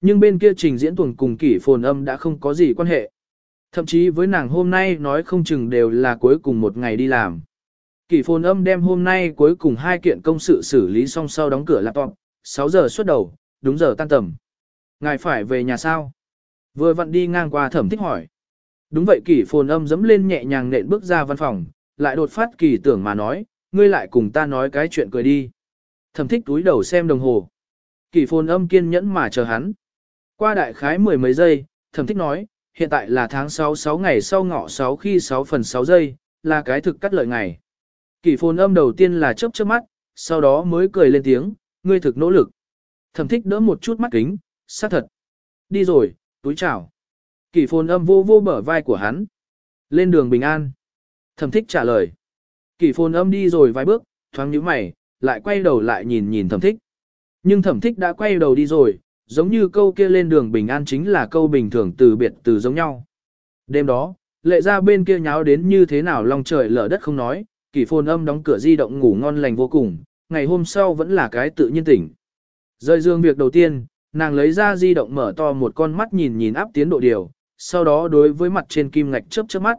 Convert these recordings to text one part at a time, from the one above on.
Nhưng bên kia trình diễn tuần cùng kỷ phồn âm đã không có gì quan hệ. Thậm chí với nàng hôm nay nói không chừng đều là cuối cùng một ngày đi làm. Kỷ phồn âm đem hôm nay cuối cùng hai kiện công sự xử lý xong sau đóng cửa laptop, 6 giờ xuất đầu, đúng giờ tan tầm. Ngài phải về nhà sao? Vừa vặn đi ngang qua thẩm thích hỏi. Đúng vậy kỷ phồn âm dẫm lên nhẹ nhàng nện bước ra văn phòng, lại đột phát kỳ tưởng mà nói, ngươi lại cùng ta nói cái chuyện cười đi. Thẩm thích túi đầu xem đồng hồ. Kỷ phồn âm kiên nhẫn mà chờ hắn. Qua đại khái mười mấy giây, thẩm thích nói, hiện tại là tháng 6 6 ngày sau ngọ 6 khi 6 phần 6 giây, là cái thực cắt lợi ngày. Kỷ phồn âm đầu tiên là chớp chớp mắt, sau đó mới cười lên tiếng, ngươi thực nỗ lực. Thẩm thích đỡ một chút mắt kính, xác thật. Đi rồi, túi chào. Kỷ phồn âm vô vô bở vai của hắn. Lên đường bình an. Thẩm thích trả lời. Kỷ phồn âm đi rồi vài bước, thoáng nhíu mày, lại quay đầu lại nhìn nhìn thẩm thích. Nhưng thẩm thích đã quay đầu đi rồi, giống như câu kia lên đường bình an chính là câu bình thường từ biệt từ giống nhau. Đêm đó, lệ ra bên kia nháo đến như thế nào lòng trời lở đất không nói, kỳ phồn âm đóng cửa di động ngủ ngon lành vô cùng, ngày hôm sau vẫn là cái tự nhiên tỉnh. Rời dương việc đầu tiên, nàng lấy ra di động mở to một con mắt nhìn nhìn áp tiến độ điều, sau đó đối với mặt trên kim ngạch chớp chớp mắt.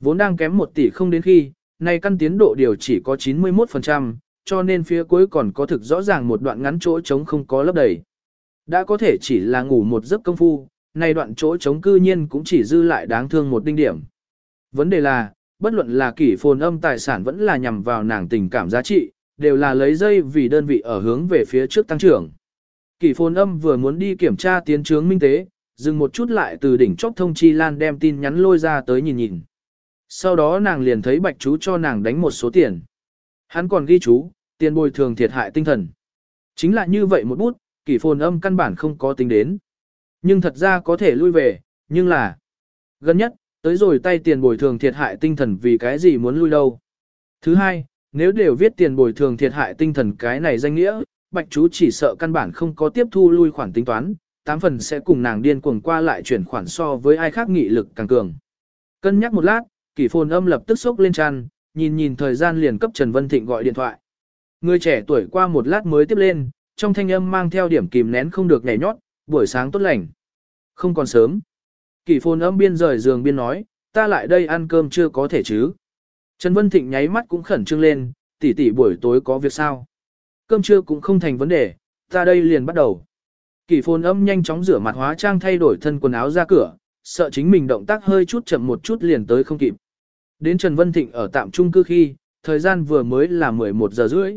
Vốn đang kém 1 tỷ không đến khi, nay căn tiến độ điều chỉ có 91%, cho nên phía cuối còn có thực rõ ràng một đoạn ngắn chỗ trống không có lấp đầy. Đã có thể chỉ là ngủ một giấc công phu, nay đoạn chỗ chống cư nhiên cũng chỉ dư lại đáng thương một đinh điểm. Vấn đề là, bất luận là kỷ phồn âm tài sản vẫn là nhằm vào nàng tình cảm giá trị, đều là lấy dây vì đơn vị ở hướng về phía trước tăng trưởng. Kỷ phồn âm vừa muốn đi kiểm tra tiến trướng minh tế, dừng một chút lại từ đỉnh chóp thông chi lan đem tin nhắn lôi ra tới nhìn nhìn. Sau đó nàng liền thấy bạch chú cho nàng đánh một số tiền. Hắn còn ghi chú, tiền bồi thường thiệt hại tinh thần. Chính là như vậy một bút, kỷ phồn âm căn bản không có tính đến. Nhưng thật ra có thể lui về, nhưng là gần nhất, tới rồi tay tiền bồi thường thiệt hại tinh thần vì cái gì muốn lui đâu. Thứ hai, nếu đều viết tiền bồi thường thiệt hại tinh thần cái này danh nghĩa, bạch chú chỉ sợ căn bản không có tiếp thu lui khoản tính toán, tám phần sẽ cùng nàng điên cuồng qua lại chuyển khoản so với ai khác nghị lực càng cường. Cân nhắc một lát, kỷ phồn âm lập tức sốc lên tràn, nhìn nhìn thời gian liền cấp Trần Vân Thịnh gọi điện thoại. Người trẻ tuổi qua một lát mới tiếp lên, trong thanh âm mang theo điểm kìm nén không được nhảy nhót, buổi sáng tốt lành. Không còn sớm. Kỷ phồn âm biên rời giường biên nói, ta lại đây ăn cơm chưa có thể chứ. Trần Vân Thịnh nháy mắt cũng khẩn trương lên, tỷ tỷ buổi tối có việc sao. Cơm trưa cũng không thành vấn đề, ta đây liền bắt đầu. Kỷ phồn âm nhanh chóng rửa mặt hóa trang thay đổi thân quần áo ra cửa, sợ chính mình động tác hơi chút chậm một chút liền tới không kịp. Đến Trần Vân Thịnh ở tạm trung cư khi, thời gian vừa mới là 11 giờ rưỡi.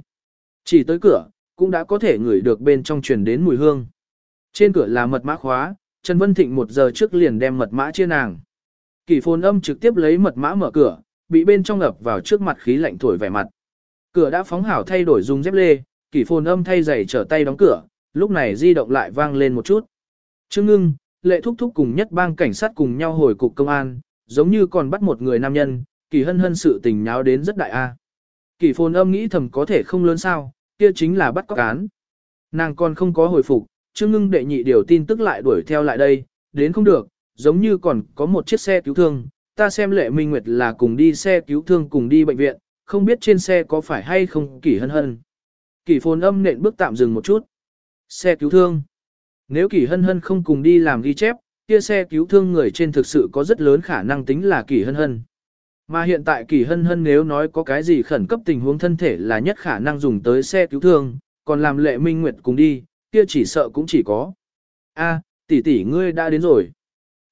Chỉ tới cửa, cũng đã có thể ngửi được bên trong truyền đến mùi hương. Trên cửa là mật mã khóa, Trần Vân Thịnh một giờ trước liền đem mật mã chia nàng. Kỷ phồn âm trực tiếp lấy mật mã mở cửa, bị bên trong ập vào trước mặt khí lạnh thổi vẻ mặt. Cửa đã phóng hảo thay đổi dùng dép lê, kỷ phồn âm thay giày trở tay đóng cửa, lúc này di động lại vang lên một chút. Trương ngưng, lệ thúc thúc cùng nhất bang cảnh sát cùng nhau hồi cục công an, giống như còn bắt một người nam nhân, kỳ hân hân sự tình nháo đến rất đại a. À. Kỳ phồn âm nghĩ thầm có thể không lớn sao, kia chính là bắt cóc án. Nàng còn không có hồi phục, Trương Ngưng đệ nhị điều tin tức lại đuổi theo lại đây, đến không được, giống như còn có một chiếc xe cứu thương, ta xem lệ minh nguyệt là cùng đi xe cứu thương cùng đi bệnh viện, không biết trên xe có phải hay không kỳ hân hân. Kỳ phồn âm nện bước tạm dừng một chút. Xe cứu thương. Nếu kỳ hân hân không cùng đi làm ghi chép, kia xe cứu thương người trên thực sự có rất lớn khả năng tính là kỳ hân hân. Mà hiện tại kỳ hân hân nếu nói có cái gì khẩn cấp tình huống thân thể là nhất khả năng dùng tới xe cứu thương, còn làm lệ minh nguyệt cùng đi, kia chỉ sợ cũng chỉ có. a tỷ tỷ ngươi đã đến rồi.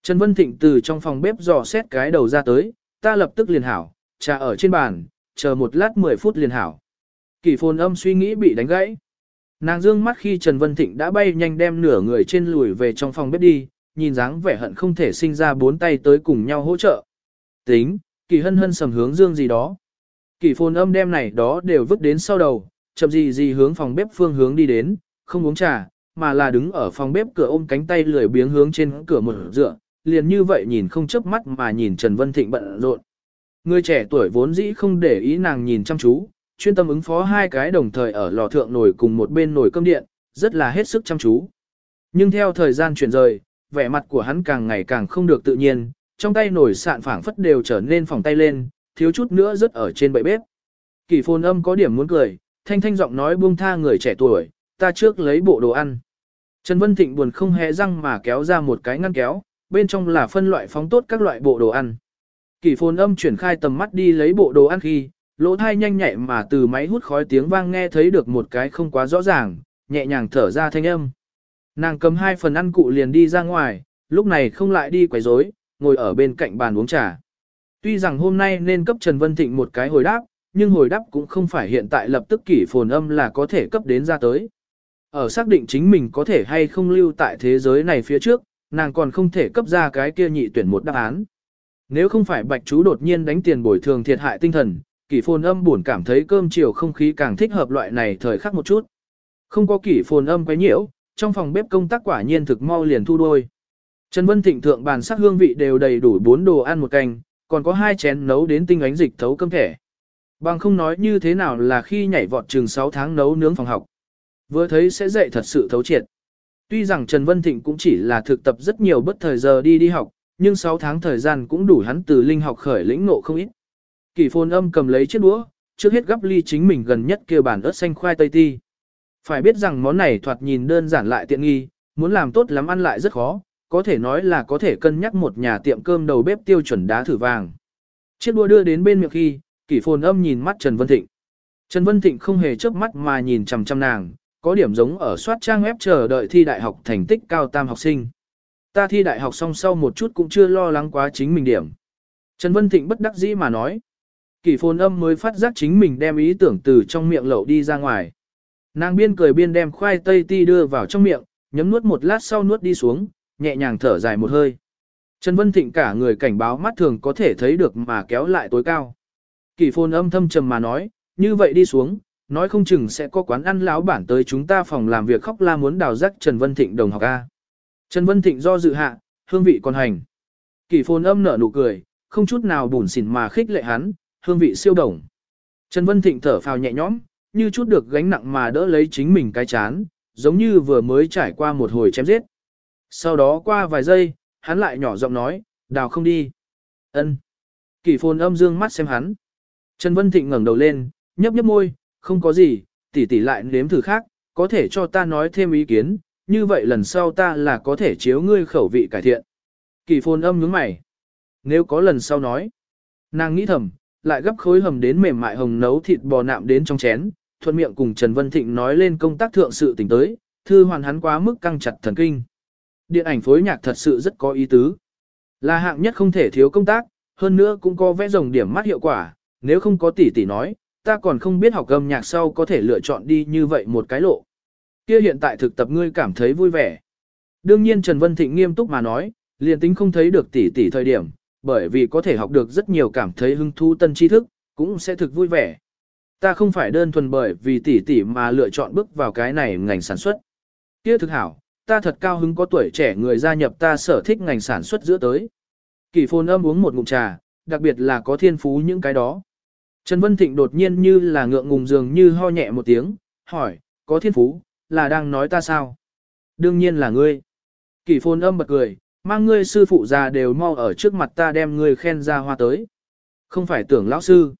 Trần Vân Thịnh từ trong phòng bếp dò xét cái đầu ra tới, ta lập tức liền hảo, trà ở trên bàn, chờ một lát 10 phút liền hảo. Kỳ phồn âm suy nghĩ bị đánh gãy. Nàng dương mắt khi Trần Vân Thịnh đã bay nhanh đem nửa người trên lùi về trong phòng bếp đi, nhìn dáng vẻ hận không thể sinh ra bốn tay tới cùng nhau hỗ trợ. Tính, kỳ hân hân sầm hướng dương gì đó. Kỳ phồn âm đem này đó đều vứt đến sau đầu, chậm gì gì hướng phòng bếp phương hướng đi đến, không uống trà, mà là đứng ở phòng bếp cửa ôm cánh tay lười biếng hướng trên cửa mở dựa, liền như vậy nhìn không chớp mắt mà nhìn Trần Vân Thịnh bận rộn. Người trẻ tuổi vốn dĩ không để ý nàng nhìn chăm chú, chuyên tâm ứng phó hai cái đồng thời ở lò thượng nồi cùng một bên nồi cơm điện, rất là hết sức chăm chú. Nhưng theo thời gian chuyển rời, vẻ mặt của hắn càng ngày càng không được tự nhiên, trong tay nổi sạn phảng phất đều trở nên phòng tay lên, thiếu chút nữa rớt ở trên bậy bếp. Kỳ phồn âm có điểm muốn cười, thanh thanh giọng nói buông tha người trẻ tuổi, ta trước lấy bộ đồ ăn. Trần Vân Thịnh buồn không hé răng mà kéo ra một cái ngăn kéo, bên trong là phân loại phóng tốt các loại bộ đồ ăn. kỳ phồn âm chuyển khai tầm mắt đi lấy bộ đồ ăn khi, lỗ thai nhanh nhạy mà từ máy hút khói tiếng vang nghe thấy được một cái không quá rõ ràng, nhẹ nhàng thở ra thanh âm. Nàng cầm hai phần ăn cụ liền đi ra ngoài, lúc này không lại đi quấy rối, ngồi ở bên cạnh bàn uống trà. Tuy rằng hôm nay nên cấp Trần Vân Thịnh một cái hồi đáp, nhưng hồi đáp cũng không phải hiện tại lập tức kỷ phồn âm là có thể cấp đến ra tới. Ở xác định chính mình có thể hay không lưu tại thế giới này phía trước, nàng còn không thể cấp ra cái kia nhị tuyển một đáp án. Nếu không phải bạch chú đột nhiên đánh tiền bồi thường thiệt hại tinh thần, kỷ phồn âm buồn cảm thấy cơm chiều không khí càng thích hợp loại này thời khắc một chút. Không có kỷ phồn âm quấy nhiễu, trong phòng bếp công tác quả nhiên thực mau liền thu đôi. Trần Vân Thịnh thượng bàn sắc hương vị đều đầy đủ bốn đồ ăn một canh, còn có hai chén nấu đến tinh ánh dịch thấu cơm thẻ. Bằng không nói như thế nào là khi nhảy vọt trường 6 tháng nấu nướng phòng học. Vừa thấy sẽ dậy thật sự thấu triệt. Tuy rằng Trần Vân Thịnh cũng chỉ là thực tập rất nhiều bất thời giờ đi đi học, nhưng 6 tháng thời gian cũng đủ hắn từ linh học khởi lĩnh ngộ không ít. Kỳ phôn âm cầm lấy chiếc đũa, trước hết gắp ly chính mình gần nhất kêu bản ớt xanh khoai tây ti. Phải biết rằng món này thoạt nhìn đơn giản lại tiện nghi, muốn làm tốt lắm ăn lại rất khó, có thể nói là có thể cân nhắc một nhà tiệm cơm đầu bếp tiêu chuẩn đá thử vàng. Chiếc đua đưa đến bên miệng khi, kỷ phồn âm nhìn mắt Trần Vân Thịnh. Trần Vân Thịnh không hề chớp mắt mà nhìn chằm chằm nàng, có điểm giống ở soát trang web chờ đợi thi đại học thành tích cao tam học sinh. Ta thi đại học xong sau một chút cũng chưa lo lắng quá chính mình điểm. Trần Vân Thịnh bất đắc dĩ mà nói. Kỷ phồn âm mới phát giác chính mình đem ý tưởng từ trong miệng lậu đi ra ngoài. Nàng biên cười biên đem khoai tây ti đưa vào trong miệng, nhấm nuốt một lát sau nuốt đi xuống, nhẹ nhàng thở dài một hơi. Trần Vân Thịnh cả người cảnh báo mắt thường có thể thấy được mà kéo lại tối cao. Kỳ phồn âm thâm trầm mà nói, như vậy đi xuống, nói không chừng sẽ có quán ăn lão bản tới chúng ta phòng làm việc khóc la muốn đào rắc Trần Vân Thịnh đồng học A. Trần Vân Thịnh do dự hạ, hương vị còn hành. Kỳ phồn âm nở nụ cười, không chút nào bùn xỉn mà khích lệ hắn, hương vị siêu đồng. Trần Vân Thịnh thở phào nhẹ nhõm, như chút được gánh nặng mà đỡ lấy chính mình cái chán, giống như vừa mới trải qua một hồi chém giết. Sau đó qua vài giây, hắn lại nhỏ giọng nói, đào không đi. ân Kỷ phồn âm dương mắt xem hắn. Trần Vân Thịnh ngẩng đầu lên, nhấp nhấp môi, không có gì, tỷ tỷ lại nếm thử khác, có thể cho ta nói thêm ý kiến, như vậy lần sau ta là có thể chiếu ngươi khẩu vị cải thiện. Kỷ phồn âm nhướng mày. Nếu có lần sau nói, nàng nghĩ thầm, lại gấp khối hầm đến mềm mại hồng nấu thịt bò nạm đến trong chén, thuận miệng cùng Trần Vân Thịnh nói lên công tác thượng sự tình tới, thư hoàn hắn quá mức căng chặt thần kinh. Điện ảnh phối nhạc thật sự rất có ý tứ. Là hạng nhất không thể thiếu công tác, hơn nữa cũng có vẽ rồng điểm mắt hiệu quả, nếu không có tỷ tỷ nói, ta còn không biết học âm nhạc sau có thể lựa chọn đi như vậy một cái lộ. Kia hiện tại thực tập ngươi cảm thấy vui vẻ. Đương nhiên Trần Vân Thịnh nghiêm túc mà nói, liền tính không thấy được tỷ tỷ thời điểm, bởi vì có thể học được rất nhiều cảm thấy hứng thú tân tri thức, cũng sẽ thực vui vẻ. Ta không phải đơn thuần bởi vì tỷ tỷ mà lựa chọn bước vào cái này ngành sản xuất. Kia thực hảo, ta thật cao hứng có tuổi trẻ người gia nhập ta sở thích ngành sản xuất giữa tới. Kỳ phồn âm uống một ngụm trà, đặc biệt là có thiên phú những cái đó. Trần Vân Thịnh đột nhiên như là ngượng ngùng dường như ho nhẹ một tiếng, hỏi, có thiên phú, là đang nói ta sao? Đương nhiên là ngươi. Kỳ phồn âm bật cười, mang ngươi sư phụ già đều mau ở trước mặt ta đem ngươi khen ra hoa tới. Không phải tưởng lão sư.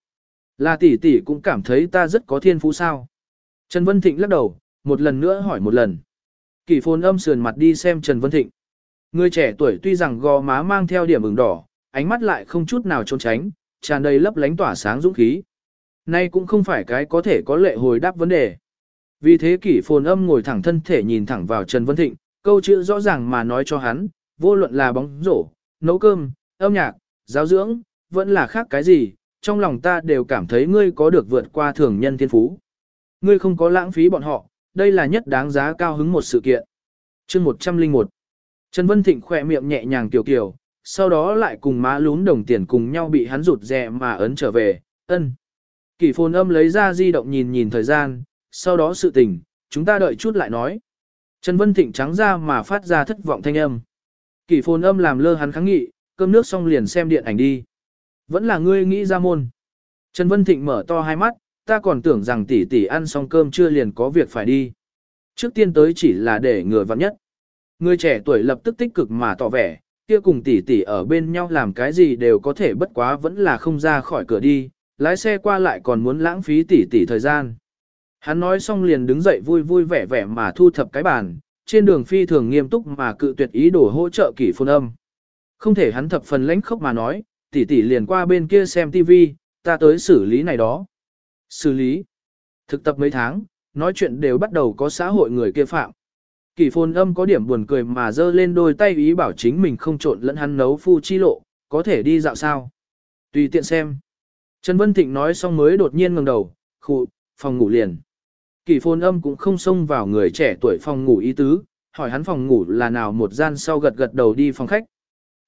Là tỷ tỷ cũng cảm thấy ta rất có thiên phú sao. Trần Vân Thịnh lắc đầu, một lần nữa hỏi một lần. Kỳ phồn âm sườn mặt đi xem Trần Vân Thịnh. Người trẻ tuổi tuy rằng gò má mang theo điểm ửng đỏ, ánh mắt lại không chút nào trốn tránh, tràn đầy lấp lánh tỏa sáng dũng khí. Nay cũng không phải cái có thể có lệ hồi đáp vấn đề. Vì thế kỷ phồn âm ngồi thẳng thân thể nhìn thẳng vào Trần Vân Thịnh, câu chữ rõ ràng mà nói cho hắn, vô luận là bóng rổ, nấu cơm, âm nhạc, giáo dưỡng, vẫn là khác cái gì, trong lòng ta đều cảm thấy ngươi có được vượt qua thường nhân thiên phú. Ngươi không có lãng phí bọn họ, đây là nhất đáng giá cao hứng một sự kiện. chương 101 Trần Vân Thịnh khỏe miệng nhẹ nhàng tiểu kiểu, sau đó lại cùng má lún đồng tiền cùng nhau bị hắn rụt rè mà ấn trở về, ân. Kỷ phồn âm lấy ra di động nhìn nhìn thời gian, sau đó sự tình, chúng ta đợi chút lại nói. Trần Vân Thịnh trắng ra mà phát ra thất vọng thanh âm. Kỷ phồn âm làm lơ hắn kháng nghị, cơm nước xong liền xem điện ảnh đi. Vẫn là ngươi nghĩ ra môn. Trần Vân Thịnh mở to hai mắt, ta còn tưởng rằng tỷ tỷ ăn xong cơm chưa liền có việc phải đi. Trước tiên tới chỉ là để người vặn nhất. Người trẻ tuổi lập tức tích cực mà tỏ vẻ, kia cùng tỷ tỷ ở bên nhau làm cái gì đều có thể bất quá vẫn là không ra khỏi cửa đi, lái xe qua lại còn muốn lãng phí tỷ tỷ thời gian. Hắn nói xong liền đứng dậy vui vui vẻ vẻ mà thu thập cái bàn, trên đường phi thường nghiêm túc mà cự tuyệt ý đồ hỗ trợ kỷ phun âm. Không thể hắn thập phần lãnh khốc mà nói, tỷ tỷ liền qua bên kia xem tivi. ta tới xử lý này đó. Xử lý. Thực tập mấy tháng, nói chuyện đều bắt đầu có xã hội người kia phạm. Kỷ phồn âm có điểm buồn cười mà giơ lên đôi tay ý bảo chính mình không trộn lẫn hắn nấu phu chi lộ, có thể đi dạo sao. Tùy tiện xem. Trần Vân Thịnh nói xong mới đột nhiên ngẩng đầu, khụ, phòng ngủ liền. Kỷ phồn âm cũng không xông vào người trẻ tuổi phòng ngủ ý tứ, hỏi hắn phòng ngủ là nào một gian sau gật gật đầu đi phòng khách.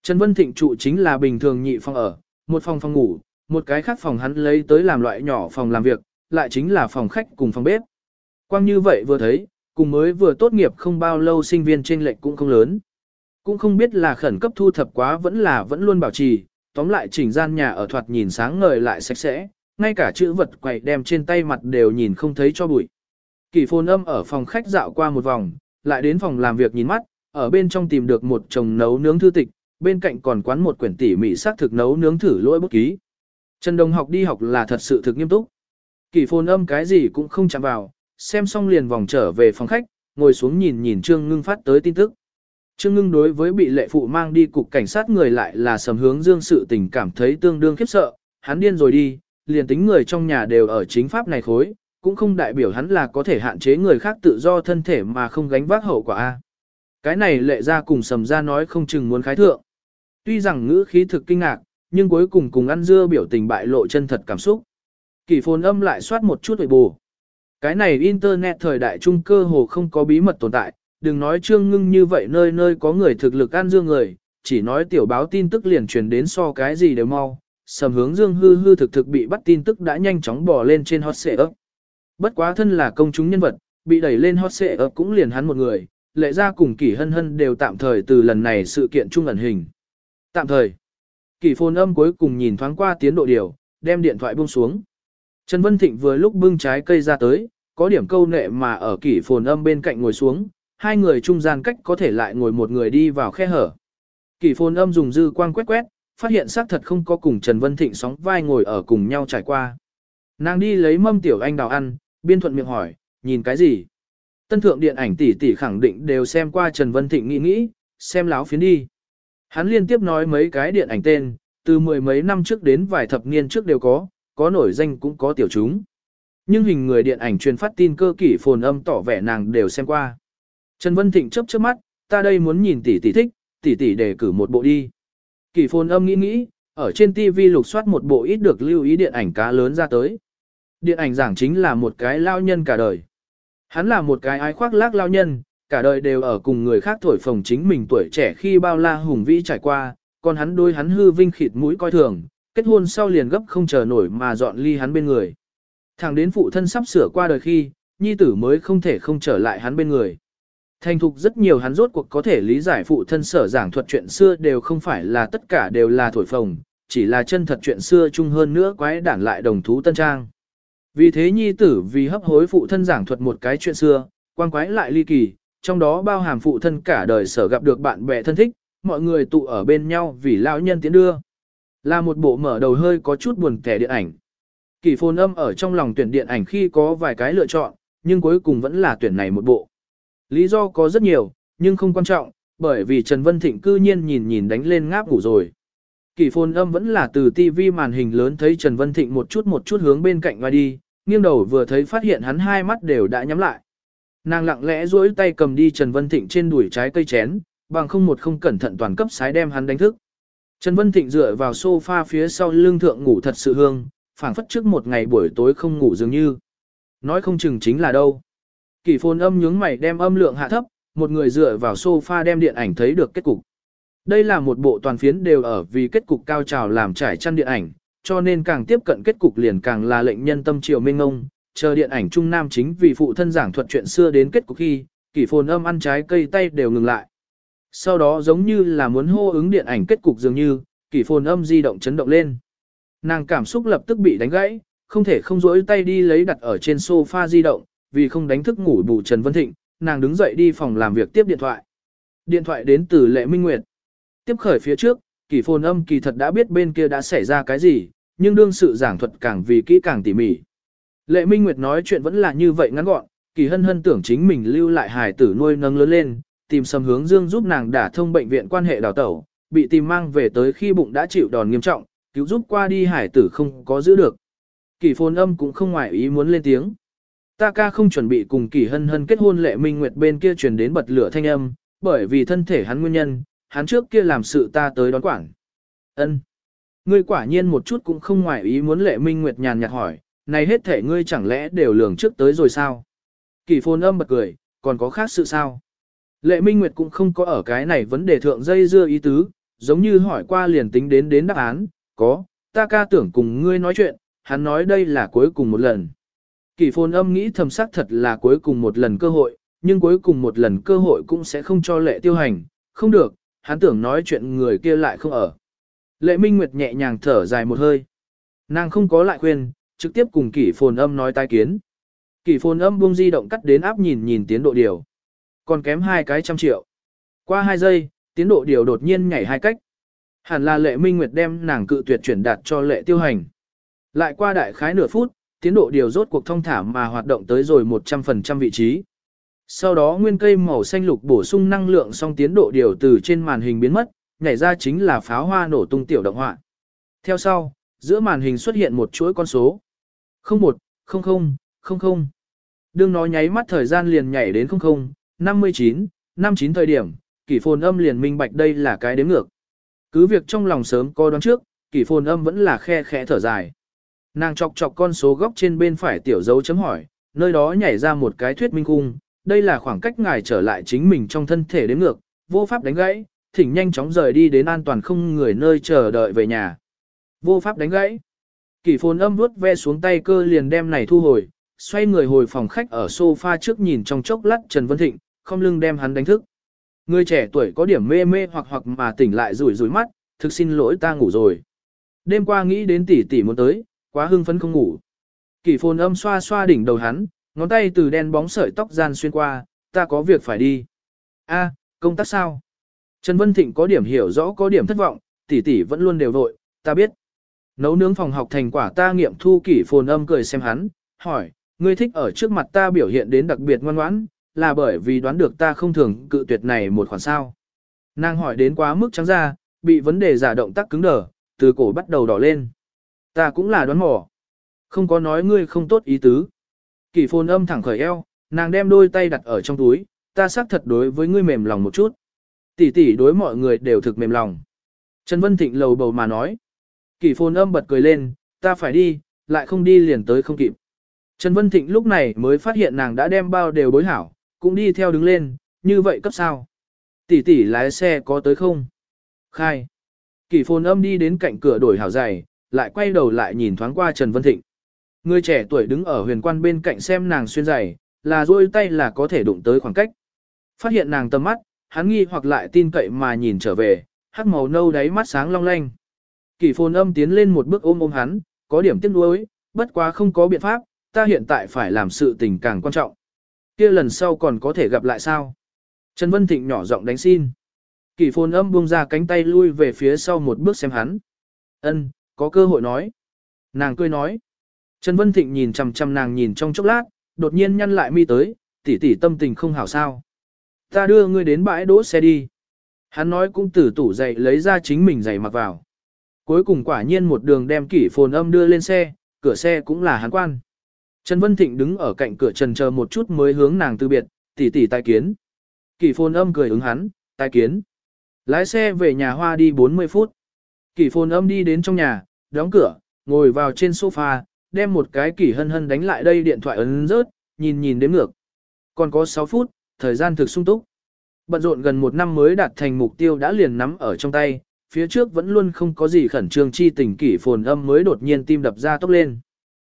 Trần Vân Thịnh trụ chính là bình thường nhị phòng ở, một phòng phòng ngủ, một cái khác phòng hắn lấy tới làm loại nhỏ phòng làm việc, lại chính là phòng khách cùng phòng bếp. Quang như vậy vừa thấy, cùng mới vừa tốt nghiệp không bao lâu sinh viên trên lệnh cũng không lớn. Cũng không biết là khẩn cấp thu thập quá vẫn là vẫn luôn bảo trì, tóm lại chỉnh gian nhà ở thoạt nhìn sáng ngời lại sạch sẽ, ngay cả chữ vật quậy đem trên tay mặt đều nhìn không thấy cho bụi. Kỳ phồn âm ở phòng khách dạo qua một vòng, lại đến phòng làm việc nhìn mắt, ở bên trong tìm được một chồng nấu nướng thư tịch, bên cạnh còn quán một quyển tỉ mỉ xác thực nấu nướng thử lỗi bút ký. Trần Đồng học đi học là thật sự thực nghiêm túc. Kỳ phồn âm cái gì cũng không chạm vào, xem xong liền vòng trở về phòng khách, ngồi xuống nhìn nhìn Trương Ngưng phát tới tin tức. Trương Ngưng đối với bị lệ phụ mang đi cục cảnh sát người lại là sầm hướng dương sự tình cảm thấy tương đương khiếp sợ, hắn điên rồi đi, liền tính người trong nhà đều ở chính pháp này khối, cũng không đại biểu hắn là có thể hạn chế người khác tự do thân thể mà không gánh vác hậu quả. a. Cái này lệ ra cùng sầm ra nói không chừng muốn khái thượng. Tuy rằng ngữ khí thực kinh ngạc, nhưng cuối cùng cùng ăn dưa biểu tình bại lộ chân thật cảm xúc. Kỳ phồn âm lại soát một chút hội bù. Cái này internet thời đại trung cơ hồ không có bí mật tồn tại, đừng nói trương ngưng như vậy nơi nơi có người thực lực ăn dưa người, chỉ nói tiểu báo tin tức liền truyền đến so cái gì đều mau. Sầm hướng dương hư hư thực thực bị bắt tin tức đã nhanh chóng bỏ lên trên hot xệ ấp. Bất quá thân là công chúng nhân vật, bị đẩy lên hot xệ ấp cũng liền hắn một người, lệ ra cùng kỷ hân hân đều tạm thời từ lần này sự kiện trung ẩn hình. Tạm thời, kỷ phồn âm cuối cùng nhìn thoáng qua tiến độ điều, đem điện thoại buông xuống. Trần Vân Thịnh vừa lúc bưng trái cây ra tới, có điểm câu nệ mà ở kỷ phồn âm bên cạnh ngồi xuống, hai người trung gian cách có thể lại ngồi một người đi vào khe hở. Kỷ phồn âm dùng dư quang quét quét, phát hiện xác thật không có cùng Trần Vân Thịnh sóng vai ngồi ở cùng nhau trải qua. Nàng đi lấy mâm tiểu anh đào ăn, biên thuận miệng hỏi, nhìn cái gì? Tân thượng điện ảnh tỷ tỷ khẳng định đều xem qua Trần Vân Thịnh nghĩ nghĩ, xem láo phiến đi. Hắn liên tiếp nói mấy cái điện ảnh tên, từ mười mấy năm trước đến vài thập niên trước đều có, có nổi danh cũng có tiểu chúng. Nhưng hình người điện ảnh truyền phát tin cơ kỷ phồn âm tỏ vẻ nàng đều xem qua. Trần Vân Thịnh chớp chớp mắt, ta đây muốn nhìn tỷ tỷ thích, tỷ tỷ để cử một bộ đi. Kỷ phồn âm nghĩ nghĩ, ở trên TV lục soát một bộ ít được lưu ý điện ảnh cá lớn ra tới. Điện ảnh giảng chính là một cái lao nhân cả đời. Hắn là một cái ái khoác lác lao nhân, cả đời đều ở cùng người khác thổi phồng chính mình tuổi trẻ khi bao la hùng vĩ trải qua, còn hắn đôi hắn hư vinh khịt mũi coi thường, kết hôn sau liền gấp không chờ nổi mà dọn ly hắn bên người. Thẳng đến phụ thân sắp sửa qua đời khi, nhi tử mới không thể không trở lại hắn bên người. Thành thục rất nhiều hắn rốt cuộc có thể lý giải phụ thân sở giảng thuật chuyện xưa đều không phải là tất cả đều là thổi phồng, chỉ là chân thật chuyện xưa chung hơn nữa quái đản lại đồng thú tân trang. Vì thế nhi tử vì hấp hối phụ thân giảng thuật một cái chuyện xưa, quan quái lại ly kỳ, trong đó bao hàm phụ thân cả đời sở gặp được bạn bè thân thích, mọi người tụ ở bên nhau vì lão nhân tiến đưa. Là một bộ mở đầu hơi có chút buồn kẻ điện ảnh. Kỳ phồn âm ở trong lòng tuyển điện ảnh khi có vài cái lựa chọn, nhưng cuối cùng vẫn là tuyển này một bộ. Lý do có rất nhiều, nhưng không quan trọng, bởi vì Trần Vân Thịnh cư nhiên nhìn nhìn đánh lên ngáp ngủ rồi. Kỳ phồn âm vẫn là từ TV màn hình lớn thấy Trần Vân Thịnh một chút một chút hướng bên cạnh ngoài đi, nghiêng đầu vừa thấy phát hiện hắn hai mắt đều đã nhắm lại. Nàng lặng lẽ duỗi tay cầm đi Trần Vân Thịnh trên đuổi trái cây chén, bằng không một không cẩn thận toàn cấp sái đem hắn đánh thức. Trần Vân Thịnh dựa vào sofa phía sau lưng thượng ngủ thật sự hương, phảng phất trước một ngày buổi tối không ngủ dường như. Nói không chừng chính là đâu. Kỷ phồn âm nhướng mày đem âm lượng hạ thấp, một người dựa vào sofa đem điện ảnh thấy được kết cục. Đây là một bộ toàn phiến đều ở vì kết cục cao trào làm trải chăn điện ảnh, cho nên càng tiếp cận kết cục liền càng là lệnh nhân tâm triều minh ngông, chờ điện ảnh trung nam chính vì phụ thân giảng thuật chuyện xưa đến kết cục khi, kỷ phồn âm ăn trái cây tay đều ngừng lại. Sau đó giống như là muốn hô ứng điện ảnh kết cục dường như, kỷ phồn âm di động chấn động lên. Nàng cảm xúc lập tức bị đánh gãy, không thể không rỗi tay đi lấy đặt ở trên sofa di động, vì không đánh thức ngủ bù Trần Vân Thịnh, nàng đứng dậy đi phòng làm việc tiếp điện thoại. Điện thoại đến từ Lệ Minh Nguyệt. Tiếp khởi phía trước, kỷ phồn âm kỳ thật đã biết bên kia đã xảy ra cái gì, nhưng đương sự giảng thuật càng vì kỹ càng tỉ mỉ. Lệ Minh Nguyệt nói chuyện vẫn là như vậy ngắn gọn, kỳ hân hân tưởng chính mình lưu lại hài tử nuôi nâng lớn lên, tìm sầm hướng dương giúp nàng đả thông bệnh viện quan hệ đào tẩu, bị tìm mang về tới khi bụng đã chịu đòn nghiêm trọng, cứu giúp qua đi hải tử không có giữ được. Kỳ phồn âm cũng không ngoại ý muốn lên tiếng. Ta ca không chuẩn bị cùng kỳ hân hân kết hôn lệ minh nguyệt bên kia truyền đến bật lửa thanh âm, bởi vì thân thể hắn nguyên nhân, hắn trước kia làm sự ta tới đón quản. Ân, Ngươi quả nhiên một chút cũng không ngoại ý muốn lệ minh nguyệt nhàn nhạt hỏi, này hết thể ngươi chẳng lẽ đều lường trước tới rồi sao? Kỳ phồn âm bật cười, còn có khác sự sao? Lệ Minh Nguyệt cũng không có ở cái này vấn đề thượng dây dưa ý tứ, giống như hỏi qua liền tính đến đến đáp án, có, ta ca tưởng cùng ngươi nói chuyện, hắn nói đây là cuối cùng một lần. Kỳ phồn âm nghĩ thầm sắc thật là cuối cùng một lần cơ hội, nhưng cuối cùng một lần cơ hội cũng sẽ không cho lệ tiêu hành, không được, hắn tưởng nói chuyện người kia lại không ở. Lệ Minh Nguyệt nhẹ nhàng thở dài một hơi. Nàng không có lại khuyên, trực tiếp cùng kỷ phồn âm nói tai kiến. Kỷ phồn âm buông di động cắt đến áp nhìn nhìn tiến độ điều. Còn kém hai cái trăm triệu. Qua hai giây, tiến độ điều đột nhiên nhảy hai cách. Hẳn là lệ minh nguyệt đem nàng cự tuyệt chuyển đạt cho lệ tiêu hành. Lại qua đại khái nửa phút, tiến độ điều rốt cuộc thông thả mà hoạt động tới rồi 100% vị trí. Sau đó nguyên cây màu xanh lục bổ sung năng lượng xong tiến độ điều từ trên màn hình biến mất, nhảy ra chính là pháo hoa nổ tung tiểu động họa. Theo sau, giữa màn hình xuất hiện một chuỗi con số. 01, 00, 00. Đương nó nháy mắt thời gian liền nhảy đến 00, 59, 59 thời điểm, kỷ phồn âm liền minh bạch đây là cái đếm ngược. Cứ việc trong lòng sớm có đoán trước, kỷ phồn âm vẫn là khe khẽ thở dài. Nàng chọc chọc con số góc trên bên phải tiểu dấu chấm hỏi, nơi đó nhảy ra một cái thuyết minh cung, đây là khoảng cách ngài trở lại chính mình trong thân thể đếm ngược, vô pháp đánh gãy, thỉnh nhanh chóng rời đi đến an toàn không người nơi chờ đợi về nhà. Vô pháp đánh gãy. Kỷ phồn âm vuốt ve xuống tay cơ liền đem này thu hồi, xoay người hồi phòng khách ở sofa trước nhìn trong chốc lát Trần Vân Thịnh, không lưng đem hắn đánh thức. Người trẻ tuổi có điểm mê mê hoặc hoặc mà tỉnh lại rủi rủi mắt, thực xin lỗi ta ngủ rồi. Đêm qua nghĩ đến tỷ tỷ muốn tới, quá hưng phấn không ngủ. Kỷ phồn âm xoa xoa đỉnh đầu hắn, ngón tay từ đen bóng sợi tóc gian xuyên qua, ta có việc phải đi. A, công tác sao? Trần Vân Thịnh có điểm hiểu rõ có điểm thất vọng, tỷ tỷ vẫn luôn đều vội, ta biết. Nấu nướng phòng học thành quả ta nghiệm thu kỷ phồn âm cười xem hắn, hỏi, ngươi thích ở trước mặt ta biểu hiện đến đặc biệt ngoan ngoãn, là bởi vì đoán được ta không thường cự tuyệt này một khoản sao. Nàng hỏi đến quá mức trắng ra, bị vấn đề giả động tác cứng đờ, từ cổ bắt đầu đỏ lên. Ta cũng là đoán mò. Không có nói ngươi không tốt ý tứ. Kỷ phồn âm thẳng khởi eo, nàng đem đôi tay đặt ở trong túi, ta xác thật đối với ngươi mềm lòng một chút. Tỷ tỷ đối mọi người đều thực mềm lòng. Trần Vân Thịnh lầu bầu mà nói. Kỷ phồn âm bật cười lên, ta phải đi, lại không đi liền tới không kịp. Trần Vân Thịnh lúc này mới phát hiện nàng đã đem bao đều bối hảo, cũng đi theo đứng lên, như vậy cấp sao? Tỷ tỷ lái xe có tới không? Khai. Kỷ phồn âm đi đến cạnh cửa đổi hảo giày, lại quay đầu lại nhìn thoáng qua Trần Vân Thịnh. Người trẻ tuổi đứng ở huyền quan bên cạnh xem nàng xuyên giày, là duỗi tay là có thể đụng tới khoảng cách. Phát hiện nàng tầm mắt, hắn nghi hoặc lại tin cậy mà nhìn trở về, hắc màu nâu đáy mắt sáng long lanh. Kỳ phồn âm tiến lên một bước ôm ôm hắn, có điểm tiếc nuối, bất quá không có biện pháp, ta hiện tại phải làm sự tình càng quan trọng. kia lần sau còn có thể gặp lại sao? Trần Vân Thịnh nhỏ giọng đánh xin. Kỳ phồn âm buông ra cánh tay lui về phía sau một bước xem hắn. Ân, có cơ hội nói. Nàng cười nói. Trần Vân Thịnh nhìn chằm chằm nàng nhìn trong chốc lát, đột nhiên nhăn lại mi tới, tỷ tỷ tâm tình không hảo sao. Ta đưa ngươi đến bãi đỗ xe đi. Hắn nói cũng từ tủ giày lấy ra chính mình giày mặc vào. Cuối cùng quả nhiên một đường đem kỷ phồn âm đưa lên xe, cửa xe cũng là hắn quan. Trần Vân Thịnh đứng ở cạnh cửa trần chờ một chút mới hướng nàng từ biệt, tỷ tỷ tai kiến. Kỷ phồn âm cười ứng hắn, tai kiến. Lái xe về nhà hoa đi 40 phút. Kỷ phồn âm đi đến trong nhà, đóng cửa, ngồi vào trên sofa, đem một cái kỷ hân hân đánh lại đây điện thoại ấn rớt, nhìn nhìn đếm ngược. Còn có 6 phút, thời gian thực sung túc. Bận rộn gần một năm mới đạt thành mục tiêu đã liền nắm ở trong tay, phía trước vẫn luôn không có gì khẩn trương chi tình kỷ phồn âm mới đột nhiên tim đập ra tốc lên.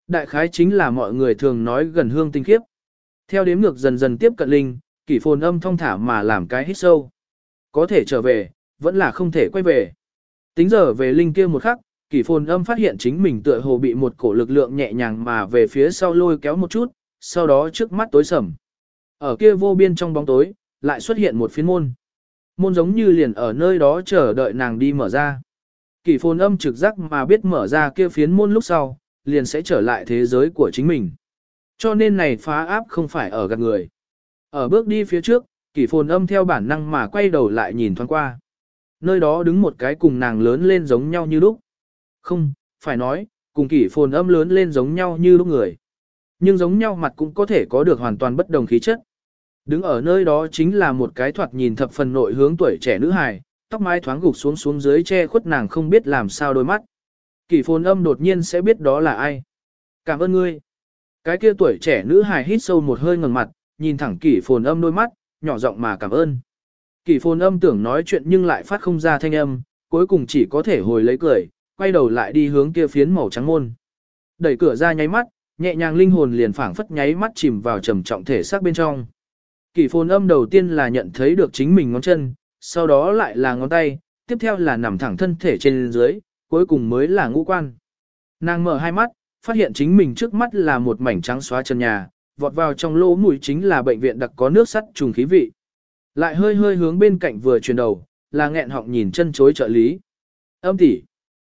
Đại khái chính là mọi người thường nói gần hương tinh khiếp. Theo đếm ngược dần dần tiếp cận linh, kỷ phồn âm thông thả mà làm cái hít sâu. Có thể trở về, vẫn là không thể quay về. Tính giờ về linh kia một khắc, kỷ phồn âm phát hiện chính mình tựa hồ bị một cổ lực lượng nhẹ nhàng mà về phía sau lôi kéo một chút, sau đó trước mắt tối sầm. Ở kia vô biên trong bóng tối, lại xuất hiện một phiến môn. Môn giống như liền ở nơi đó chờ đợi nàng đi mở ra. Kỷ phồn âm trực giác mà biết mở ra kia phiến môn lúc sau, liền sẽ trở lại thế giới của chính mình. Cho nên này phá áp không phải ở gần người. Ở bước đi phía trước, kỷ phồn âm theo bản năng mà quay đầu lại nhìn thoáng qua. Nơi đó đứng một cái cùng nàng lớn lên giống nhau như lúc. Không, phải nói, cùng kỷ phồn âm lớn lên giống nhau như lúc người. Nhưng giống nhau mặt cũng có thể có được hoàn toàn bất đồng khí chất. Đứng ở nơi đó chính là một cái thoạt nhìn thập phần nội hướng tuổi trẻ nữ hài, tóc mái thoáng gục xuống xuống dưới che khuất nàng không biết làm sao đôi mắt. Kỷ phồn âm đột nhiên sẽ biết đó là ai. Cảm ơn ngươi. Cái kia tuổi trẻ nữ hài hít sâu một hơi ngẩng mặt, nhìn thẳng kỷ phồn âm đôi mắt, nhỏ giọng mà cảm ơn. Kỷ phồn âm tưởng nói chuyện nhưng lại phát không ra thanh âm, cuối cùng chỉ có thể hồi lấy cười, quay đầu lại đi hướng kia phiến màu trắng môn. Đẩy cửa ra nháy mắt, nhẹ nhàng linh hồn liền phảng phất nháy mắt chìm vào trầm trọng thể xác bên trong. Kỷ phồn âm đầu tiên là nhận thấy được chính mình ngón chân, sau đó lại là ngón tay, tiếp theo là nằm thẳng thân thể trên dưới, cuối cùng mới là ngũ quan. Nàng mở hai mắt, phát hiện chính mình trước mắt là một mảnh trắng xóa chân nhà, vọt vào trong lỗ mũi chính là bệnh viện đặc có nước sắt trùng khí vị. Lại hơi hơi hướng bên cạnh vừa chuyển đầu, là nghẹn họng nhìn chân chối trợ lý. Âm tỷ.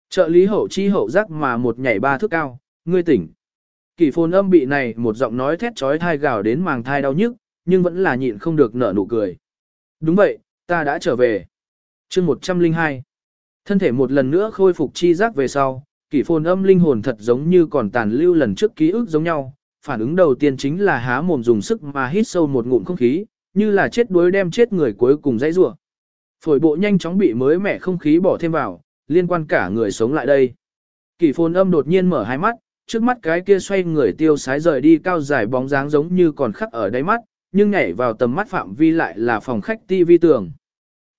Trợ lý hậu chi hậu giác mà một nhảy ba thước cao, ngươi tỉnh. Kỷ phồn âm bị này một giọng nói thét trói thai gào đến màng thai đau nhức, nhưng vẫn là nhịn không được nở nụ cười. Đúng vậy, ta đã trở về. chương 102. Thân thể một lần nữa khôi phục chi giác về sau, kỷ phồn âm linh hồn thật giống như còn tàn lưu lần trước ký ức giống nhau. Phản ứng đầu tiên chính là há mồm dùng sức mà hít sâu một ngụm không khí, như là chết đuối đem chết người cuối cùng dãy rủa. Phổi bộ nhanh chóng bị mới mẻ không khí bỏ thêm vào, liên quan cả người sống lại đây. Kỷ phồn âm đột nhiên mở hai mắt, trước mắt cái kia xoay người tiêu sái rời đi cao dài bóng dáng giống như còn khắc ở đáy mắt, nhưng nhảy vào tầm mắt phạm vi lại là phòng khách tivi tường.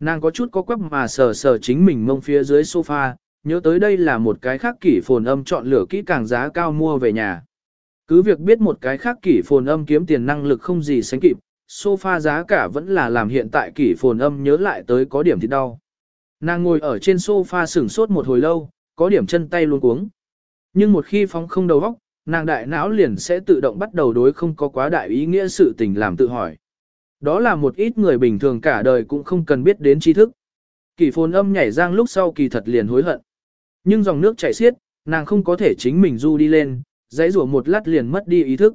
Nàng có chút có quắp mà sờ sờ chính mình mông phía dưới sofa, nhớ tới đây là một cái khác kỷ phồn âm chọn lựa kỹ càng giá cao mua về nhà. Cứ việc biết một cái khác kỷ phồn âm kiếm tiền năng lực không gì sánh kịp, sofa giá cả vẫn là làm hiện tại kỷ phồn âm nhớ lại tới có điểm thì đau. Nàng ngồi ở trên sofa sửng sốt một hồi lâu, có điểm chân tay luôn cuống. Nhưng một khi phóng không đầu óc, nàng đại não liền sẽ tự động bắt đầu đối không có quá đại ý nghĩa sự tình làm tự hỏi. Đó là một ít người bình thường cả đời cũng không cần biết đến tri thức. Kỳ phồn âm nhảy giang lúc sau kỳ thật liền hối hận. Nhưng dòng nước chảy xiết, nàng không có thể chính mình du đi lên, dãy rủa một lát liền mất đi ý thức.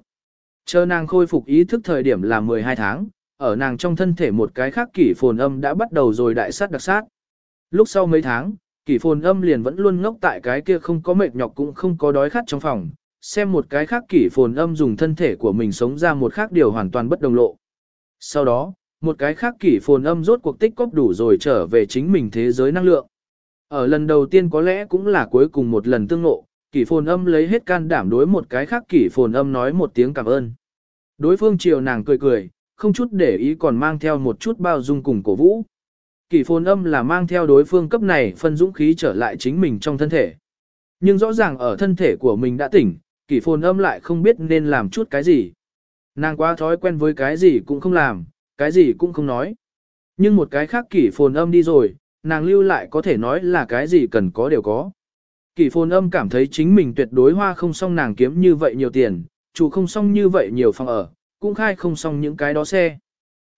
Chờ nàng khôi phục ý thức thời điểm là 12 tháng, ở nàng trong thân thể một cái khác kỷ phồn âm đã bắt đầu rồi đại sát đặc sát. Lúc sau mấy tháng, kỷ phồn âm liền vẫn luôn ngốc tại cái kia không có mệt nhọc cũng không có đói khát trong phòng, xem một cái khác kỷ phồn âm dùng thân thể của mình sống ra một khác điều hoàn toàn bất đồng lộ. Sau đó, một cái khác kỷ phồn âm rốt cuộc tích cóp đủ rồi trở về chính mình thế giới năng lượng. Ở lần đầu tiên có lẽ cũng là cuối cùng một lần tương ngộ, kỷ phồn âm lấy hết can đảm đối một cái khác kỷ phồn âm nói một tiếng cảm ơn. Đối phương chiều nàng cười cười, không chút để ý còn mang theo một chút bao dung cùng cổ vũ. Kỷ phồn âm là mang theo đối phương cấp này phân dũng khí trở lại chính mình trong thân thể. Nhưng rõ ràng ở thân thể của mình đã tỉnh, kỷ phồn âm lại không biết nên làm chút cái gì. Nàng quá thói quen với cái gì cũng không làm, cái gì cũng không nói. Nhưng một cái khác kỷ phồn âm đi rồi, nàng lưu lại có thể nói là cái gì cần có đều có. Kỷ phồn âm cảm thấy chính mình tuyệt đối hoa không xong nàng kiếm như vậy nhiều tiền, chủ không xong như vậy nhiều phòng ở, cũng khai không xong những cái đó xe.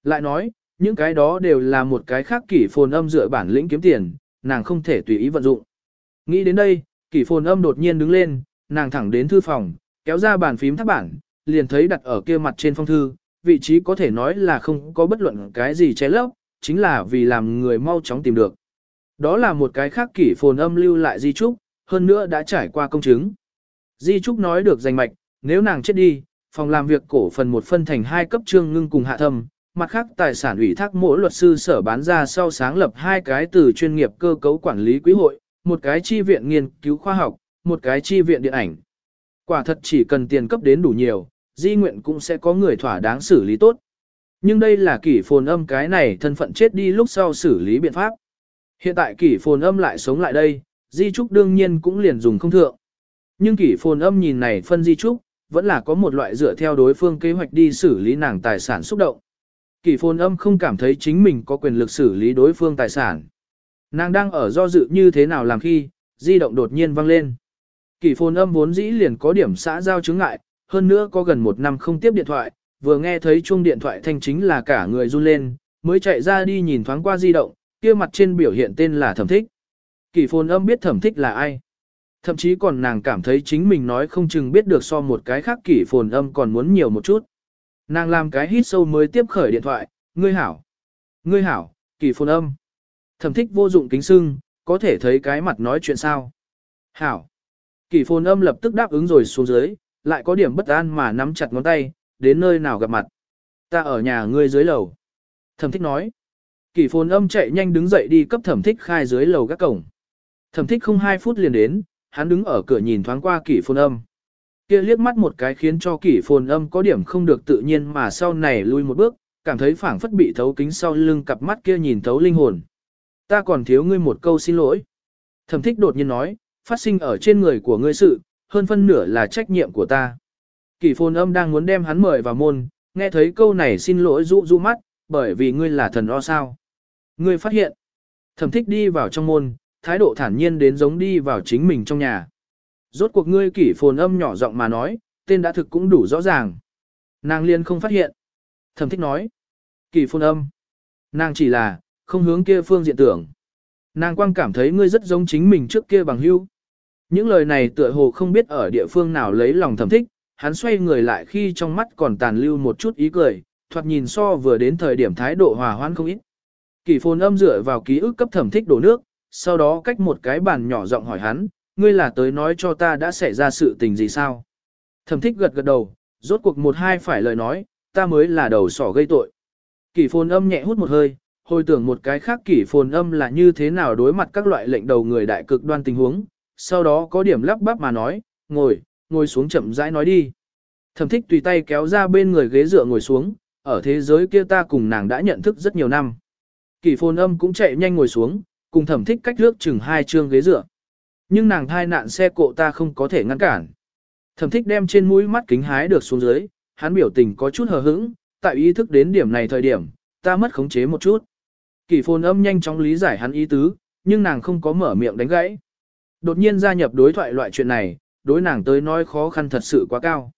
Lại nói, những cái đó đều là một cái khác kỷ phồn âm dựa bản lĩnh kiếm tiền, nàng không thể tùy ý vận dụng. Nghĩ đến đây, kỷ phồn âm đột nhiên đứng lên, nàng thẳng đến thư phòng, kéo ra bàn phím tháp bản, liền thấy đặt ở kia mặt trên phong thư, vị trí có thể nói là không có bất luận cái gì che lấp, chính là vì làm người mau chóng tìm được. Đó là một cái khác kỷ phồn âm lưu lại di trúc, hơn nữa đã trải qua công chứng. Di trúc nói được danh mạch, nếu nàng chết đi, phòng làm việc cổ phần một phân thành hai cấp trương ngưng cùng hạ thâm, mặt khác tài sản ủy thác mỗi luật sư sở bán ra sau sáng lập hai cái từ chuyên nghiệp cơ cấu quản lý quỹ hội, một cái chi viện nghiên cứu khoa học, một cái chi viện điện ảnh. Quả thật chỉ cần tiền cấp đến đủ nhiều, di nguyện cũng sẽ có người thỏa đáng xử lý tốt. Nhưng đây là kỷ phồn âm cái này thân phận chết đi lúc sau xử lý biện pháp. Hiện tại kỷ phồn âm lại sống lại đây, di trúc đương nhiên cũng liền dùng không thượng. Nhưng kỷ phồn âm nhìn này phân di trúc, vẫn là có một loại dựa theo đối phương kế hoạch đi xử lý nàng tài sản xúc động. Kỷ phồn âm không cảm thấy chính mình có quyền lực xử lý đối phương tài sản. Nàng đang ở do dự như thế nào làm khi, di động đột nhiên vang lên. Kỷ phồn âm vốn dĩ liền có điểm xã giao chứng ngại, hơn nữa có gần một năm không tiếp điện thoại, vừa nghe thấy chuông điện thoại thanh chính là cả người run lên, mới chạy ra đi nhìn thoáng qua di động, kia mặt trên biểu hiện tên là thẩm thích. Kỷ phồn âm biết thẩm thích là ai. Thậm chí còn nàng cảm thấy chính mình nói không chừng biết được so một cái khác kỷ phồn âm còn muốn nhiều một chút. Nàng làm cái hít sâu mới tiếp khởi điện thoại, ngươi hảo. Ngươi hảo, kỷ phồn âm. Thẩm thích vô dụng kính sưng, có thể thấy cái mặt nói chuyện sao. Hảo. Kỷ phồn âm lập tức đáp ứng rồi xuống dưới, lại có điểm bất an mà nắm chặt ngón tay, đến nơi nào gặp mặt. Ta ở nhà ngươi dưới lầu. Thẩm thích nói. Kỷ phồn âm chạy nhanh đứng dậy đi cấp thẩm thích khai dưới lầu các cổng. Thẩm thích không hai phút liền đến, hắn đứng ở cửa nhìn thoáng qua kỷ phồn âm. Kia liếc mắt một cái khiến cho kỷ phồn âm có điểm không được tự nhiên mà sau này lui một bước, cảm thấy phảng phất bị thấu kính sau lưng cặp mắt kia nhìn thấu linh hồn. Ta còn thiếu ngươi một câu xin lỗi. Thẩm thích đột nhiên nói, phát sinh ở trên người của ngươi sự, hơn phân nửa là trách nhiệm của ta. Kỷ phồn âm đang muốn đem hắn mời vào môn, nghe thấy câu này xin lỗi rũ rũ mắt, bởi vì ngươi là thần o sao. Ngươi phát hiện, thẩm thích đi vào trong môn, thái độ thản nhiên đến giống đi vào chính mình trong nhà. Rốt cuộc ngươi kỷ phồn âm nhỏ giọng mà nói, tên đã thực cũng đủ rõ ràng. Nàng liên không phát hiện. Thẩm thích nói, kỷ phồn âm. Nàng chỉ là, không hướng kia phương diện tưởng. Nàng quang cảm thấy ngươi rất giống chính mình trước kia bằng hưu. Những lời này tựa hồ không biết ở địa phương nào lấy lòng thẩm thích, hắn xoay người lại khi trong mắt còn tàn lưu một chút ý cười, thoạt nhìn so vừa đến thời điểm thái độ hòa hoãn không ít. Kỷ phồn âm dựa vào ký ức cấp thẩm thích đổ nước, sau đó cách một cái bàn nhỏ giọng hỏi hắn, ngươi là tới nói cho ta đã xảy ra sự tình gì sao? Thẩm thích gật gật đầu, rốt cuộc một hai phải lời nói, ta mới là đầu sỏ gây tội. Kỷ phồn âm nhẹ hút một hơi, hồi tưởng một cái khác kỷ phồn âm là như thế nào đối mặt các loại lệnh đầu người đại cực đoan tình huống, sau đó có điểm lắp bắp mà nói, ngồi, ngồi xuống chậm rãi nói đi. Thẩm thích tùy tay kéo ra bên người ghế dựa ngồi xuống, ở thế giới kia ta cùng nàng đã nhận thức rất nhiều năm. Kỷ phồn âm cũng chạy nhanh ngồi xuống, cùng thẩm thích cách lước chừng hai chương ghế dựa. Nhưng nàng thai nạn xe cộ ta không có thể ngăn cản. Thẩm thích đem trên mũi mắt kính hái được xuống dưới, hắn biểu tình có chút hờ hững, tại ý thức đến điểm này thời điểm, ta mất khống chế một chút. Kỷ phồn âm nhanh chóng lý giải hắn ý tứ, nhưng nàng không có mở miệng đánh gãy. Đột nhiên gia nhập đối thoại loại chuyện này, đối nàng tới nói khó khăn thật sự quá cao.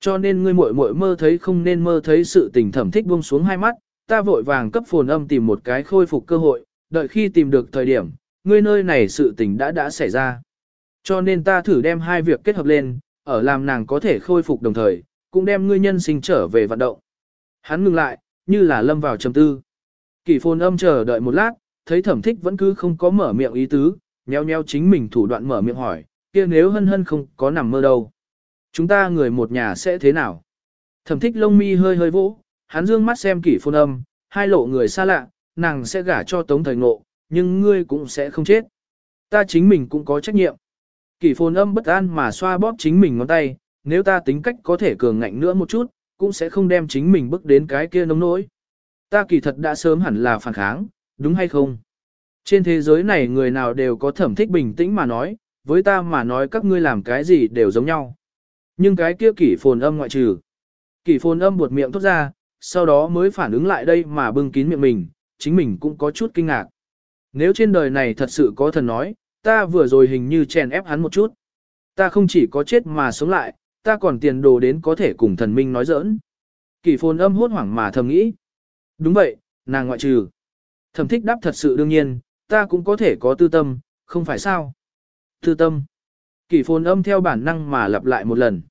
Cho nên ngươi muội muội mơ thấy không nên mơ thấy sự tình thẩm thích buông xuống hai mắt, ta vội vàng cấp phồn âm tìm một cái khôi phục cơ hội, đợi khi tìm được thời điểm, ngươi nơi này sự tình đã đã xảy ra. Cho nên ta thử đem hai việc kết hợp lên, ở làm nàng có thể khôi phục đồng thời, cũng đem ngươi nhân sinh trở về vận động. Hắn ngừng lại, như là lâm vào trầm tư. Kỳ phồn âm chờ đợi một lát, thấy thẩm thích vẫn cứ không có mở miệng ý tứ, nheo nheo chính mình thủ đoạn mở miệng hỏi, kia nếu hân hân không có nằm mơ đâu. Chúng ta người một nhà sẽ thế nào? Thẩm thích lông mi hơi hơi vỗ, hắn dương mắt xem kỷ phôn âm, hai lộ người xa lạ, nàng sẽ gả cho tống thời ngộ, nhưng ngươi cũng sẽ không chết. Ta chính mình cũng có trách nhiệm. Kỷ phôn âm bất an mà xoa bóp chính mình ngón tay, nếu ta tính cách có thể cường ngạnh nữa một chút, cũng sẽ không đem chính mình bước đến cái kia nông nỗi. Ta kỳ thật đã sớm hẳn là phản kháng, đúng hay không? Trên thế giới này người nào đều có thẩm thích bình tĩnh mà nói, với ta mà nói các ngươi làm cái gì đều giống nhau. Nhưng cái kia kỷ phồn âm ngoại trừ. Kỷ phồn âm buột miệng thốt ra, sau đó mới phản ứng lại đây mà bưng kín miệng mình, chính mình cũng có chút kinh ngạc. Nếu trên đời này thật sự có thần nói, ta vừa rồi hình như chèn ép hắn một chút. Ta không chỉ có chết mà sống lại, ta còn tiền đồ đến có thể cùng thần minh nói giỡn. Kỷ phồn âm hốt hoảng mà thầm nghĩ. Đúng vậy, nàng ngoại trừ. Thẩm thích đáp thật sự đương nhiên, ta cũng có thể có tư tâm, không phải sao. Tư tâm. Kỷ phồn âm theo bản năng mà lặp lại một lần.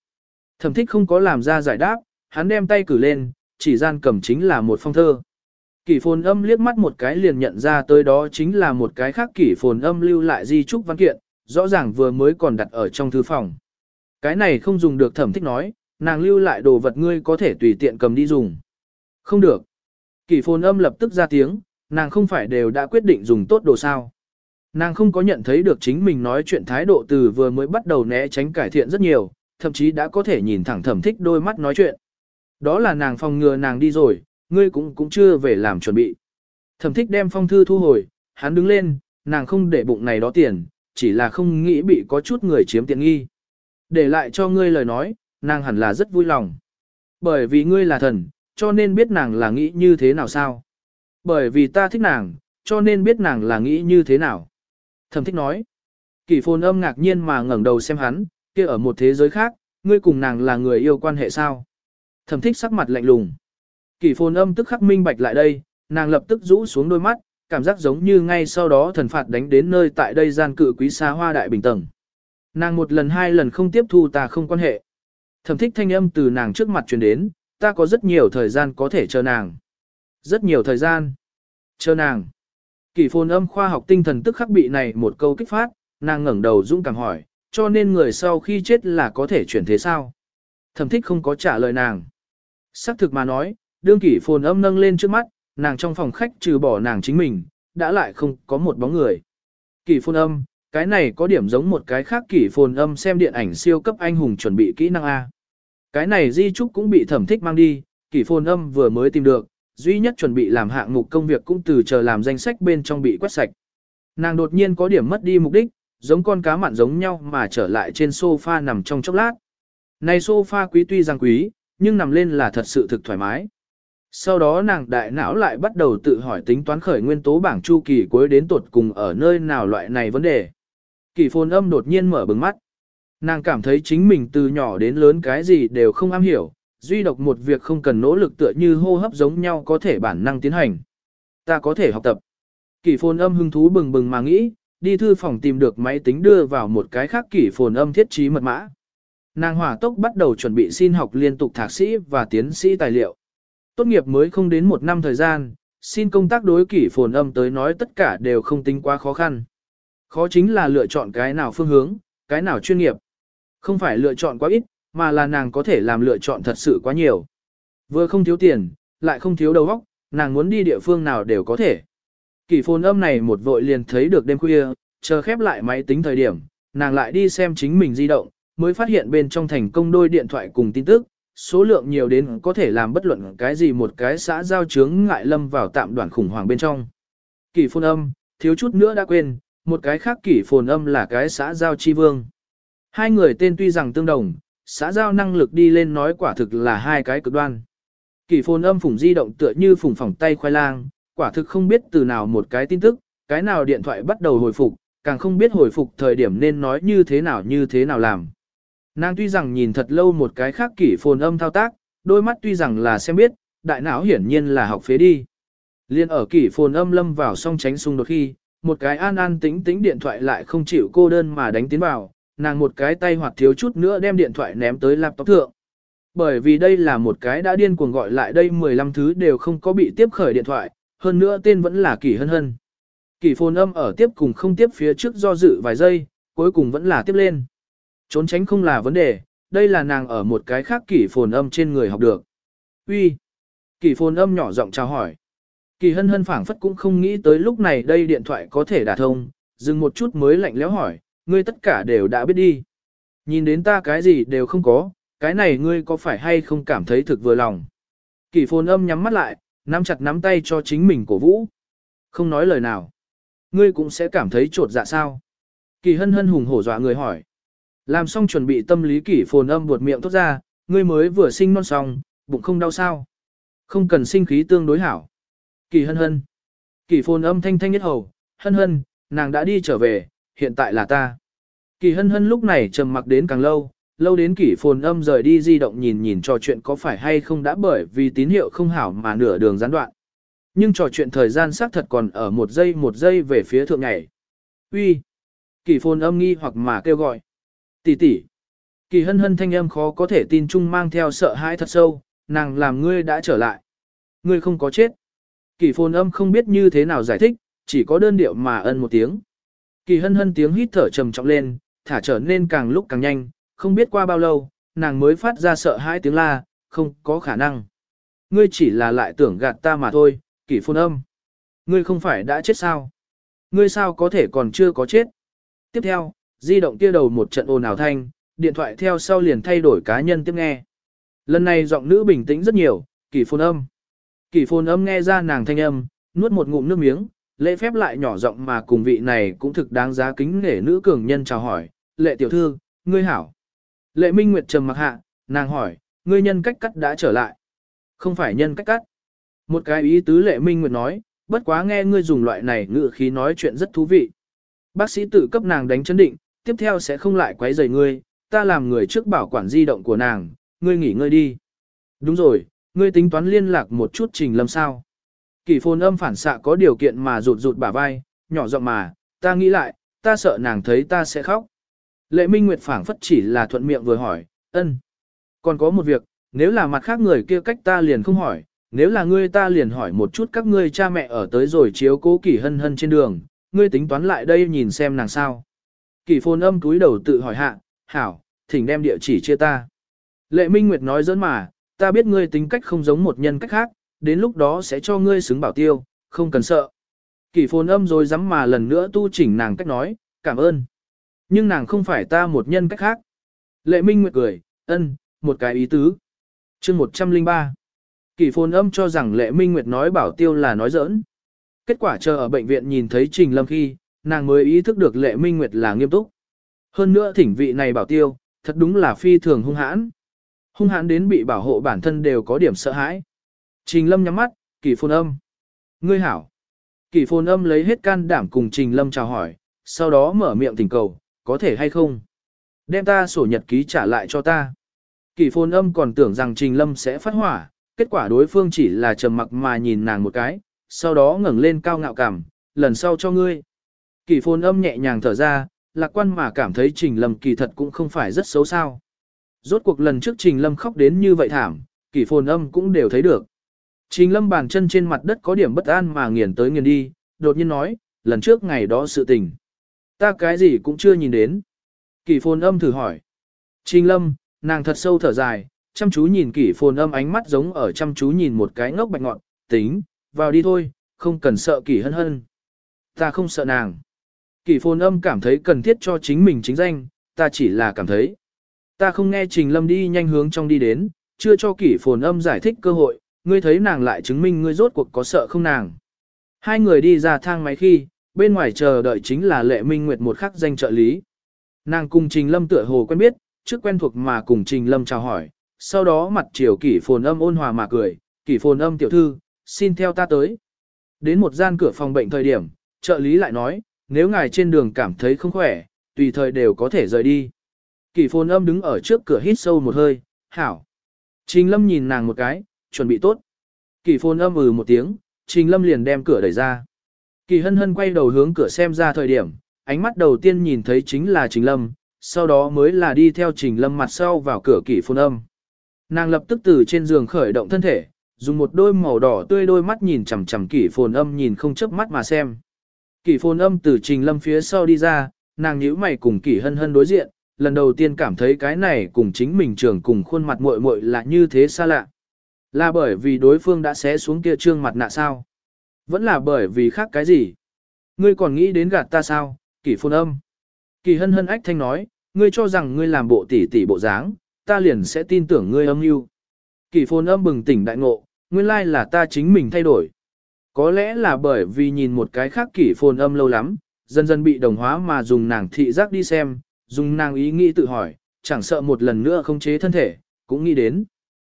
Thẩm thích không có làm ra giải đáp, hắn đem tay cử lên, chỉ gian cầm chính là một phong thơ. Kỷ phồn âm liếc mắt một cái liền nhận ra tới đó chính là một cái khác kỷ phồn âm lưu lại di trúc văn kiện, rõ ràng vừa mới còn đặt ở trong thư phòng. Cái này không dùng được thẩm thích nói, nàng lưu lại đồ vật ngươi có thể tùy tiện cầm đi dùng. Không được. Kỷ phồn âm lập tức ra tiếng, nàng không phải đều đã quyết định dùng tốt đồ sao. Nàng không có nhận thấy được chính mình nói chuyện thái độ từ vừa mới bắt đầu né tránh cải thiện rất nhiều, thậm chí đã có thể nhìn thẳng thẩm thích đôi mắt nói chuyện. Đó là nàng phòng ngừa nàng đi rồi, ngươi cũng cũng chưa về làm chuẩn bị. Thẩm thích đem phong thư thu hồi, hắn đứng lên, nàng không để bụng này đó tiền, chỉ là không nghĩ bị có chút người chiếm tiện nghi. Để lại cho ngươi lời nói, nàng hẳn là rất vui lòng. Bởi vì ngươi là thần, cho nên biết nàng là nghĩ như thế nào sao. Bởi vì ta thích nàng, cho nên biết nàng là nghĩ như thế nào. Thẩm thích nói. Kỷ phồn âm ngạc nhiên mà ngẩng đầu xem hắn, kia ở một thế giới khác, ngươi cùng nàng là người yêu quan hệ sao. Thẩm thích sắc mặt lạnh lùng. Kỷ phồn âm tức khắc minh bạch lại đây, nàng lập tức rũ xuống đôi mắt, cảm giác giống như ngay sau đó thần phạt đánh đến nơi tại đây gian cự quý xa hoa đại bình tầng. Nàng một lần hai lần không tiếp thu ta không quan hệ. Thẩm thích thanh âm từ nàng trước mặt truyền đến, ta có rất nhiều thời gian có thể chờ nàng. Rất nhiều thời gian. Chờ nàng. Kỷ phồn âm khoa học tinh thần tức khắc bị này một câu kích phát, nàng ngẩng đầu dũng cảm hỏi, cho nên người sau khi chết là có thể chuyển thế sao? Thẩm thích không có trả lời nàng. Sắc thực mà nói, đương kỷ phồn âm nâng lên trước mắt, nàng trong phòng khách trừ bỏ nàng chính mình, đã lại không có một bóng người. Kỷ phồn âm, cái này có điểm giống một cái khác kỷ phồn âm xem điện ảnh siêu cấp anh hùng chuẩn bị kỹ năng A. Cái này di trúc cũng bị thẩm thích mang đi, kỷ phồn âm vừa mới tìm được, duy nhất chuẩn bị làm hạng mục công việc cũng từ chờ làm danh sách bên trong bị quét sạch. Nàng đột nhiên có điểm mất đi mục đích, giống con cá mặn giống nhau mà trở lại trên sofa nằm trong chốc lát. Này sofa quý tuy rằng quý, nhưng nằm lên là thật sự thực thoải mái. Sau đó nàng đại não lại bắt đầu tự hỏi tính toán khởi nguyên tố bảng chu kỳ cuối đến tuột cùng ở nơi nào loại này vấn đề. Kỳ phồn âm đột nhiên mở bừng mắt. Nàng cảm thấy chính mình từ nhỏ đến lớn cái gì đều không am hiểu, duy độc một việc không cần nỗ lực tựa như hô hấp giống nhau có thể bản năng tiến hành. Ta có thể học tập. Kỷ phồn âm hứng thú bừng bừng mà nghĩ, đi thư phòng tìm được máy tính đưa vào một cái khác kỷ phồn âm thiết trí mật mã. Nàng hỏa tốc bắt đầu chuẩn bị xin học liên tục thạc sĩ và tiến sĩ tài liệu. Tốt nghiệp mới không đến một năm thời gian, xin công tác đối kỷ phồn âm tới nói tất cả đều không tính quá khó khăn. Khó chính là lựa chọn cái nào phương hướng, cái nào chuyên nghiệp. Không phải lựa chọn quá ít, mà là nàng có thể làm lựa chọn thật sự quá nhiều. Vừa không thiếu tiền, lại không thiếu đầu óc, nàng muốn đi địa phương nào đều có thể. Kỷ phồn âm này một vội liền thấy được đêm khuya, chờ khép lại máy tính thời điểm, nàng lại đi xem chính mình di động, mới phát hiện bên trong thành công đôi điện thoại cùng tin tức, số lượng nhiều đến có thể làm bất luận cái gì một cái xã giao chướng ngại lâm vào tạm đoạn khủng hoảng bên trong. Kỷ phồn âm, thiếu chút nữa đã quên, một cái khác kỷ phồn âm là cái xã giao chi vương. Hai người tên tuy rằng tương đồng, xã giao năng lực đi lên nói quả thực là hai cái cực đoan. Kỷ phồn âm phủng di động tựa như phủng phỏng tay khoai lang, quả thực không biết từ nào một cái tin tức, cái nào điện thoại bắt đầu hồi phục, càng không biết hồi phục thời điểm nên nói như thế nào như thế nào làm. Nàng tuy rằng nhìn thật lâu một cái khác kỷ phồn âm thao tác, đôi mắt tuy rằng là xem biết, đại não hiển nhiên là học phế đi. Liên ở kỷ phồn âm lâm vào song tránh xung đột khi, một cái an an tĩnh tĩnh điện thoại lại không chịu cô đơn mà đánh tiến vào, nàng một cái tay hoặc thiếu chút nữa đem điện thoại ném tới laptop thượng. Bởi vì đây là một cái đã điên cuồng gọi lại đây 15 thứ đều không có bị tiếp khởi điện thoại, hơn nữa tên vẫn là kỳ Hân Hân. kỳ phồn âm ở tiếp cùng không tiếp phía trước do dự vài giây, cuối cùng vẫn là tiếp lên. Trốn tránh không là vấn đề, đây là nàng ở một cái khác kỳ phồn âm trên người học được. Uy, kỳ phồn âm nhỏ giọng chào hỏi. Kỳ hân hân phảng phất cũng không nghĩ tới lúc này đây điện thoại có thể đả thông, dừng một chút mới lạnh lẽo hỏi, ngươi tất cả đều đã biết đi. Nhìn đến ta cái gì đều không có, cái này ngươi có phải hay không cảm thấy thực vừa lòng. Kỷ phồn âm nhắm mắt lại, nắm chặt nắm tay cho chính mình cổ vũ. Không nói lời nào. Ngươi cũng sẽ cảm thấy trột dạ sao. Kỳ hân hân hùng hổ dọa người hỏi. Làm xong chuẩn bị tâm lý kỷ phồn âm buột miệng tốt ra, ngươi mới vừa sinh non xong, bụng không đau sao. Không cần sinh khí tương đối hảo. Kỳ hân hân. Kỳ phồn âm thanh thanh nhất hầu, hân hân, nàng đã đi trở về, hiện tại là ta. Kỳ hân hân lúc này trầm mặc đến càng lâu, lâu đến kỷ phồn âm rời đi di động nhìn nhìn trò chuyện có phải hay không đã bởi vì tín hiệu không hảo mà nửa đường gián đoạn. Nhưng trò chuyện thời gian xác thật còn ở một giây một giây về phía thượng nhảy. Uy, Kỷ phồn âm nghi hoặc mà kêu gọi. Tỷ tỷ. Kỳ hân hân thanh âm khó có thể tin chung mang theo sợ hãi thật sâu, nàng làm ngươi đã trở lại. Ngươi không có chết. Kỳ phồn âm không biết như thế nào giải thích, chỉ có đơn điệu mà ân một tiếng. Kỳ hân hân tiếng hít thở trầm trọng lên, thả trở nên càng lúc càng nhanh, không biết qua bao lâu, nàng mới phát ra sợ hãi tiếng la, không có khả năng. Ngươi chỉ là lại tưởng gạt ta mà thôi, kỷ phun âm. Ngươi không phải đã chết sao? Ngươi sao có thể còn chưa có chết? Tiếp theo, di động kia đầu một trận ồn ào thanh, điện thoại theo sau liền thay đổi cá nhân tiếp nghe. Lần này giọng nữ bình tĩnh rất nhiều, kỷ phun âm. Kỷ phun âm nghe ra nàng thanh âm, nuốt một ngụm nước miếng, lễ phép lại nhỏ giọng mà cùng vị này cũng thực đáng giá kính nể nữ cường nhân chào hỏi, lệ tiểu thư, ngươi hảo. Lệ Minh Nguyệt trầm mặc hạ, nàng hỏi, ngươi nhân cách cắt đã trở lại. Không phải nhân cách cắt. Một cái ý tứ Lệ Minh Nguyệt nói, bất quá nghe ngươi dùng loại này ngữ khí nói chuyện rất thú vị. Bác sĩ tự cấp nàng đánh chấn định, tiếp theo sẽ không lại quấy rầy ngươi, ta làm người trước bảo quản di động của nàng, ngươi nghỉ ngơi đi. Đúng rồi, ngươi tính toán liên lạc một chút trình lâm sao. Kỳ phồn âm phản xạ có điều kiện mà rụt rụt bả vai, nhỏ giọng mà, ta nghĩ lại, ta sợ nàng thấy ta sẽ khóc. Lệ Minh Nguyệt phảng phất chỉ là thuận miệng vừa hỏi, ân. Còn có một việc, nếu là mặt khác người kia cách ta liền không hỏi, nếu là ngươi ta liền hỏi một chút các ngươi cha mẹ ở tới rồi chiếu cố kỳ hân hân trên đường, ngươi tính toán lại đây nhìn xem nàng sao. Kỳ phồn âm túi đầu tự hỏi hạ, hảo, thỉnh đem địa chỉ chia ta. Lệ Minh Nguyệt nói dẫn mà, ta biết ngươi tính cách không giống một nhân cách khác, đến lúc đó sẽ cho ngươi xứng bảo tiêu, không cần sợ. Kỷ phồn âm rồi dám mà lần nữa tu chỉnh nàng cách nói, cảm ơn. Nhưng nàng không phải ta một nhân cách khác. Lệ Minh Nguyệt cười, ân, một cái ý tứ. chương 103. Kỷ phồn âm cho rằng Lệ Minh Nguyệt nói bảo tiêu là nói giỡn. Kết quả chờ ở bệnh viện nhìn thấy Trình Lâm khi, nàng mới ý thức được Lệ Minh Nguyệt là nghiêm túc. Hơn nữa thỉnh vị này bảo tiêu, thật đúng là phi thường hung hãn. Hung hãn đến bị bảo hộ bản thân đều có điểm sợ hãi. Trình Lâm nhắm mắt, Kỷ phồn âm. Ngươi hảo. Kỷ phồn âm lấy hết can đảm cùng Trình Lâm chào hỏi, sau đó mở miệng thỉnh cầu, có thể hay không? Đem ta sổ nhật ký trả lại cho ta. Kỷ phồn âm còn tưởng rằng Trình Lâm sẽ phát hỏa, kết quả đối phương chỉ là trầm mặc mà nhìn nàng một cái, sau đó ngẩng lên cao ngạo cảm, lần sau cho ngươi. Kỷ phồn âm nhẹ nhàng thở ra, lạc quan mà cảm thấy Trình Lâm kỳ thật cũng không phải rất xấu sao. Rốt cuộc lần trước Trình Lâm khóc đến như vậy thảm, kỷ phồn âm cũng đều thấy được. Trình Lâm bàn chân trên mặt đất có điểm bất an mà nghiền tới nghiền đi, đột nhiên nói, lần trước ngày đó sự tình. Ta cái gì cũng chưa nhìn đến. Kỷ phồn âm thử hỏi. Trình Lâm, nàng thật sâu thở dài, chăm chú nhìn kỷ phồn âm ánh mắt giống ở chăm chú nhìn một cái ngốc bạch ngọn, tính, vào đi thôi, không cần sợ kỷ hân hân. Ta không sợ nàng. Kỷ phồn âm cảm thấy cần thiết cho chính mình chính danh, ta chỉ là cảm thấy. Ta không nghe Trình Lâm đi nhanh hướng trong đi đến, chưa cho kỷ phồn âm giải thích cơ hội, ngươi thấy nàng lại chứng minh ngươi rốt cuộc có sợ không nàng. Hai người đi ra thang máy khi, bên ngoài chờ đợi chính là lệ minh nguyệt một khắc danh trợ lý. Nàng cùng Trình Lâm tựa hồ quen biết, trước quen thuộc mà cùng Trình Lâm chào hỏi, sau đó mặt chiều kỷ phồn âm ôn hòa mà cười, kỷ phồn âm tiểu thư, xin theo ta tới. Đến một gian cửa phòng bệnh thời điểm, trợ lý lại nói, nếu ngài trên đường cảm thấy không khỏe, tùy thời đều có thể rời đi. Kỷ phồn âm đứng ở trước cửa hít sâu một hơi, hảo. Trình lâm nhìn nàng một cái, chuẩn bị tốt. Kỷ phồn âm ừ một tiếng, trình lâm liền đem cửa đẩy ra. Kỳ hân hân quay đầu hướng cửa xem ra thời điểm, ánh mắt đầu tiên nhìn thấy chính là trình lâm, sau đó mới là đi theo trình lâm mặt sau vào cửa kỷ phồn âm. Nàng lập tức từ trên giường khởi động thân thể, dùng một đôi màu đỏ tươi đôi mắt nhìn chằm chằm kỷ phồn âm nhìn không chớp mắt mà xem. Kỷ phồn âm từ trình lâm phía sau đi ra, nàng nhíu mày cùng kỷ hân hân đối diện, lần đầu tiên cảm thấy cái này cùng chính mình trưởng cùng khuôn mặt muội muội là như thế xa lạ. Là bởi vì đối phương đã xé xuống kia trương mặt nạ sao? Vẫn là bởi vì khác cái gì? Ngươi còn nghĩ đến gạt ta sao? Kỷ phồn âm. Kỳ hân hân ách thanh nói, ngươi cho rằng ngươi làm bộ tỉ tỉ bộ dáng, ta liền sẽ tin tưởng ngươi âm mưu. Kỷ phồn âm bừng tỉnh đại ngộ, nguyên lai là ta chính mình thay đổi. Có lẽ là bởi vì nhìn một cái khác kỷ phồn âm lâu lắm, dần dần bị đồng hóa mà dùng nàng thị giác đi xem, dùng nàng ý nghĩ tự hỏi, chẳng sợ một lần nữa không chế thân thể, cũng nghĩ đến.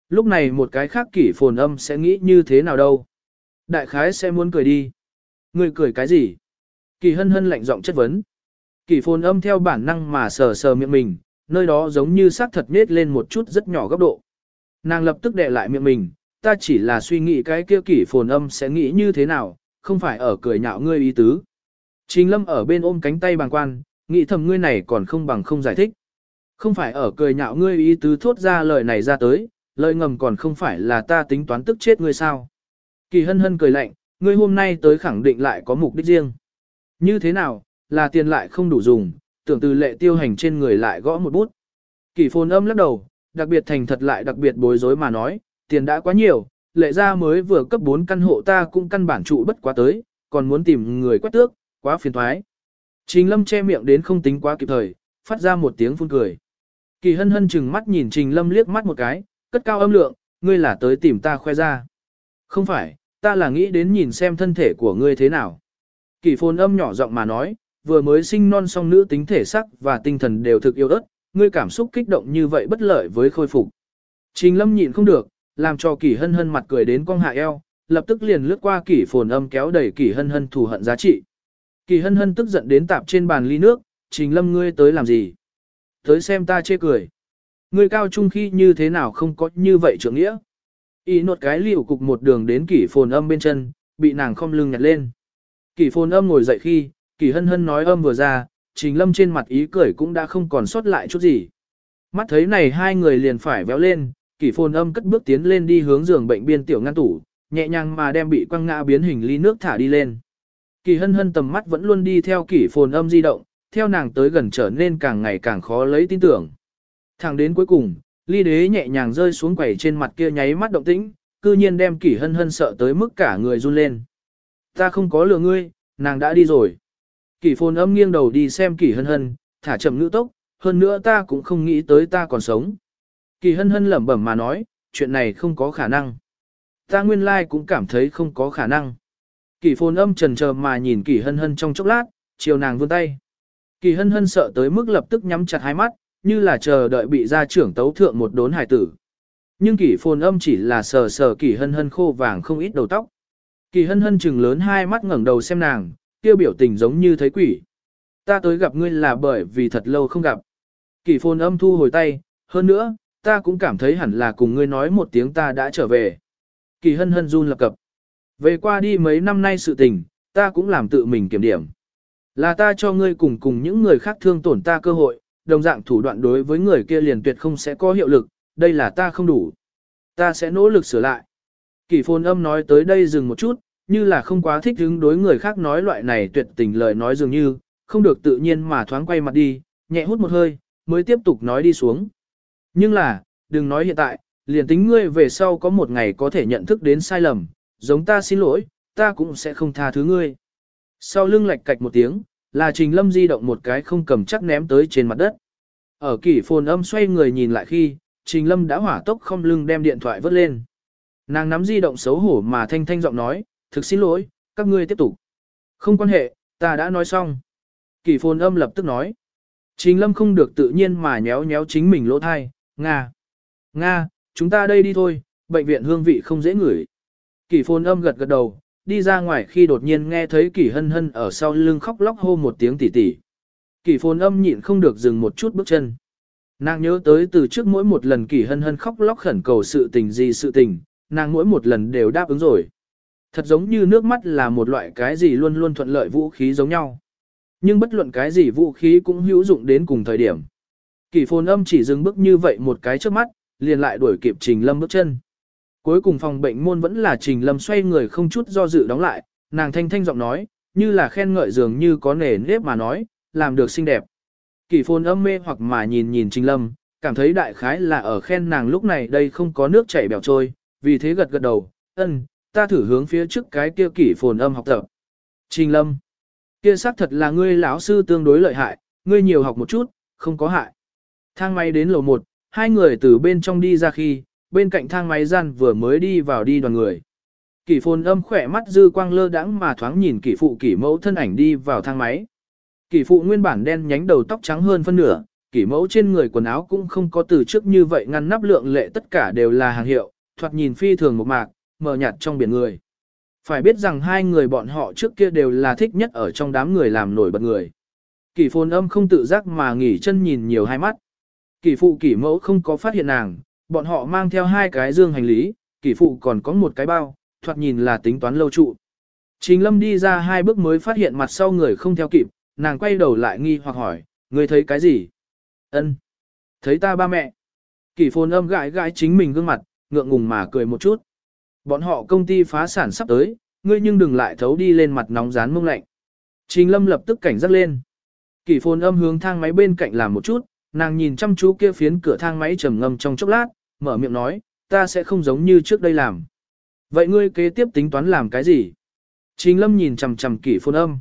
Lúc này một cái khác kỷ phồn âm sẽ nghĩ như thế nào đâu. Đại khái sẽ muốn cười đi. Người cười cái gì? Kỳ hân hân lạnh giọng chất vấn. Kỳ phồn âm theo bản năng mà sờ sờ miệng mình, nơi đó giống như xác thật nết lên một chút rất nhỏ góc độ. Nàng lập tức đè lại miệng mình, ta chỉ là suy nghĩ cái kia kỷ phồn âm sẽ nghĩ như thế nào, không phải ở cười nhạo ngươi ý tứ. Trình lâm ở bên ôm cánh tay bàng quan, nghĩ thầm ngươi này còn không bằng không giải thích. Không phải ở cười nhạo ngươi ý tứ thốt ra lời này ra tới, lời ngầm còn không phải là ta tính toán tức chết ngươi sao. Kỳ hân hân cười lạnh, ngươi hôm nay tới khẳng định lại có mục đích riêng. Như thế nào, là tiền lại không đủ dùng, tưởng từ lệ tiêu hành trên người lại gõ một bút. Kỳ phồn âm lắc đầu, đặc biệt thành thật lại đặc biệt bối rối mà nói, tiền đã quá nhiều, lệ ra mới vừa cấp 4 căn hộ ta cũng căn bản trụ bất quá tới, còn muốn tìm người quét tước, quá phiền thoái. Trình lâm che miệng đến không tính quá kịp thời, phát ra một tiếng phun cười. Kỳ hân hân chừng mắt nhìn trình lâm liếc mắt một cái, cất cao âm lượng, ngươi là tới tìm ta khoe ra. Không phải, ta là nghĩ đến nhìn xem thân thể của ngươi thế nào. Kỳ phồn âm nhỏ giọng mà nói, vừa mới sinh non song nữ tính thể sắc và tinh thần đều thực yêu ớt, ngươi cảm xúc kích động như vậy bất lợi với khôi phục. Trình lâm nhịn không được, làm cho kỷ hân hân mặt cười đến cong hạ eo, lập tức liền lướt qua kỷ phồn âm kéo đẩy kỷ hân hân thù hận giá trị. Kỷ hân hân tức giận đến tạp trên bàn ly nước, trình lâm ngươi tới làm gì? Tới xem ta chê cười. Người cao trung khi như thế nào không có như vậy trưởng nghĩa? Y nột cái liều cục một đường đến kỷ phồn âm bên chân, bị nàng không lưng nhặt lên. Kỷ phồn âm ngồi dậy khi, kỷ hân hân nói âm vừa ra, Trình Lâm trên mặt ý cười cũng đã không còn sót lại chút gì. Mắt thấy này hai người liền phải véo lên, kỷ phồn âm cất bước tiến lên đi hướng giường bệnh biên tiểu ngăn tủ, nhẹ nhàng mà đem bị quăng ngã biến hình ly nước thả đi lên. Kỳ hân hân tầm mắt vẫn luôn đi theo kỷ phồn âm di động, theo nàng tới gần trở nên càng ngày càng khó lấy tin tưởng. Thẳng đến cuối cùng, ly đế nhẹ nhàng rơi xuống quẩy trên mặt kia nháy mắt động tĩnh, cư nhiên đem kỷ hân hân sợ tới mức cả người run lên. Ta không có lừa ngươi, nàng đã đi rồi. Kỷ phồn âm nghiêng đầu đi xem kỷ hân hân, thả chậm ngữ tốc, hơn nữa ta cũng không nghĩ tới ta còn sống. Kỳ hân hân lẩm bẩm mà nói, chuyện này không có khả năng. Ta nguyên lai cũng cảm thấy không có khả năng. Kỳ phồn âm trần chờ mà nhìn kỳ hân hân trong chốc lát, chiều nàng vươn tay. Kỳ hân hân sợ tới mức lập tức nhắm chặt hai mắt, như là chờ đợi bị gia trưởng tấu thượng một đốn hài tử. Nhưng Kỷ phồn âm chỉ là sờ sờ Kỷ hân hân khô vàng không ít đầu tóc. Kỳ hân hân chừng lớn hai mắt ngẩng đầu xem nàng, kia biểu tình giống như thấy quỷ. Ta tới gặp ngươi là bởi vì thật lâu không gặp. Kỳ phồn âm thu hồi tay, hơn nữa, ta cũng cảm thấy hẳn là cùng ngươi nói một tiếng ta đã trở về. Kỳ hân hân run lập cập. Về qua đi mấy năm nay sự tình, ta cũng làm tự mình kiểm điểm. Là ta cho ngươi cùng cùng những người khác thương tổn ta cơ hội, đồng dạng thủ đoạn đối với người kia liền tuyệt không sẽ có hiệu lực, đây là ta không đủ. Ta sẽ nỗ lực sửa lại. Kỳ phồn âm nói tới đây dừng một chút, như là không quá thích hứng đối người khác nói loại này tuyệt tình lời nói dường như, không được tự nhiên mà thoáng quay mặt đi, nhẹ hút một hơi, mới tiếp tục nói đi xuống. Nhưng là, đừng nói hiện tại, liền tính ngươi về sau có một ngày có thể nhận thức đến sai lầm, giống ta xin lỗi, ta cũng sẽ không tha thứ ngươi. Sau lưng lạch cạch một tiếng, là Trình Lâm di động một cái không cầm chắc ném tới trên mặt đất. Ở kỷ phồn âm xoay người nhìn lại khi, Trình Lâm đã hỏa tốc không lưng đem điện thoại vớt lên. Nàng nắm di động xấu hổ mà thanh thanh giọng nói, thực xin lỗi, các ngươi tiếp tục. Không quan hệ, ta đã nói xong. Kỷ phồn âm lập tức nói. Trình Lâm không được tự nhiên mà nhéo nhéo chính mình lỗ thai, Nga. Nga, chúng ta đây đi thôi, bệnh viện hương vị không dễ ngửi. Kỷ phồn âm gật gật đầu, đi ra ngoài khi đột nhiên nghe thấy kỷ hân hân ở sau lưng khóc lóc hô một tiếng tỉ tỉ. Kỷ phồn âm nhịn không được dừng một chút bước chân. Nàng nhớ tới từ trước mỗi một lần kỷ hân hân khóc lóc khẩn cầu sự tình gì sự tình, nàng mỗi một lần đều đáp ứng rồi. Thật giống như nước mắt là một loại cái gì luôn luôn thuận lợi vũ khí giống nhau. Nhưng bất luận cái gì vũ khí cũng hữu dụng đến cùng thời điểm. Kỷ phồn âm chỉ dừng bước như vậy một cái trước mắt, liền lại đuổi kịp Trình Lâm bước chân. Cuối cùng phòng bệnh môn vẫn là Trình Lâm xoay người không chút do dự đóng lại, nàng thanh thanh giọng nói, như là khen ngợi dường như có nề nếp mà nói, làm được xinh đẹp. Kỷ phồn âm mê hoặc mà nhìn nhìn Trình Lâm, cảm thấy đại khái là ở khen nàng lúc này đây không có nước chảy bèo trôi, vì thế gật gật đầu, ân, ta thử hướng phía trước cái kia kỷ phồn âm học tập. Trình Lâm, kia xác thật là ngươi lão sư tương đối lợi hại, ngươi nhiều học một chút, không có hại. Thang máy đến lầu 1, hai người từ bên trong đi ra khi, bên cạnh thang máy gian vừa mới đi vào đi đoàn người. Kỷ phồn âm khỏe mắt dư quang lơ đãng mà thoáng nhìn kỷ phụ kỷ mẫu thân ảnh đi vào thang máy. Kỷ phụ nguyên bản đen nhánh đầu tóc trắng hơn phân nửa, kỷ mẫu trên người quần áo cũng không có từ trước như vậy ngăn nắp lượng lệ tất cả đều là hàng hiệu, thoạt nhìn phi thường một mạc, mờ nhạt trong biển người. Phải biết rằng hai người bọn họ trước kia đều là thích nhất ở trong đám người làm nổi bật người. Kỷ phồn âm không tự giác mà nghỉ chân nhìn nhiều hai mắt. Kỷ phụ kỷ mẫu không có phát hiện nàng, bọn họ mang theo hai cái dương hành lý, kỷ phụ còn có một cái bao, thoạt nhìn là tính toán lâu trụ. Trình lâm đi ra hai bước mới phát hiện mặt sau người không theo kịp, nàng quay đầu lại nghi hoặc hỏi, người thấy cái gì? Ân, Thấy ta ba mẹ. Kỷ phồn âm gãi gãi chính mình gương mặt, ngượng ngùng mà cười một chút. Bọn họ công ty phá sản sắp tới, ngươi nhưng đừng lại thấu đi lên mặt nóng rán mông lạnh. Trình lâm lập tức cảnh giác lên. Kỷ phồn âm hướng thang máy bên cạnh làm một chút, nàng nhìn chăm chú kia phiến cửa thang máy trầm ngâm trong chốc lát, mở miệng nói, ta sẽ không giống như trước đây làm. Vậy ngươi kế tiếp tính toán làm cái gì? Trình lâm nhìn chằm chằm kỷ phồn âm.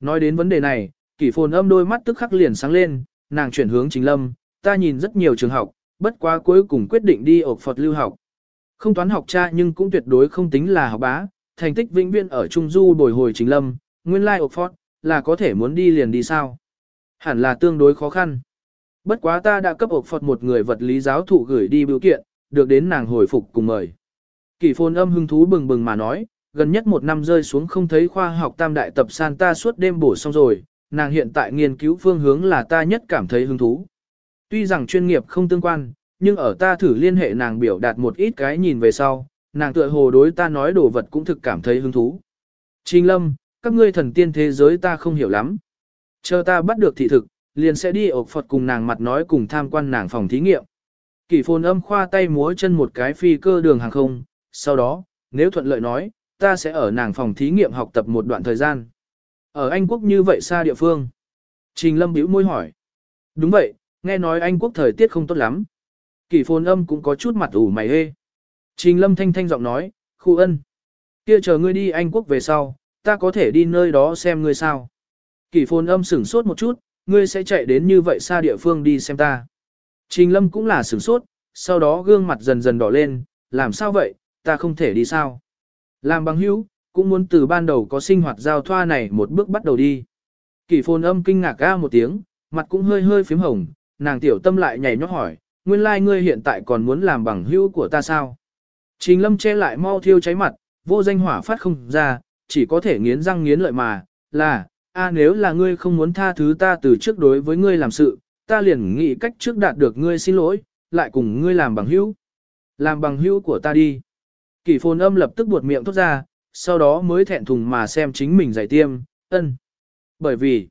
Nói đến vấn đề này, kỷ phồn âm đôi mắt tức khắc liền sáng lên, nàng chuyển hướng trình lâm, ta nhìn rất nhiều trường học, bất quá cuối cùng quyết định đi ộc Phật lưu học. Không toán học cha nhưng cũng tuyệt đối không tính là học bá, thành tích vĩnh viễn ở Trung Du bồi hồi trình lâm, nguyên lai like Oxford, là có thể muốn đi liền đi sao. Hẳn là tương đối khó khăn. Bất quá ta đã cấp ộc Phật một người vật lý giáo thụ gửi đi biểu kiện, được đến nàng hồi phục cùng mời. Kỳ Phôn âm hưng thú bừng bừng mà nói, gần nhất một năm rơi xuống không thấy khoa học tam đại tập san ta suốt đêm bổ xong rồi, nàng hiện tại nghiên cứu phương hướng là ta nhất cảm thấy hứng thú. Tuy rằng chuyên nghiệp không tương quan, nhưng ở ta thử liên hệ nàng biểu đạt một ít cái nhìn về sau, nàng tựa hồ đối ta nói đồ vật cũng thực cảm thấy hứng thú. Trình lâm, các ngươi thần tiên thế giới ta không hiểu lắm. Chờ ta bắt được thị thực, liền sẽ đi ộc Phật cùng nàng mặt nói cùng tham quan nàng phòng thí nghiệm. Kỷ phồn âm khoa tay múa chân một cái phi cơ đường hàng không, sau đó, nếu thuận lợi nói, ta sẽ ở nàng phòng thí nghiệm học tập một đoạn thời gian. Ở Anh Quốc như vậy xa địa phương. Trình Lâm bĩu môi hỏi. Đúng vậy, nghe nói Anh Quốc thời tiết không tốt lắm. Kỷ phồn âm cũng có chút mặt ủ mày hê. Trình Lâm thanh thanh giọng nói, khu ân. Kia chờ ngươi đi Anh Quốc về sau, ta có thể đi nơi đó xem ngươi sao. Kỷ phồn âm sửng sốt một chút, ngươi sẽ chạy đến như vậy xa địa phương đi xem ta. Trình Lâm cũng là sửng sốt, sau đó gương mặt dần dần đỏ lên, làm sao vậy, ta không thể đi sao. Làm bằng hữu, cũng muốn từ ban đầu có sinh hoạt giao thoa này một bước bắt đầu đi. Kỷ phồn âm kinh ngạc ga một tiếng, mặt cũng hơi hơi phím hồng, nàng tiểu tâm lại nhảy nhót hỏi, nguyên lai like ngươi hiện tại còn muốn làm bằng hữu của ta sao? Trình lâm che lại mau thiêu cháy mặt, vô danh hỏa phát không ra, chỉ có thể nghiến răng nghiến lợi mà, là, a nếu là ngươi không muốn tha thứ ta từ trước đối với ngươi làm sự, ta liền nghĩ cách trước đạt được ngươi xin lỗi, lại cùng ngươi làm bằng hữu. Làm bằng hữu của ta đi. Kỷ phồn âm lập tức buột miệng thốt ra, sau đó mới thẹn thùng mà xem chính mình giải tiêm, ân. Bởi vì,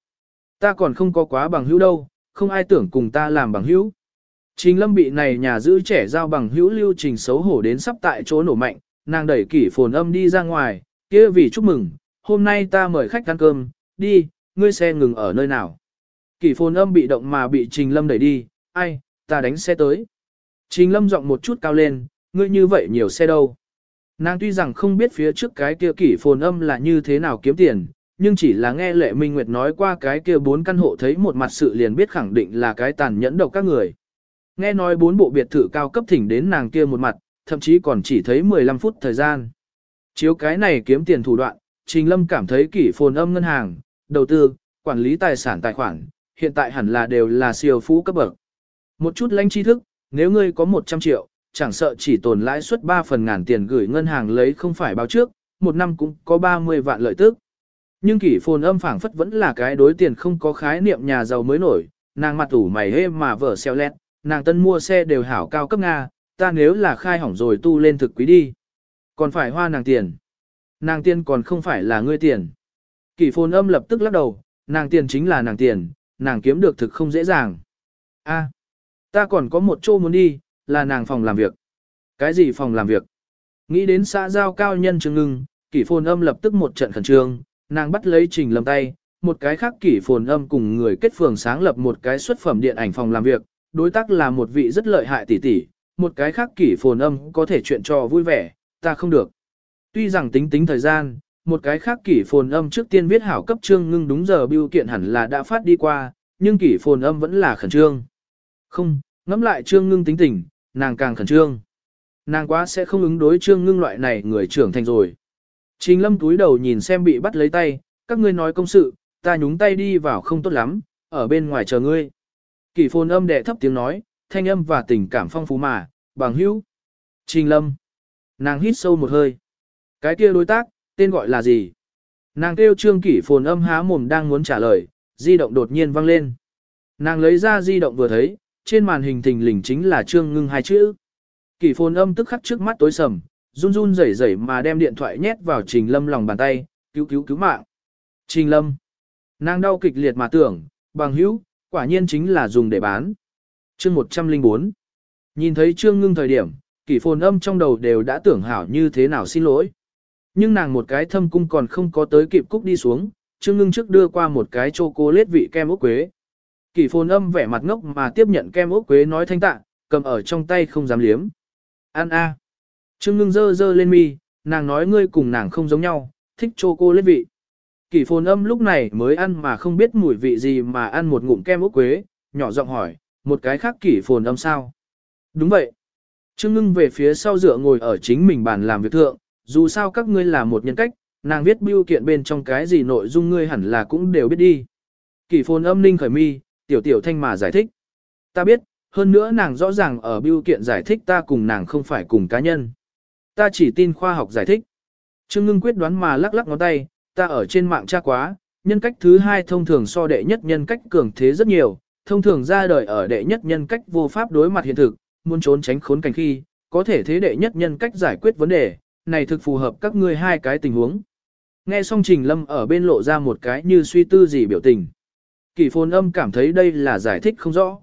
ta còn không có quá bằng hữu đâu, không ai tưởng cùng ta làm bằng hữu. Trình lâm bị này nhà giữ trẻ giao bằng hữu lưu trình xấu hổ đến sắp tại chỗ nổ mạnh, nàng đẩy kỷ phồn âm đi ra ngoài, kia vì chúc mừng, hôm nay ta mời khách ăn cơm, đi, ngươi xe ngừng ở nơi nào. Kỷ phồn âm bị động mà bị trình lâm đẩy đi, ai, ta đánh xe tới. Trình lâm giọng một chút cao lên, ngươi như vậy nhiều xe đâu. Nàng tuy rằng không biết phía trước cái kia kỷ phồn âm là như thế nào kiếm tiền, nhưng chỉ là nghe lệ minh nguyệt nói qua cái kia bốn căn hộ thấy một mặt sự liền biết khẳng định là cái tàn nhẫn độc các người. Nghe nói bốn bộ biệt thự cao cấp thỉnh đến nàng kia một mặt, thậm chí còn chỉ thấy 15 phút thời gian. Chiếu cái này kiếm tiền thủ đoạn, Trình Lâm cảm thấy kỷ phồn âm ngân hàng, đầu tư, quản lý tài sản tài khoản, hiện tại hẳn là đều là siêu phú cấp bậc. Một chút lãnh tri thức, nếu ngươi có 100 triệu, chẳng sợ chỉ tồn lãi suất 3 phần ngàn tiền gửi ngân hàng lấy không phải báo trước, một năm cũng có 30 vạn lợi tức. Nhưng kỷ phồn âm phảng phất vẫn là cái đối tiền không có khái niệm nhà giàu mới nổi, nàng mặt ủ mày hê mà vở xeo lét, nàng tân mua xe đều hảo cao cấp Nga, ta nếu là khai hỏng rồi tu lên thực quý đi. Còn phải hoa nàng tiền. Nàng tiền còn không phải là ngươi tiền. Kỷ phồn âm lập tức lắc đầu, nàng tiền chính là nàng tiền, nàng kiếm được thực không dễ dàng. A, ta còn có một chỗ muốn đi, là nàng phòng làm việc. Cái gì phòng làm việc? Nghĩ đến xã giao cao nhân trường ngưng, kỷ phồn âm lập tức một trận khẩn trương, nàng bắt lấy trình lầm tay, một cái khác kỷ phồn âm cùng người kết phường sáng lập một cái xuất phẩm điện ảnh phòng làm việc, đối tác là một vị rất lợi hại tỷ tỷ, một cái khác kỷ phồn âm có thể chuyện trò vui vẻ, ta không được. Tuy rằng tính tính thời gian, một cái khác kỷ phồn âm trước tiên viết hảo cấp trương ngưng đúng giờ biêu kiện hẳn là đã phát đi qua, nhưng kỷ phồn âm vẫn là khẩn trương. Không, ngẫm lại trương ngưng tính tình, nàng càng khẩn trương. Nàng quá sẽ không ứng đối trương ngưng loại này người trưởng thành rồi. Trình lâm túi đầu nhìn xem bị bắt lấy tay, các ngươi nói công sự, ta nhúng tay đi vào không tốt lắm, ở bên ngoài chờ ngươi. Kỷ phồn âm đệ thấp tiếng nói, thanh âm và tình cảm phong phú mà, bằng hữu. Trình lâm. Nàng hít sâu một hơi. Cái kia đối tác, tên gọi là gì? Nàng kêu trương kỷ phồn âm há mồm đang muốn trả lời, di động đột nhiên vang lên. Nàng lấy ra di động vừa thấy, trên màn hình thình lình chính là trương ngưng hai chữ. Kỷ phồn âm tức khắc trước mắt tối sầm, run run rẩy rẩy mà đem điện thoại nhét vào trình lâm lòng bàn tay, cứu cứu cứu mạng. Trình lâm. Nàng đau kịch liệt mà tưởng, bằng hữu, quả nhiên chính là dùng để bán. Chương 104 Nhìn thấy Trương Ngưng thời điểm, kỷ phồn âm trong đầu đều đã tưởng hảo như thế nào xin lỗi. Nhưng nàng một cái thâm cung còn không có tới kịp cúc đi xuống, Trương Ngưng trước đưa qua một cái chocolate vị kem ốc quế. Kỷ phồn âm vẻ mặt ngốc mà tiếp nhận kem ốc quế nói thanh tạ, cầm ở trong tay không dám liếm. Ăn a. Trương Ngưng dơ dơ lên mi, nàng nói ngươi cùng nàng không giống nhau, thích chocolate vị. Kỷ phồn âm lúc này mới ăn mà không biết mùi vị gì mà ăn một ngụm kem ốc quế, nhỏ giọng hỏi, một cái khác kỷ phồn âm sao? Đúng vậy. Trương ngưng về phía sau dựa ngồi ở chính mình bàn làm việc thượng, dù sao các ngươi là một nhân cách, nàng viết biêu kiện bên trong cái gì nội dung ngươi hẳn là cũng đều biết đi. Kỷ phồn âm ninh khởi mi, tiểu tiểu thanh mà giải thích. Ta biết, hơn nữa nàng rõ ràng ở biêu kiện giải thích ta cùng nàng không phải cùng cá nhân. Ta chỉ tin khoa học giải thích. Trương ngưng quyết đoán mà lắc lắc ngón tay, ta ở trên mạng tra quá, nhân cách thứ hai thông thường so đệ nhất nhân cách cường thế rất nhiều, thông thường ra đời ở đệ nhất nhân cách vô pháp đối mặt hiện thực, muốn trốn tránh khốn cảnh khi, có thể thế đệ nhất nhân cách giải quyết vấn đề, này thực phù hợp các ngươi hai cái tình huống. Nghe xong Trình Lâm ở bên lộ ra một cái như suy tư gì biểu tình. Kỷ phồn âm cảm thấy đây là giải thích không rõ.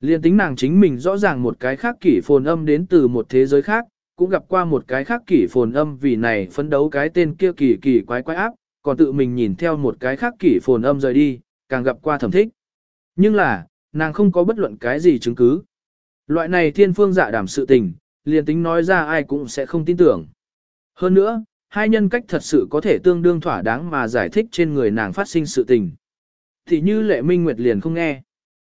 Liên tính nàng chính mình rõ ràng một cái khác kỷ phồn âm đến từ một thế giới khác, cũng gặp qua một cái khác kỷ phồn âm vì này phấn đấu cái tên kia kỳ kỳ quái quái áp, còn tự mình nhìn theo một cái khác kỷ phồn âm rời đi, càng gặp qua thẩm thích. Nhưng là, nàng không có bất luận cái gì chứng cứ. Loại này thiên phương dạ đảm sự tình, liền tính nói ra ai cũng sẽ không tin tưởng. Hơn nữa, hai nhân cách thật sự có thể tương đương thỏa đáng mà giải thích trên người nàng phát sinh sự tình. Thì như lệ minh nguyệt liền không nghe.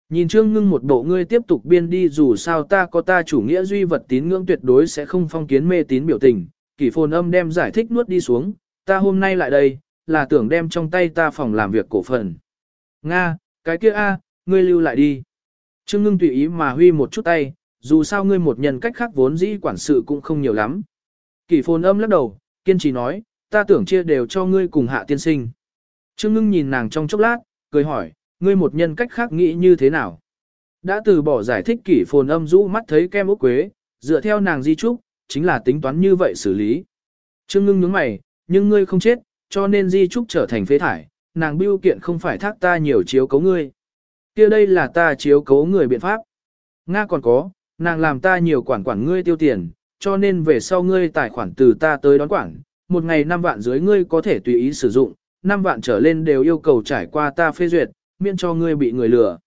Nhìn trương ngưng một bộ ngươi tiếp tục biên đi dù sao ta có ta chủ nghĩa duy vật tín ngưỡng tuyệt đối sẽ không phong kiến mê tín biểu tình. Kỷ phồn âm đem giải thích nuốt đi xuống, ta hôm nay lại đây, là tưởng đem trong tay ta phòng làm việc cổ phần. Nga, cái kia A, ngươi lưu lại đi. Trương ngưng tùy ý mà huy một chút tay, dù sao ngươi một nhân cách khác vốn dĩ quản sự cũng không nhiều lắm. Kỷ phồn âm lắc đầu, kiên trì nói, ta tưởng chia đều cho ngươi cùng hạ tiên sinh. Trương ngưng nhìn nàng trong chốc lát, cười hỏi, ngươi một nhân cách khác nghĩ như thế nào? Đã từ bỏ giải thích kỷ phồn âm rũ mắt thấy kem ốc quế, dựa theo nàng di trúc, chính là tính toán như vậy xử lý. Trương ngưng nhướng mày, nhưng ngươi không chết, cho nên di trúc trở thành phế thải, nàng biêu kiện không phải thác ta nhiều chiếu cấu ngươi. kia đây là ta chiếu cấu người biện pháp. Nga còn có, nàng làm ta nhiều quản quản ngươi tiêu tiền, cho nên về sau ngươi tài khoản từ ta tới đón quản, một ngày 5 vạn dưới ngươi có thể tùy ý sử dụng, 5 vạn trở lên đều yêu cầu trải qua ta phê duyệt, miễn cho ngươi bị người lừa.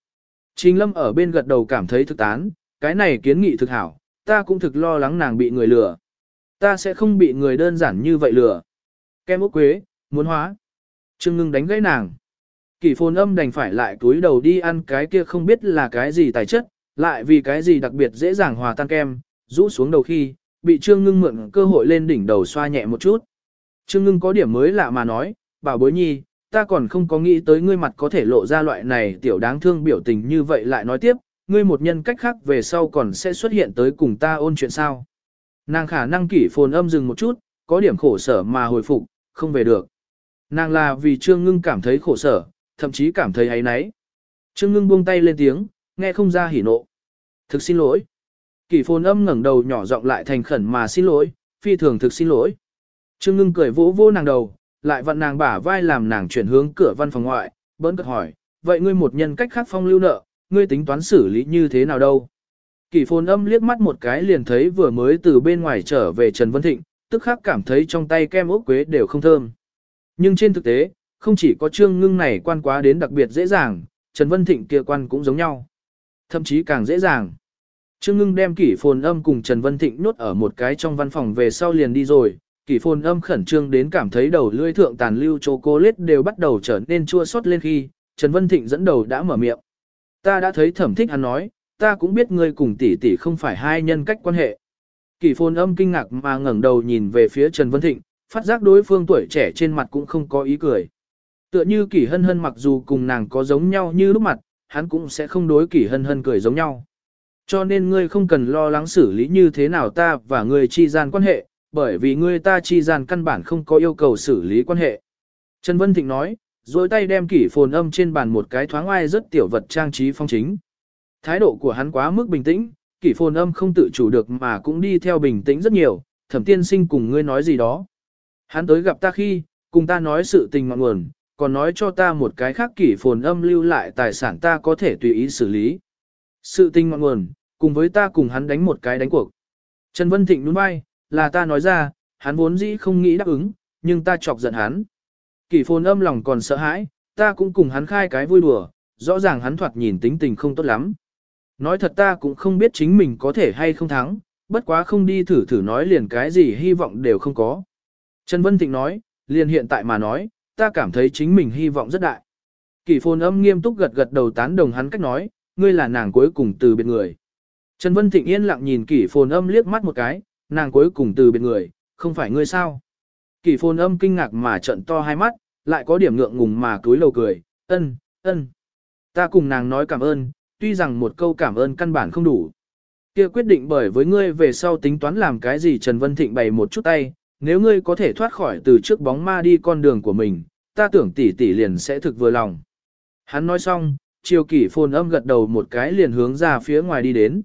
Trình Lâm ở bên gật đầu cảm thấy thực tán, cái này kiến nghị thực hảo, ta cũng thực lo lắng nàng bị người lừa. Ta sẽ không bị người đơn giản như vậy lừa. Kem ốc quế, muốn hóa. Trương ngưng đánh gãy nàng. Kỷ phồn âm đành phải lại túi đầu đi ăn cái kia không biết là cái gì tài chất, lại vì cái gì đặc biệt dễ dàng hòa tan kem, rũ xuống đầu khi, bị Trương ngưng mượn cơ hội lên đỉnh đầu xoa nhẹ một chút. Trương ngưng có điểm mới lạ mà nói, bảo bối nhi, ta còn không có nghĩ tới ngươi mặt có thể lộ ra loại này tiểu đáng thương biểu tình như vậy lại nói tiếp, ngươi một nhân cách khác về sau còn sẽ xuất hiện tới cùng ta ôn chuyện sao. Nàng khả năng kỷ phồn âm dừng một chút, có điểm khổ sở mà hồi phục, không về được. Nàng là vì Trương Ngưng cảm thấy khổ sở, thậm chí cảm thấy ấy náy. Trương Ngưng buông tay lên tiếng, nghe không ra hỉ nộ. Thực xin lỗi. Kỷ phồn âm ngẩng đầu nhỏ giọng lại thành khẩn mà xin lỗi, phi thường thực xin lỗi. Trương Ngưng cười vỗ vỗ nàng đầu, lại vặn nàng bả vai làm nàng chuyển hướng cửa văn phòng ngoại, bỡn cợt hỏi, vậy ngươi một nhân cách khác phong lưu nợ, ngươi tính toán xử lý như thế nào đâu? Kỷ phồn âm liếc mắt một cái liền thấy vừa mới từ bên ngoài trở về Trần Vân Thịnh, tức khắc cảm thấy trong tay kem ốc quế đều không thơm. Nhưng trên thực tế, không chỉ có trương ngưng này quan quá đến đặc biệt dễ dàng, Trần Vân Thịnh kia quan cũng giống nhau. Thậm chí càng dễ dàng. Trương ngưng đem kỷ phồn âm cùng Trần Vân Thịnh nốt ở một cái trong văn phòng về sau liền đi rồi, kỷ phồn âm khẩn trương đến cảm thấy đầu lưỡi thượng tàn lưu chocolate đều bắt đầu trở nên chua xót lên khi, Trần Vân Thịnh dẫn đầu đã mở miệng. Ta đã thấy thẩm thích hắn nói, ta cũng biết ngươi cùng tỷ tỷ không phải hai nhân cách quan hệ. Kỷ phồn âm kinh ngạc mà ngẩng đầu nhìn về phía Trần Vân Thịnh, phát giác đối phương tuổi trẻ trên mặt cũng không có ý cười. Tựa như kỷ hân hân mặc dù cùng nàng có giống nhau như lúc mặt, hắn cũng sẽ không đối kỷ hân hân cười giống nhau. Cho nên ngươi không cần lo lắng xử lý như thế nào ta và ngươi chi gian quan hệ, bởi vì ngươi ta chi gian căn bản không có yêu cầu xử lý quan hệ. Trần Vân Thịnh nói, rồi tay đem kỷ phồn âm trên bàn một cái thoáng oai rất tiểu vật trang trí phong chính. Thái độ của hắn quá mức bình tĩnh, kỷ phồn âm không tự chủ được mà cũng đi theo bình tĩnh rất nhiều, thẩm tiên sinh cùng ngươi nói gì đó. Hắn tới gặp ta khi, cùng ta nói sự tình ngọn nguồn, còn nói cho ta một cái khác kỷ phồn âm lưu lại tài sản ta có thể tùy ý xử lý. Sự tình ngọn nguồn, cùng với ta cùng hắn đánh một cái đánh cuộc. Trần Vân Thịnh nhún vai, là ta nói ra, hắn vốn dĩ không nghĩ đáp ứng, nhưng ta chọc giận hắn. Kỷ phồn âm lòng còn sợ hãi, ta cũng cùng hắn khai cái vui đùa, rõ ràng hắn thoạt nhìn tính tình không tốt lắm. Nói thật ta cũng không biết chính mình có thể hay không thắng, bất quá không đi thử thử nói liền cái gì hy vọng đều không có. Trần Vân Thịnh nói, liền hiện tại mà nói, ta cảm thấy chính mình hy vọng rất đại. Kỷ phồn âm nghiêm túc gật gật đầu tán đồng hắn cách nói, ngươi là nàng cuối cùng từ biệt người. Trần Vân Thịnh yên lặng nhìn kỷ phồn âm liếc mắt một cái, nàng cuối cùng từ biệt người, không phải ngươi sao. Kỷ phồn âm kinh ngạc mà trận to hai mắt, lại có điểm ngượng ngùng mà cúi lầu cười, ân, ân. Ta cùng nàng nói cảm ơn, tuy rằng một câu cảm ơn căn bản không đủ. Kia quyết định bởi với ngươi về sau tính toán làm cái gì Trần Vân Thịnh bày một chút tay, nếu ngươi có thể thoát khỏi từ trước bóng ma đi con đường của mình, ta tưởng tỷ tỷ liền sẽ thực vừa lòng. Hắn nói xong, chiều kỷ phồn âm gật đầu một cái liền hướng ra phía ngoài đi đến.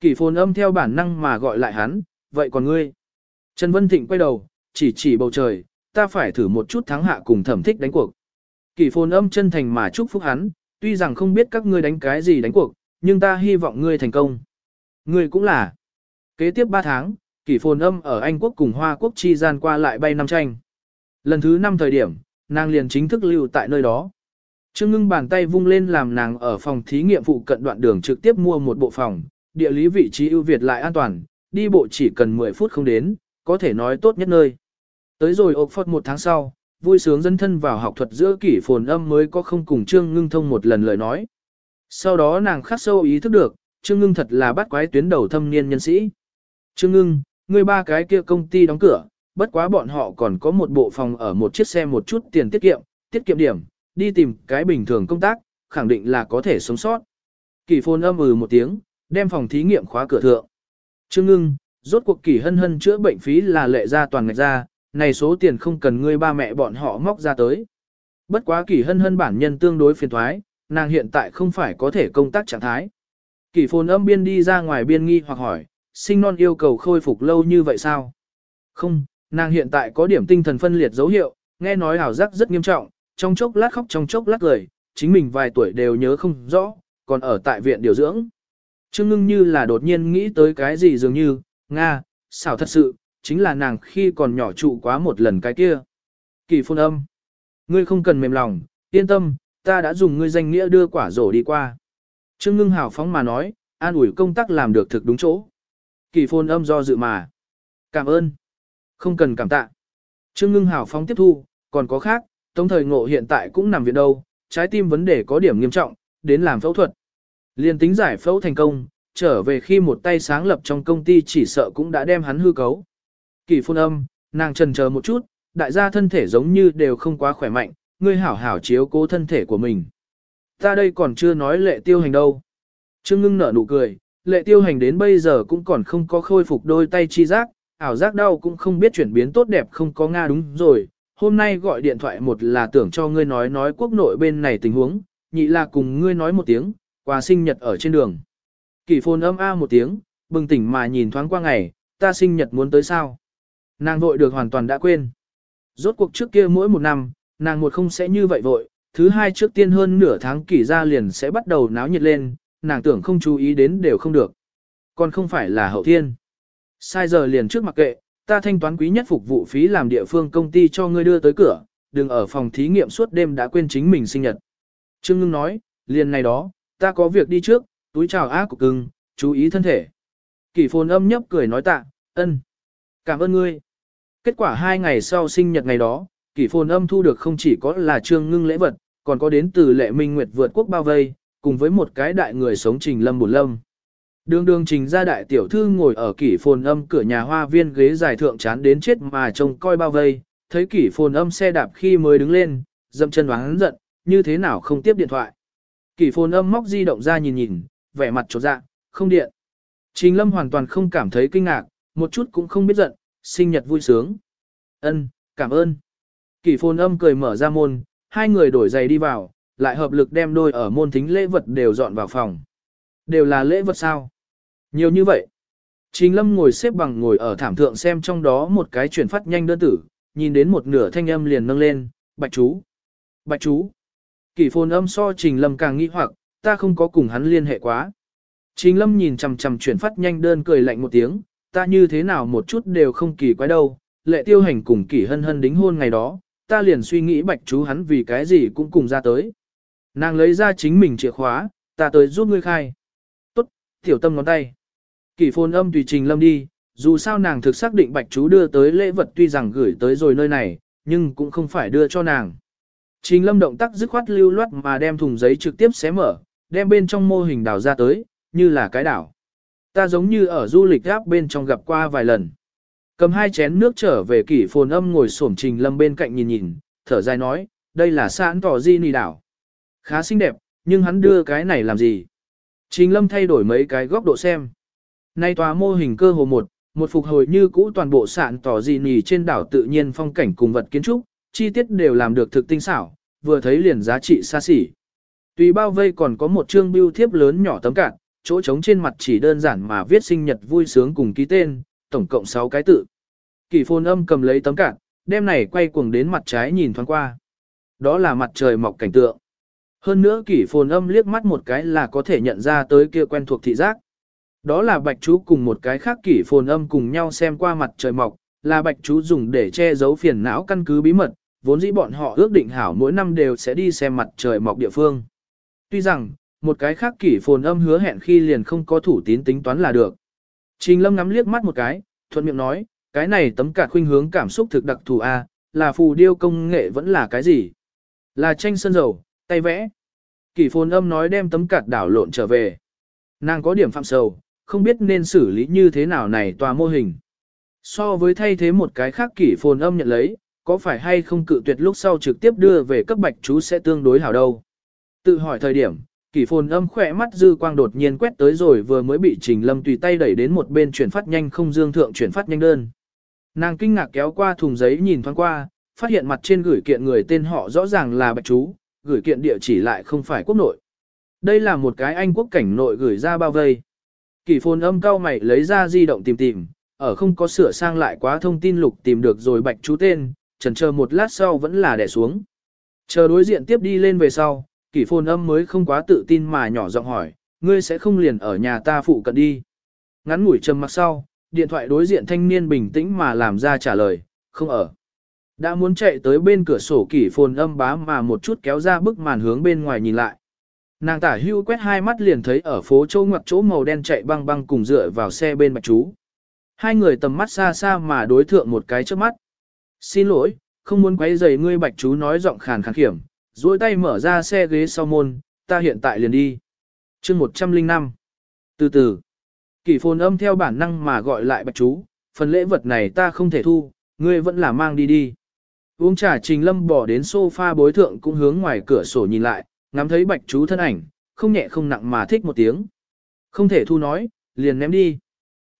Kỷ phồn âm theo bản năng mà gọi lại hắn, vậy còn ngươi? Trần Vân Thịnh quay đầu, chỉ chỉ bầu trời, ta phải thử một chút thắng hạ cùng thẩm thích đánh cuộc. Kỷ phồn âm chân thành mà chúc phúc hắn, tuy rằng không biết các ngươi đánh cái gì đánh cuộc, nhưng ta hy vọng ngươi thành công. Ngươi cũng là. Kế tiếp 3 tháng, kỷ phồn âm ở Anh quốc cùng Hoa quốc chi gian qua lại bay năm tranh. Lần thứ 5 thời điểm, nàng liền chính thức lưu tại nơi đó. Trương ngưng bàn tay vung lên làm nàng ở phòng thí nghiệm phụ cận đoạn đường trực tiếp mua một bộ phòng, địa lý vị trí ưu việt lại an toàn, đi bộ chỉ cần 10 phút không đến, có thể nói tốt nhất nơi. Tới rồi ộp phật một tháng sau, vui sướng dân thân vào học thuật giữa kỷ phồn âm mới có không cùng Trương ngưng thông một lần lời nói. Sau đó nàng khắc sâu ý thức được, Trương ngưng thật là bắt quái tuyến đầu thâm niên nhân sĩ. Trương ngưng, người ba cái kia công ty đóng cửa, bất quá bọn họ còn có một bộ phòng ở một chiếc xe một chút tiền tiết kiệm, tiết kiệm điểm, đi tìm cái bình thường công tác, khẳng định là có thể sống sót. Kỳ phôn âm ừ một tiếng, đem phòng thí nghiệm khóa cửa thượng. Trương ngưng, rốt cuộc kỳ hân hân chữa bệnh phí là lệ ra toàn ngạch ra, này số tiền không cần ngươi ba mẹ bọn họ móc ra tới. Bất quá kỳ hân hân bản nhân tương đối phiền thoái, nàng hiện tại không phải có thể công tác trạng thái. Kỳ phồn âm biên đi ra ngoài biên nghi hoặc hỏi, sinh non yêu cầu khôi phục lâu như vậy sao? Không, nàng hiện tại có điểm tinh thần phân liệt dấu hiệu, nghe nói ảo giác rất nghiêm trọng, trong chốc lát khóc trong chốc lát cười, chính mình vài tuổi đều nhớ không rõ, còn ở tại viện điều dưỡng. Trương ngưng như là đột nhiên nghĩ tới cái gì dường như, Nga, xảo thật sự, chính là nàng khi còn nhỏ trụ quá một lần cái kia. Kỳ phun âm. Ngươi không cần mềm lòng, yên tâm, ta đã dùng ngươi danh nghĩa đưa quả rổ đi qua. Trương ngưng hào phóng mà nói, an ủi công tác làm được thực đúng chỗ. Kỳ phôn âm do dự mà. Cảm ơn. Không cần cảm tạ. Trương ngưng hào phóng tiếp thu, còn có khác, tống thời ngộ hiện tại cũng nằm viện đâu, trái tim vấn đề có điểm nghiêm trọng, đến làm phẫu thuật. Liên tính giải phẫu thành công, trở về khi một tay sáng lập trong công ty chỉ sợ cũng đã đem hắn hư cấu. Kỳ phun âm, nàng trần chờ một chút, đại gia thân thể giống như đều không quá khỏe mạnh, ngươi hảo hảo chiếu cố thân thể của mình. Ta đây còn chưa nói lệ tiêu hành đâu. Trương ngưng nở nụ cười, lệ tiêu hành đến bây giờ cũng còn không có khôi phục đôi tay chi giác, ảo giác đau cũng không biết chuyển biến tốt đẹp không có Nga đúng rồi. Hôm nay gọi điện thoại một là tưởng cho ngươi nói nói quốc nội bên này tình huống, nhị là cùng ngươi nói một tiếng, quà sinh nhật ở trên đường. Kỷ phôn âm a một tiếng, bừng tỉnh mà nhìn thoáng qua ngày, ta sinh nhật muốn tới sao. Nàng vội được hoàn toàn đã quên. Rốt cuộc trước kia mỗi một năm, nàng một không sẽ như vậy vội, thứ hai trước tiên hơn nửa tháng kỷ ra liền sẽ bắt đầu náo nhiệt lên, nàng tưởng không chú ý đến đều không được. Còn không phải là hậu thiên. Sai giờ liền trước mặc kệ, ta thanh toán quý nhất phục vụ phí làm địa phương công ty cho ngươi đưa tới cửa, đừng ở phòng thí nghiệm suốt đêm đã quên chính mình sinh nhật. Trương Ngưng nói, liền này đó, ta có việc đi trước, túi chào ác của cưng, chú ý thân thể. Kỷ phồn âm nhấp cười nói tạ, ân, cảm ơn ngươi. Kết quả hai ngày sau sinh nhật ngày đó, kỷ phồn âm thu được không chỉ có là trương ngưng lễ vật, còn có đến từ lệ minh nguyệt vượt quốc bao vây, cùng với một cái đại người sống trình lâm bổn lâm. Đường đường trình ra đại tiểu thư ngồi ở kỷ phồn âm cửa nhà hoa viên ghế dài thượng chán đến chết mà trông coi bao vây, thấy kỷ phồn âm xe đạp khi mới đứng lên, dậm chân oán giận, như thế nào không tiếp điện thoại. Kỷ phồn âm móc di động ra nhìn nhìn, vẻ mặt trột dạ, không điện. Trình lâm hoàn toàn không cảm thấy kinh ngạc, một chút cũng không biết giận, sinh nhật vui sướng. Ân, cảm ơn. Kỷ phồn âm cười mở ra môn, hai người đổi giày đi vào, lại hợp lực đem đôi ở môn thính lễ vật đều dọn vào phòng. Đều là lễ vật sao? Nhiều như vậy. Trình lâm ngồi xếp bằng ngồi ở thảm thượng xem trong đó một cái chuyển phát nhanh đơn tử, nhìn đến một nửa thanh âm liền nâng lên, bạch chú. Bạch chú. Kỷ phồn âm so trình lâm càng nghi hoặc, ta không có cùng hắn liên hệ quá. Trình lâm nhìn chằm chằm chuyển phát nhanh đơn cười lạnh một tiếng, ta như thế nào một chút đều không kỳ quái đâu, lệ tiêu hành cùng kỷ hân hân đính hôn ngày đó, ta liền suy nghĩ bạch chú hắn vì cái gì cũng cùng ra tới. Nàng lấy ra chính mình chìa khóa, ta tới giúp ngươi khai. Tốt, tiểu tâm ngón tay. Kỷ phồn âm tùy trình lâm đi, dù sao nàng thực xác định bạch chú đưa tới lễ vật tuy rằng gửi tới rồi nơi này, nhưng cũng không phải đưa cho nàng. Trình lâm động tác dứt khoát lưu loát mà đem thùng giấy trực tiếp xé mở, đem bên trong mô hình đảo ra tới, như là cái đảo. Ta giống như ở du lịch gáp bên trong gặp qua vài lần. Cầm hai chén nước trở về kỷ phồn âm ngồi xổm trình lâm bên cạnh nhìn nhìn, thở dài nói, đây là sẵn tỏ di nì đảo. Khá xinh đẹp, nhưng hắn đưa cái này làm gì? Trình lâm thay đổi mấy cái góc độ xem. Nay tòa mô hình cơ hồ một, một phục hồi như cũ toàn bộ sạn tỏ gì nì trên đảo tự nhiên phong cảnh cùng vật kiến trúc, chi tiết đều làm được thực tinh xảo, vừa thấy liền giá trị xa xỉ. Tùy bao vây còn có một chương bưu thiếp lớn nhỏ tấm cạn, chỗ trống trên mặt chỉ đơn giản mà viết sinh nhật vui sướng cùng ký tên, tổng cộng 6 cái tự. Kỳ phồn âm cầm lấy tấm cạn, đem này quay cuồng đến mặt trái nhìn thoáng qua. Đó là mặt trời mọc cảnh tượng. Hơn nữa kỷ phồn âm liếc mắt một cái là có thể nhận ra tới kia quen thuộc thị giác. Đó là bạch chú cùng một cái khác kỷ phồn âm cùng nhau xem qua mặt trời mọc, là bạch chú dùng để che giấu phiền não căn cứ bí mật, vốn dĩ bọn họ ước định hảo mỗi năm đều sẽ đi xem mặt trời mọc địa phương. Tuy rằng, một cái khác kỷ phồn âm hứa hẹn khi liền không có thủ tín tính toán là được. Trình lâm ngắm liếc mắt một cái, thuận miệng nói, cái này tấm cả khuynh hướng cảm xúc thực đặc thù A, là phù điêu công nghệ vẫn là cái gì? Là tranh sơn dầu, tay vẽ. Kỷ phồn âm nói đem tấm cạt đảo lộn trở về. Nàng có điểm phạm sầu, không biết nên xử lý như thế nào này tòa mô hình. So với thay thế một cái khác kỷ phồn âm nhận lấy, có phải hay không cự tuyệt lúc sau trực tiếp đưa về cấp bạch chú sẽ tương đối hảo đâu. Tự hỏi thời điểm, kỷ phồn âm khỏe mắt dư quang đột nhiên quét tới rồi vừa mới bị trình lâm tùy tay đẩy đến một bên chuyển phát nhanh không dương thượng chuyển phát nhanh đơn. Nàng kinh ngạc kéo qua thùng giấy nhìn thoáng qua, phát hiện mặt trên gửi kiện người tên họ rõ ràng là bạch chú, gửi kiện địa chỉ lại không phải quốc nội. Đây là một cái anh quốc cảnh nội gửi ra bao vây. Kỳ phồn âm cao mày lấy ra di động tìm tìm, ở không có sửa sang lại quá thông tin lục tìm được rồi bạch chú tên, trần chờ một lát sau vẫn là đè xuống. Chờ đối diện tiếp đi lên về sau, kỷ phồn âm mới không quá tự tin mà nhỏ giọng hỏi, ngươi sẽ không liền ở nhà ta phụ cận đi. Ngắn ngủi trầm mặc sau, điện thoại đối diện thanh niên bình tĩnh mà làm ra trả lời, không ở. Đã muốn chạy tới bên cửa sổ kỷ phồn âm bá mà một chút kéo ra bức màn hướng bên ngoài nhìn lại. Nàng tả hưu quét hai mắt liền thấy ở phố châu ngoặc chỗ màu đen chạy băng băng cùng dựa vào xe bên bạch chú. Hai người tầm mắt xa xa mà đối thượng một cái trước mắt. Xin lỗi, không muốn quấy rầy ngươi bạch chú nói giọng khàn khàn khiểm, duỗi tay mở ra xe ghế sau môn, ta hiện tại liền đi. chương 105. Từ từ, kỷ phồn âm theo bản năng mà gọi lại bạch chú, phần lễ vật này ta không thể thu, ngươi vẫn là mang đi đi. Uống trà trình lâm bỏ đến sofa bối thượng cũng hướng ngoài cửa sổ nhìn lại, ngắm thấy bạch chú thân ảnh, không nhẹ không nặng mà thích một tiếng. Không thể thu nói, liền ném đi.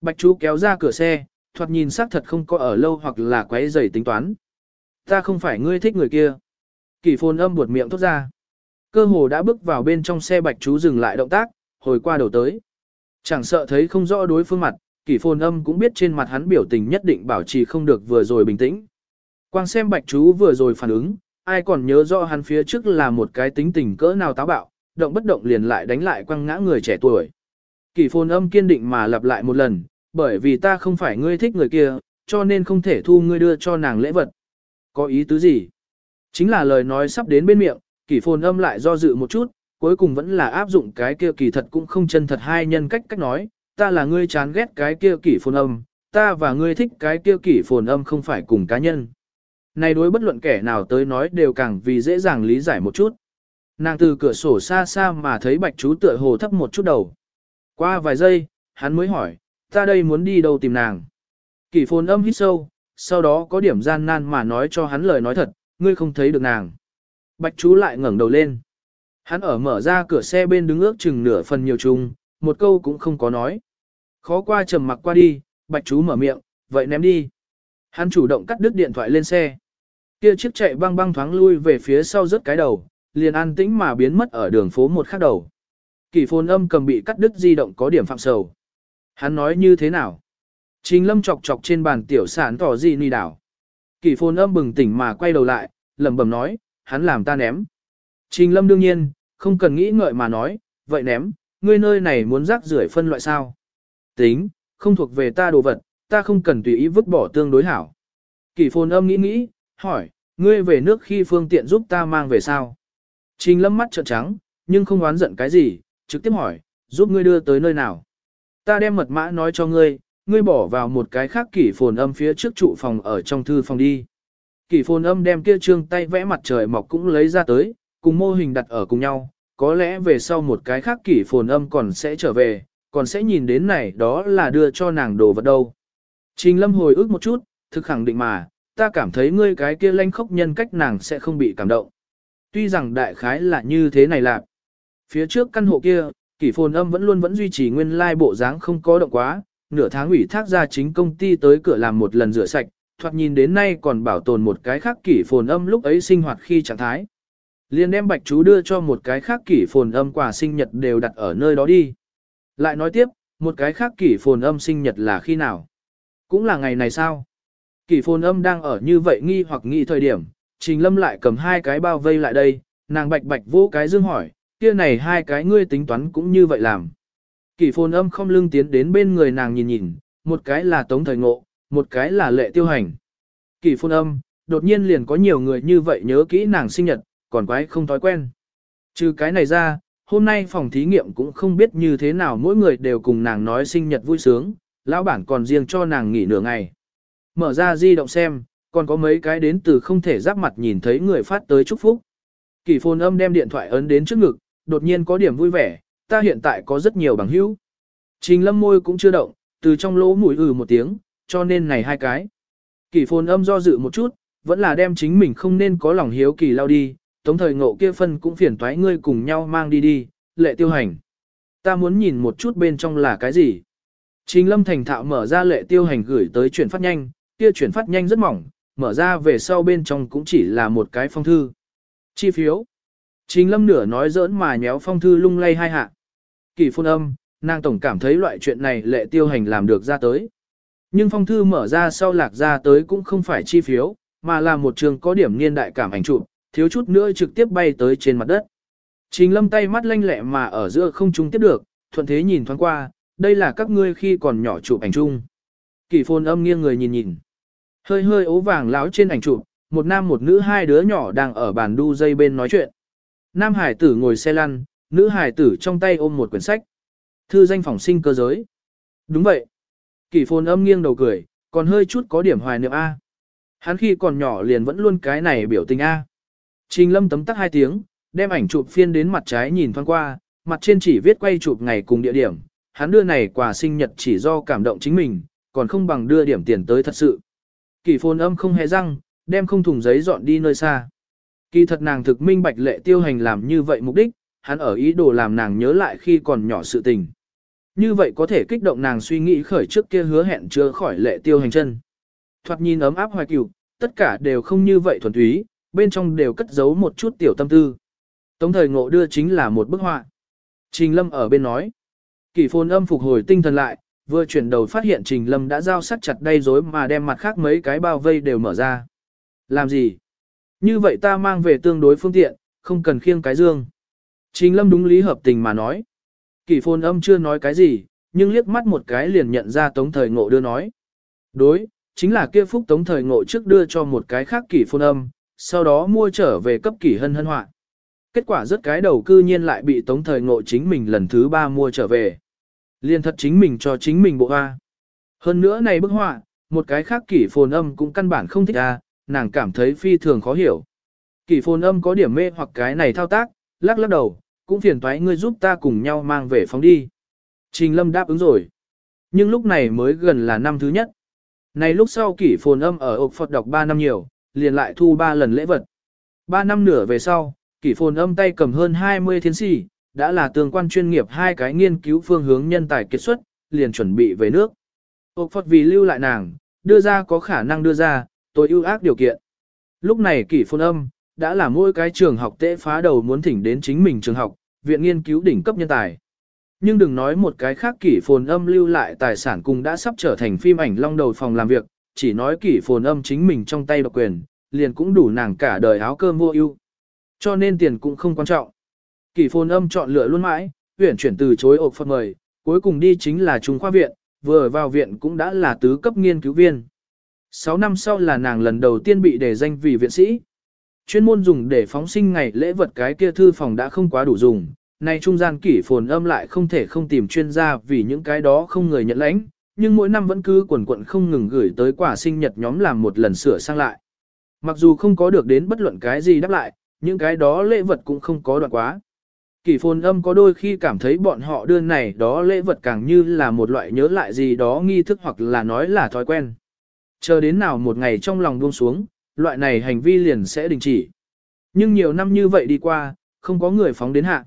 Bạch chú kéo ra cửa xe, thoạt nhìn xác thật không có ở lâu hoặc là quấy rầy tính toán. Ta không phải ngươi thích người kia. Kỳ phồn âm buột miệng thốt ra. Cơ hồ đã bước vào bên trong xe bạch chú dừng lại động tác, hồi qua đầu tới. Chẳng sợ thấy không rõ đối phương mặt, kỳ phồn âm cũng biết trên mặt hắn biểu tình nhất định bảo trì không được vừa rồi bình tĩnh. Quang xem bạch chú vừa rồi phản ứng, ai còn nhớ rõ hắn phía trước là một cái tính tình cỡ nào táo bạo, động bất động liền lại đánh lại quăng ngã người trẻ tuổi. Kỳ phồn âm kiên định mà lặp lại một lần, bởi vì ta không phải ngươi thích người kia, cho nên không thể thu ngươi đưa cho nàng lễ vật. Có ý tứ gì? Chính là lời nói sắp đến bên miệng, kỳ phồn âm lại do dự một chút, cuối cùng vẫn là áp dụng cái kia kỳ thật cũng không chân thật hai nhân cách cách nói, ta là ngươi chán ghét cái kia kỳ phồn âm, ta và ngươi thích cái kia kỳ phồn âm không phải cùng cá nhân. Này đối bất luận kẻ nào tới nói đều càng vì dễ dàng lý giải một chút. Nàng từ cửa sổ xa xa mà thấy bạch chú tựa hồ thấp một chút đầu. Qua vài giây, hắn mới hỏi, ta đây muốn đi đâu tìm nàng. Kỷ phồn âm hít sâu, sau đó có điểm gian nan mà nói cho hắn lời nói thật, ngươi không thấy được nàng. Bạch chú lại ngẩng đầu lên. Hắn ở mở ra cửa xe bên đứng ước chừng nửa phần nhiều chung, một câu cũng không có nói. Khó qua trầm mặc qua đi, bạch chú mở miệng, vậy ném đi. Hắn chủ động cắt đứt điện thoại lên xe. Kia chiếc chạy băng băng thoáng lui về phía sau rất cái đầu, liền an tĩnh mà biến mất ở đường phố một khắc đầu. Kỳ phồn âm cầm bị cắt đứt di động có điểm phạm sầu. Hắn nói như thế nào? Trình lâm chọc chọc trên bàn tiểu sản tỏ gì nì đảo. Kỳ phồn âm bừng tỉnh mà quay đầu lại, lẩm bẩm nói, hắn làm ta ném. Trình lâm đương nhiên, không cần nghĩ ngợi mà nói, vậy ném, ngươi nơi này muốn rác rưởi phân loại sao? Tính, không thuộc về ta đồ vật, ta không cần tùy ý vứt bỏ tương đối hảo. Kỳ phồn âm nghĩ nghĩ, hỏi, ngươi về nước khi phương tiện giúp ta mang về sao? Trình lâm mắt trợn trắng, nhưng không oán giận cái gì, trực tiếp hỏi, giúp ngươi đưa tới nơi nào? Ta đem mật mã nói cho ngươi, ngươi bỏ vào một cái khác kỷ phồn âm phía trước trụ phòng ở trong thư phòng đi. Kỷ phồn âm đem kia trương tay vẽ mặt trời mọc cũng lấy ra tới, cùng mô hình đặt ở cùng nhau, có lẽ về sau một cái khác kỷ phồn âm còn sẽ trở về, còn sẽ nhìn đến này đó là đưa cho nàng đồ vật đâu. Trình lâm hồi ức một chút, thực khẳng định mà, ta cảm thấy ngươi cái kia lanh khốc nhân cách nàng sẽ không bị cảm động. Tuy rằng đại khái là như thế này lạc. Phía trước căn hộ kia, kỷ phồn âm vẫn luôn vẫn duy trì nguyên lai bộ dáng không có động quá, nửa tháng ủy thác ra chính công ty tới cửa làm một lần rửa sạch, thoạt nhìn đến nay còn bảo tồn một cái khác kỷ phồn âm lúc ấy sinh hoạt khi trạng thái. Liên đem bạch chú đưa cho một cái khác kỷ phồn âm quà sinh nhật đều đặt ở nơi đó đi. Lại nói tiếp, một cái khác kỷ phồn âm sinh nhật là khi nào? Cũng là ngày này sao? Kỷ phồn âm đang ở như vậy nghi hoặc nghi thời điểm, trình lâm lại cầm hai cái bao vây lại đây, nàng bạch bạch vô cái dương hỏi, kia này hai cái ngươi tính toán cũng như vậy làm. Kỷ phồn âm không lưng tiến đến bên người nàng nhìn nhìn, một cái là tống thời ngộ, một cái là lệ tiêu hành. Kỷ phồn âm, đột nhiên liền có nhiều người như vậy nhớ kỹ nàng sinh nhật, còn quái không thói quen. Trừ cái này ra, hôm nay phòng thí nghiệm cũng không biết như thế nào mỗi người đều cùng nàng nói sinh nhật vui sướng, lão bản còn riêng cho nàng nghỉ nửa ngày. Mở ra di động xem, còn có mấy cái đến từ không thể giáp mặt nhìn thấy người phát tới chúc phúc. Kỳ phồn âm đem điện thoại ấn đến trước ngực, đột nhiên có điểm vui vẻ, ta hiện tại có rất nhiều bằng hữu. Trình lâm môi cũng chưa động, từ trong lỗ mũi ừ một tiếng, cho nên này hai cái. Kỳ phồn âm do dự một chút, vẫn là đem chính mình không nên có lòng hiếu kỳ lao đi, tống thời ngộ kia phân cũng phiền toái ngươi cùng nhau mang đi đi, lệ tiêu hành. Ta muốn nhìn một chút bên trong là cái gì. Trình lâm thành thạo mở ra lệ tiêu hành gửi tới chuyển phát nhanh, kia chuyển phát nhanh rất mỏng, mở ra về sau bên trong cũng chỉ là một cái phong thư. Chi phiếu. Trình lâm nửa nói giỡn mà nhéo phong thư lung lay hai hạ. Kỳ phôn âm, nàng tổng cảm thấy loại chuyện này lệ tiêu hành làm được ra tới. Nhưng phong thư mở ra sau lạc ra tới cũng không phải chi phiếu, mà là một trường có điểm niên đại cảm ảnh chụp, thiếu chút nữa trực tiếp bay tới trên mặt đất. Trình lâm tay mắt lanh lẹ mà ở giữa không trung tiếp được, thuận thế nhìn thoáng qua, đây là các ngươi khi còn nhỏ chụp ảnh chung. Kỳ phôn âm nghiêng người nhìn nhìn. Hơi hơi ố vàng láo trên ảnh chụp, một nam một nữ hai đứa nhỏ đang ở bàn đu dây bên nói chuyện. Nam hải tử ngồi xe lăn, nữ hải tử trong tay ôm một quyển sách. Thư danh phỏng sinh cơ giới. Đúng vậy. Kỳ phồn âm nghiêng đầu cười, còn hơi chút có điểm hoài niệm A. Hắn khi còn nhỏ liền vẫn luôn cái này biểu tình A. Trình lâm tấm tắc hai tiếng, đem ảnh chụp phiên đến mặt trái nhìn thoáng qua, mặt trên chỉ viết quay chụp ngày cùng địa điểm. Hắn đưa này quà sinh nhật chỉ do cảm động chính mình, còn không bằng đưa điểm tiền tới thật sự. Kỳ phồn âm không hề răng, đem không thùng giấy dọn đi nơi xa. Kỳ thật nàng thực minh bạch lệ tiêu hành làm như vậy mục đích, hắn ở ý đồ làm nàng nhớ lại khi còn nhỏ sự tình. Như vậy có thể kích động nàng suy nghĩ khởi trước kia hứa hẹn chưa khỏi lệ tiêu hành chân. Thoạt nhìn ấm áp hoài cửu, tất cả đều không như vậy thuần túy, bên trong đều cất giấu một chút tiểu tâm tư. Tống thời ngộ đưa chính là một bức họa. Trình lâm ở bên nói. Kỳ phồn âm phục hồi tinh thần lại, vừa chuyển đầu phát hiện Trình Lâm đã giao sắt chặt đây rối mà đem mặt khác mấy cái bao vây đều mở ra. Làm gì? Như vậy ta mang về tương đối phương tiện, không cần khiêng cái dương. Trình Lâm đúng lý hợp tình mà nói. Kỷ phồn âm chưa nói cái gì, nhưng liếc mắt một cái liền nhận ra tống thời ngộ đưa nói. Đối, chính là kia phúc tống thời ngộ trước đưa cho một cái khác kỷ phồn âm, sau đó mua trở về cấp kỷ hân hân hoạn. Kết quả rất cái đầu cư nhiên lại bị tống thời ngộ chính mình lần thứ ba mua trở về. Liên thật chính mình cho chính mình bộ hoa. Hơn nữa này bức họa, một cái khác kỷ phồn âm cũng căn bản không thích a, nàng cảm thấy phi thường khó hiểu. Kỷ phồn âm có điểm mê hoặc cái này thao tác, lắc lắc đầu, cũng phiền toái ngươi giúp ta cùng nhau mang về phóng đi. Trình lâm đáp ứng rồi. Nhưng lúc này mới gần là năm thứ nhất. Này lúc sau kỷ phồn âm ở ốc Phật đọc 3 năm nhiều, liền lại thu 3 lần lễ vật. 3 năm nửa về sau, kỷ phồn âm tay cầm hơn 20 thiên sĩ, đã là tương quan chuyên nghiệp hai cái nghiên cứu phương hướng nhân tài kết xuất, liền chuẩn bị về nước. Ốc Phật vì lưu lại nàng, đưa ra có khả năng đưa ra, tôi ưu ác điều kiện. Lúc này kỷ phồn âm, đã là mỗi cái trường học tệ phá đầu muốn thỉnh đến chính mình trường học, viện nghiên cứu đỉnh cấp nhân tài. Nhưng đừng nói một cái khác kỷ phồn âm lưu lại tài sản cùng đã sắp trở thành phim ảnh long đầu phòng làm việc, chỉ nói kỷ phồn âm chính mình trong tay độc quyền, liền cũng đủ nàng cả đời áo cơm mua ưu. Cho nên tiền cũng không quan trọng. Kỷ phồn âm chọn lựa luôn mãi, tuyển chuyển từ chối ộp phật mời, cuối cùng đi chính là Trung khoa viện, vừa vào viện cũng đã là tứ cấp nghiên cứu viên. 6 năm sau là nàng lần đầu tiên bị đề danh vì viện sĩ. Chuyên môn dùng để phóng sinh ngày lễ vật cái kia thư phòng đã không quá đủ dùng, nay trung gian kỷ phồn âm lại không thể không tìm chuyên gia vì những cái đó không người nhận lãnh, nhưng mỗi năm vẫn cứ quần quận không ngừng gửi tới quả sinh nhật nhóm làm một lần sửa sang lại. Mặc dù không có được đến bất luận cái gì đáp lại, những cái đó lễ vật cũng không có đoạn quá. Kỷ phồn âm có đôi khi cảm thấy bọn họ đưa này đó lễ vật càng như là một loại nhớ lại gì đó nghi thức hoặc là nói là thói quen. Chờ đến nào một ngày trong lòng buông xuống, loại này hành vi liền sẽ đình chỉ. Nhưng nhiều năm như vậy đi qua, không có người phóng đến hạ.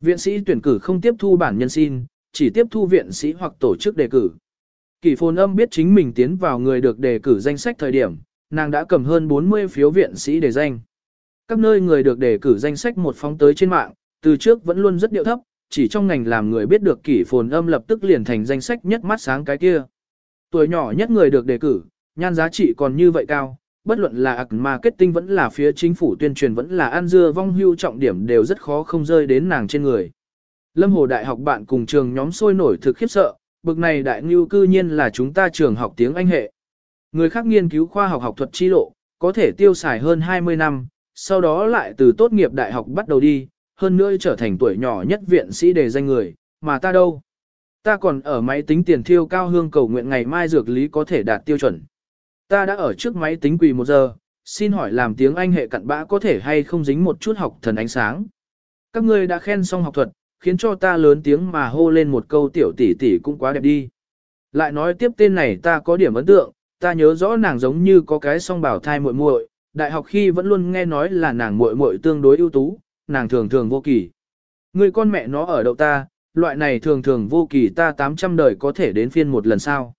Viện sĩ tuyển cử không tiếp thu bản nhân xin, chỉ tiếp thu viện sĩ hoặc tổ chức đề cử. Kỷ phồn âm biết chính mình tiến vào người được đề cử danh sách thời điểm, nàng đã cầm hơn 40 phiếu viện sĩ đề danh. Các nơi người được đề cử danh sách một phóng tới trên mạng, từ trước vẫn luôn rất điệu thấp, chỉ trong ngành làm người biết được kỷ phồn âm lập tức liền thành danh sách nhất mắt sáng cái kia. Tuổi nhỏ nhất người được đề cử, nhan giá trị còn như vậy cao, bất luận là ạc marketing vẫn là phía chính phủ tuyên truyền vẫn là an dưa vong hưu trọng điểm đều rất khó không rơi đến nàng trên người. Lâm Hồ Đại học bạn cùng trường nhóm sôi nổi thực khiếp sợ, bực này đại ngưu cư nhiên là chúng ta trường học tiếng Anh hệ. Người khác nghiên cứu khoa học học thuật chi lộ, có thể tiêu xài hơn 20 năm, sau đó lại từ tốt nghiệp đại học bắt đầu đi, hơn nữa trở thành tuổi nhỏ nhất viện sĩ đề danh người, mà ta đâu? Ta còn ở máy tính tiền thiêu cao hương cầu nguyện ngày mai dược lý có thể đạt tiêu chuẩn. Ta đã ở trước máy tính quỳ một giờ, xin hỏi làm tiếng Anh hệ cặn bã có thể hay không dính một chút học thần ánh sáng. Các ngươi đã khen xong học thuật, khiến cho ta lớn tiếng mà hô lên một câu tiểu tỷ tỷ cũng quá đẹp đi. Lại nói tiếp tên này ta có điểm ấn tượng, ta nhớ rõ nàng giống như có cái song bảo thai muội muội, đại học khi vẫn luôn nghe nói là nàng muội muội tương đối ưu tú, nàng thường thường vô kỳ. Người con mẹ nó ở đậu ta, loại này thường thường vô kỳ ta 800 đời có thể đến phiên một lần sao?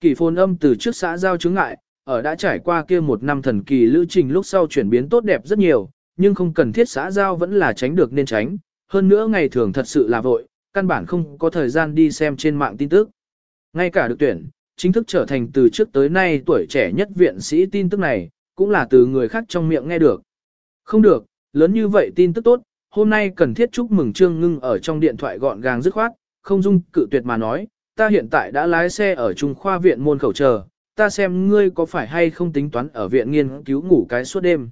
Kỳ Phôn âm từ trước xã giao chứng ngại, ở đã trải qua kia một năm thần kỳ lữ trình lúc sau chuyển biến tốt đẹp rất nhiều, nhưng không cần thiết xã giao vẫn là tránh được nên tránh, hơn nữa ngày thường thật sự là vội, căn bản không có thời gian đi xem trên mạng tin tức. Ngay cả được tuyển, chính thức trở thành từ trước tới nay tuổi trẻ nhất viện sĩ tin tức này, cũng là từ người khác trong miệng nghe được. Không được, lớn như vậy tin tức tốt, hôm nay cần thiết chúc mừng Trương Ngưng ở trong điện thoại gọn gàng dứt khoát, không dung cự tuyệt mà nói, ta hiện tại đã lái xe ở Trung khoa viện môn khẩu chờ, ta xem ngươi có phải hay không tính toán ở viện nghiên cứu ngủ cái suốt đêm.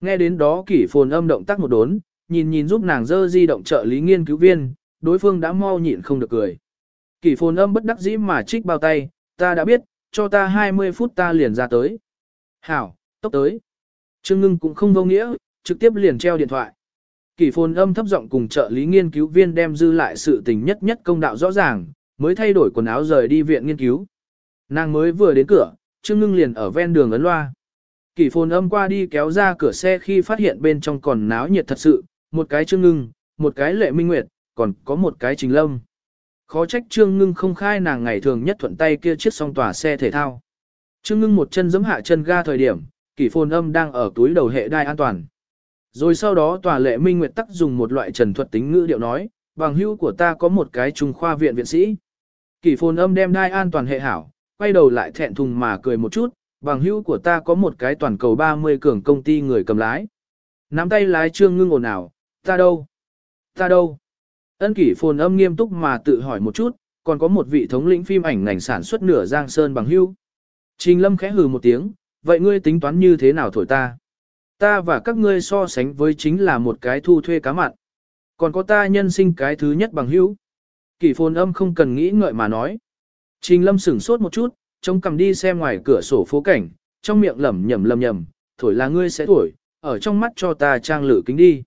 Nghe đến đó kỷ phồn âm động tác một đốn, nhìn nhìn giúp nàng dơ di động trợ lý nghiên cứu viên, đối phương đã mau nhịn không được cười. Kỷ phồn âm bất đắc dĩ mà trích bao tay, ta đã biết, cho ta 20 phút ta liền ra tới. Hảo, tốc tới. Trương ngưng cũng không vô nghĩa, trực tiếp liền treo điện thoại. Kỷ phồn âm thấp giọng cùng trợ lý nghiên cứu viên đem dư lại sự tình nhất nhất công đạo rõ ràng, mới thay đổi quần áo rời đi viện nghiên cứu. Nàng mới vừa đến cửa, Trương Ngưng liền ở ven đường ấn loa. Kỷ phồn âm qua đi kéo ra cửa xe khi phát hiện bên trong còn náo nhiệt thật sự, một cái Trương Ngưng, một cái Lệ Minh Nguyệt, còn có một cái Trình Lâm. Khó trách Trương Ngưng không khai nàng ngày thường nhất thuận tay kia chiếc song tòa xe thể thao. Trương Ngưng một chân giẫm hạ chân ga thời điểm, kỷ phồn âm đang ở túi đầu hệ đai an toàn. Rồi sau đó tòa lệ minh nguyệt tắc dùng một loại trần thuật tính ngữ điệu nói, bằng hữu của ta có một cái trung khoa viện viện sĩ. Kỷ phồn âm đem đai an toàn hệ hảo, quay đầu lại thẹn thùng mà cười một chút, bằng hữu của ta có một cái toàn cầu 30 cường công ty người cầm lái. Nắm tay lái trương ngưng ồn ào, ta đâu? Ta đâu? Ân kỷ phồn âm nghiêm túc mà tự hỏi một chút, còn có một vị thống lĩnh phim ảnh ngành sản xuất nửa giang sơn bằng hữu. Trình lâm khẽ hừ một tiếng, vậy ngươi tính toán như thế nào thổi ta? Ta và các ngươi so sánh với chính là một cái thu thuê cá mặn. Còn có ta nhân sinh cái thứ nhất bằng hữu. Kỷ phồn âm không cần nghĩ ngợi mà nói. Trình lâm sửng sốt một chút, trông cầm đi xem ngoài cửa sổ phố cảnh, trong miệng lẩm nhẩm lẩm nhẩm, thổi là ngươi sẽ thổi, ở trong mắt cho ta trang lử kính đi.